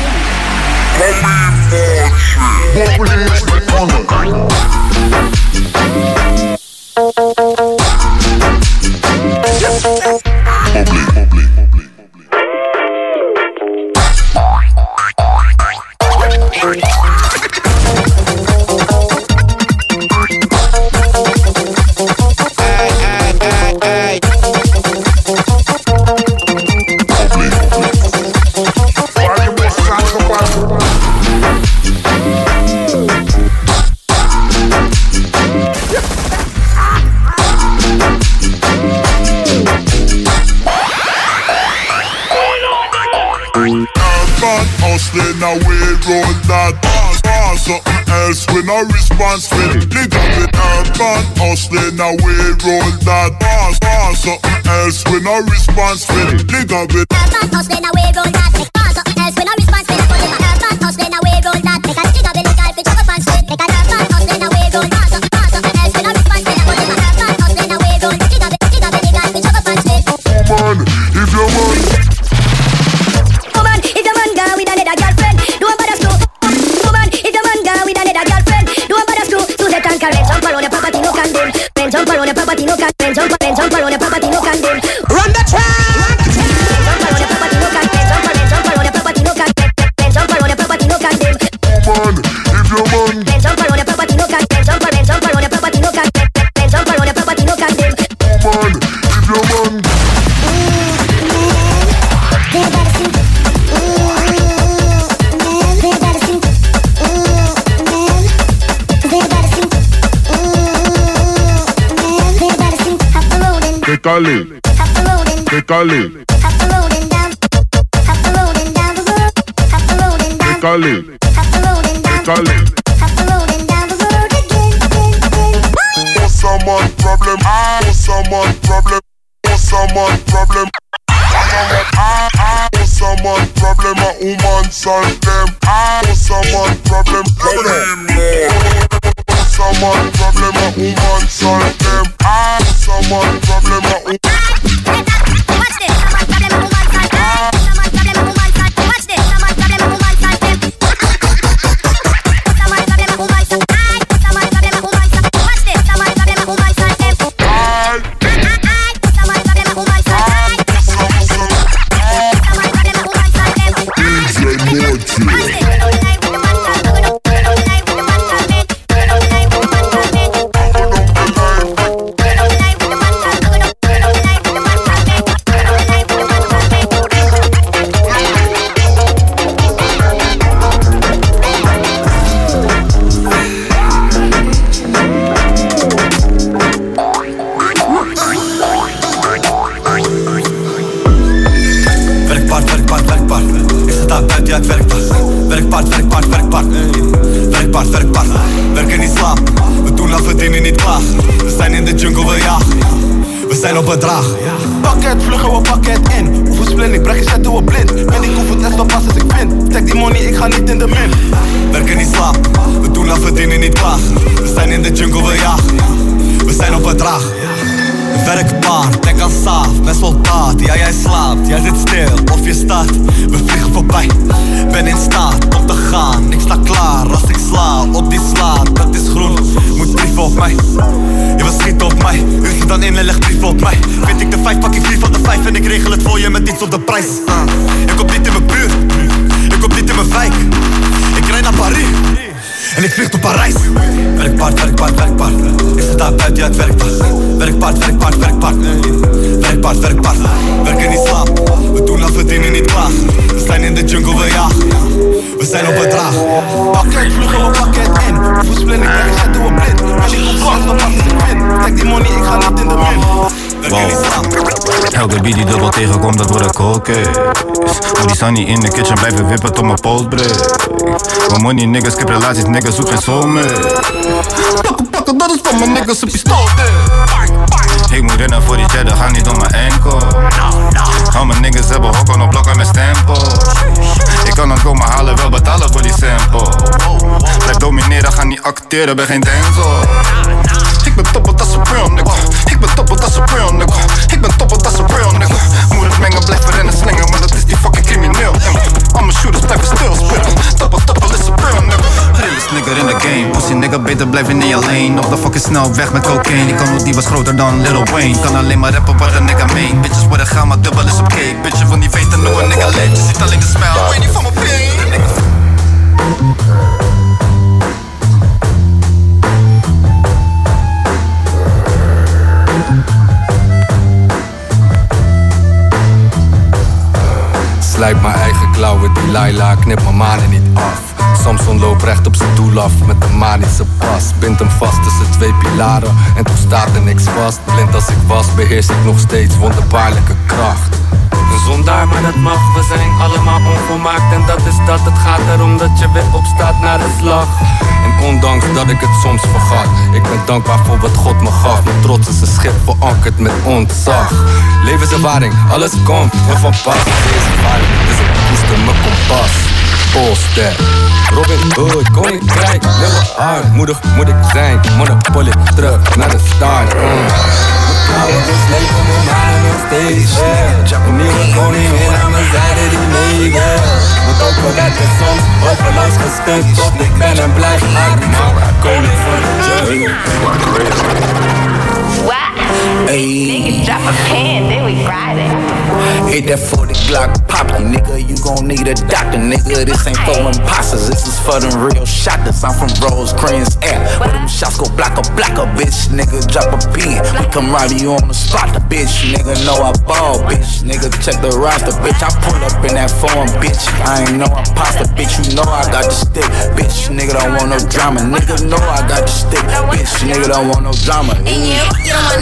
[SPEAKER 45] else we no response with Nigga the urban hustling away we roll that boss Boss something else we no response with Nigga the urban hustling away we roll that Take a. Take a. Take a. Take a.
[SPEAKER 5] sunny in de kitchen blijven wippen tot mijn pols breekt Mijn money niggas, ik heb relaties, niggas, zoek geen soulmate Pakken, pakken, dat is van mijn niggas, een pistool Ik moet rennen voor die cheddar, ga niet om mijn enkel Al mijn niggas hebben hokken op blokken met stempel Ik kan het komen halen, wel betalen voor die sample. Blijf domineren, ga niet acteren, ben geen denzel ik ben toppel, dat is een real nigga. Ik ben toppel, dat is een real nigga. Ik ben toppel, dat is een real nigga. Moet het mengen, blijven rennen, slingen, maar dat is die fucking crimineel. En al mijn shooters blijven stilspitten. Toppel, toppel is een real nigga. Realest nigga in the game. Pussy nigga, beter blijven in je lane. Op de fucking snel weg met cocaine. Ik kan die was groter dan Lil Wayne. Kan alleen maar rappen waar een nigga main. Bitches worden gaan, maar dubbel is op cake. Bitches van die weten hoe een nigga leeft. Je ziet alleen de smile, weet niet
[SPEAKER 7] Slijp mijn eigen klauwen, die Laila, knip mijn manen niet af. Samson loopt recht op zijn doel af met een manische pas. Bind hem vast tussen twee pilaren en toen staat er niks vast. Blind als ik was, beheers ik nog steeds wonderbaarlijke kracht. Een zondaar, maar dat mag, we zijn allemaal onvolmaakt En dat is dat, het gaat erom dat je weer opstaat naar de slag ondanks dat ik het soms vergat. Ik ben dankbaar voor wat God me gaf. Mijn trots is een schip verankerd met ontzag. Levenservaring, alles komt me van pas. Deze ervaring, dus ik koester mijn kompas. Polster Robin Hood, koninkrijk, level hard Moedig moet ik zijn, monopoly terug naar de start. Mm. Geslepen, mijn manen nog steeds ver Een nieuwe koningin aan mijn zijde die mee wil Want ook al werd er soms overlast gestemd Toch ik ben en blijf hard man Koning van de jungle
[SPEAKER 46] Nigga, drop a pen, then we Friday.
[SPEAKER 47] Hit that 40 Glock, pop you, nigga. You gon' need a doctor, nigga. This ain't for imposters, this is for them real shotters. I'm from Rosecrans Air, where them shots go block a block a bitch, nigga. Drop a pin, we come rob you on the spot, the bitch, nigga. Know I ball, bitch, nigga. Check the roster, bitch. I pull up in that form, bitch. I ain't no imposter, bitch. You know I got the stick, bitch. Nigga don't want no drama, nigga. Know I got the stick, bitch. Nigga don't want no drama.
[SPEAKER 46] And you, you don't want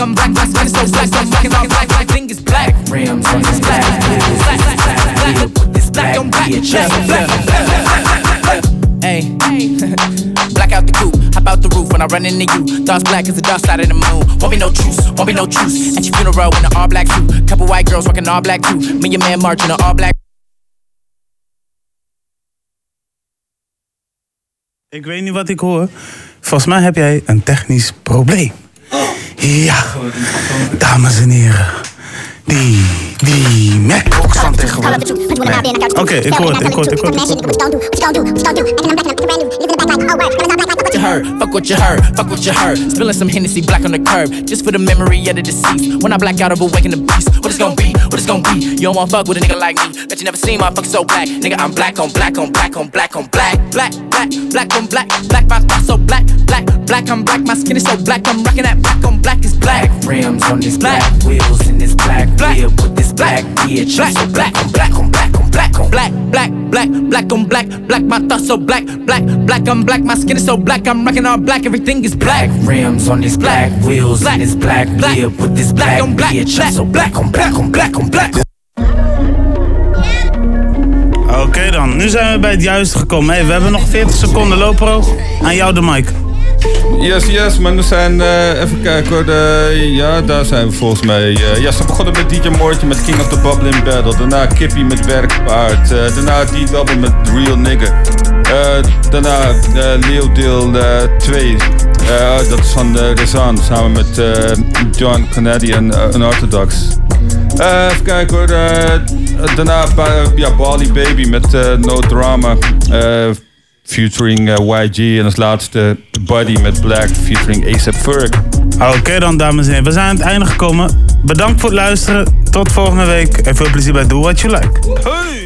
[SPEAKER 46] on
[SPEAKER 31] black, my skin is so black, I'm black, black, thing is black.
[SPEAKER 47] Rims on black black with this black bitch. I'm so black,
[SPEAKER 31] Hey, black out the coop, hop out the roof when I run into you. Thoughts black as the dark side of the moon. Won't be no truce, won't be no truce. At your funeral in an all black suit. Couple white girls rocking all black too. Me and your man marching in all black.
[SPEAKER 1] Ik weet niet wat ik hoor. Volgens mij heb jij een technisch probleem. Ja, dames en heren. Die, die Macbox van tegenwoordig. Oké, ik hoor het, ik hoor het, ik hoor
[SPEAKER 31] What you heard, fuck what you heard, fuck what you heard. Spilling some Hennessy black on the curb, just for the memory of the deceased. When I black out of awaken the beast, what it's gonna be, what it's gonna be. You don't wanna fuck with a nigga like me, that you never seen motherfucker so black. Nigga, I'm black on black on black on black on black, black, black, black on black, black, my thoughts so black, black, black, I'm black, my skin is so black, I'm rocking that black on black. Is black.
[SPEAKER 47] Black Rims on this black. wheels in this black whip with this black bitch. I'm so black on black on black on black on
[SPEAKER 31] black, black, black, black on black, black, my thoughts so black, black, black, I'm black, my skin is so black, I'm rocking all black, everything is black.
[SPEAKER 47] Rims on his black wheels and his black whip with this black bitch. I'm so black on black on black on black.
[SPEAKER 1] Oké dan, nu zijn we bij het juiste gekomen. Hey, we hebben nog 40 seconden loopro. Aan jou de mic.
[SPEAKER 6] Yes, yes, maar we zijn, eh, even kijken hoor, de, ja, daar zijn we volgens mij. eh, ja, ze begonnen met DJ Moortje met King of the Bubbling Battle. Daarna Kippie met Werkpaard. eh, daarna D-Double met Real Nigga. Eh, daarna Leo deel 2. dat is van uh, Rezan samen met John uh, Unorthodox. Eh, even kijken hoor, daarna ja, Bali Baby met No Drama. Featuring eh, YG. En als laatste Buddy met Black featuring ASAP Ferg.
[SPEAKER 1] Oké dan, dames en heren. We zijn aan het einde gekomen. Bedankt voor het luisteren. Tot volgende week. En veel plezier bij Do What You Like.
[SPEAKER 6] Hey!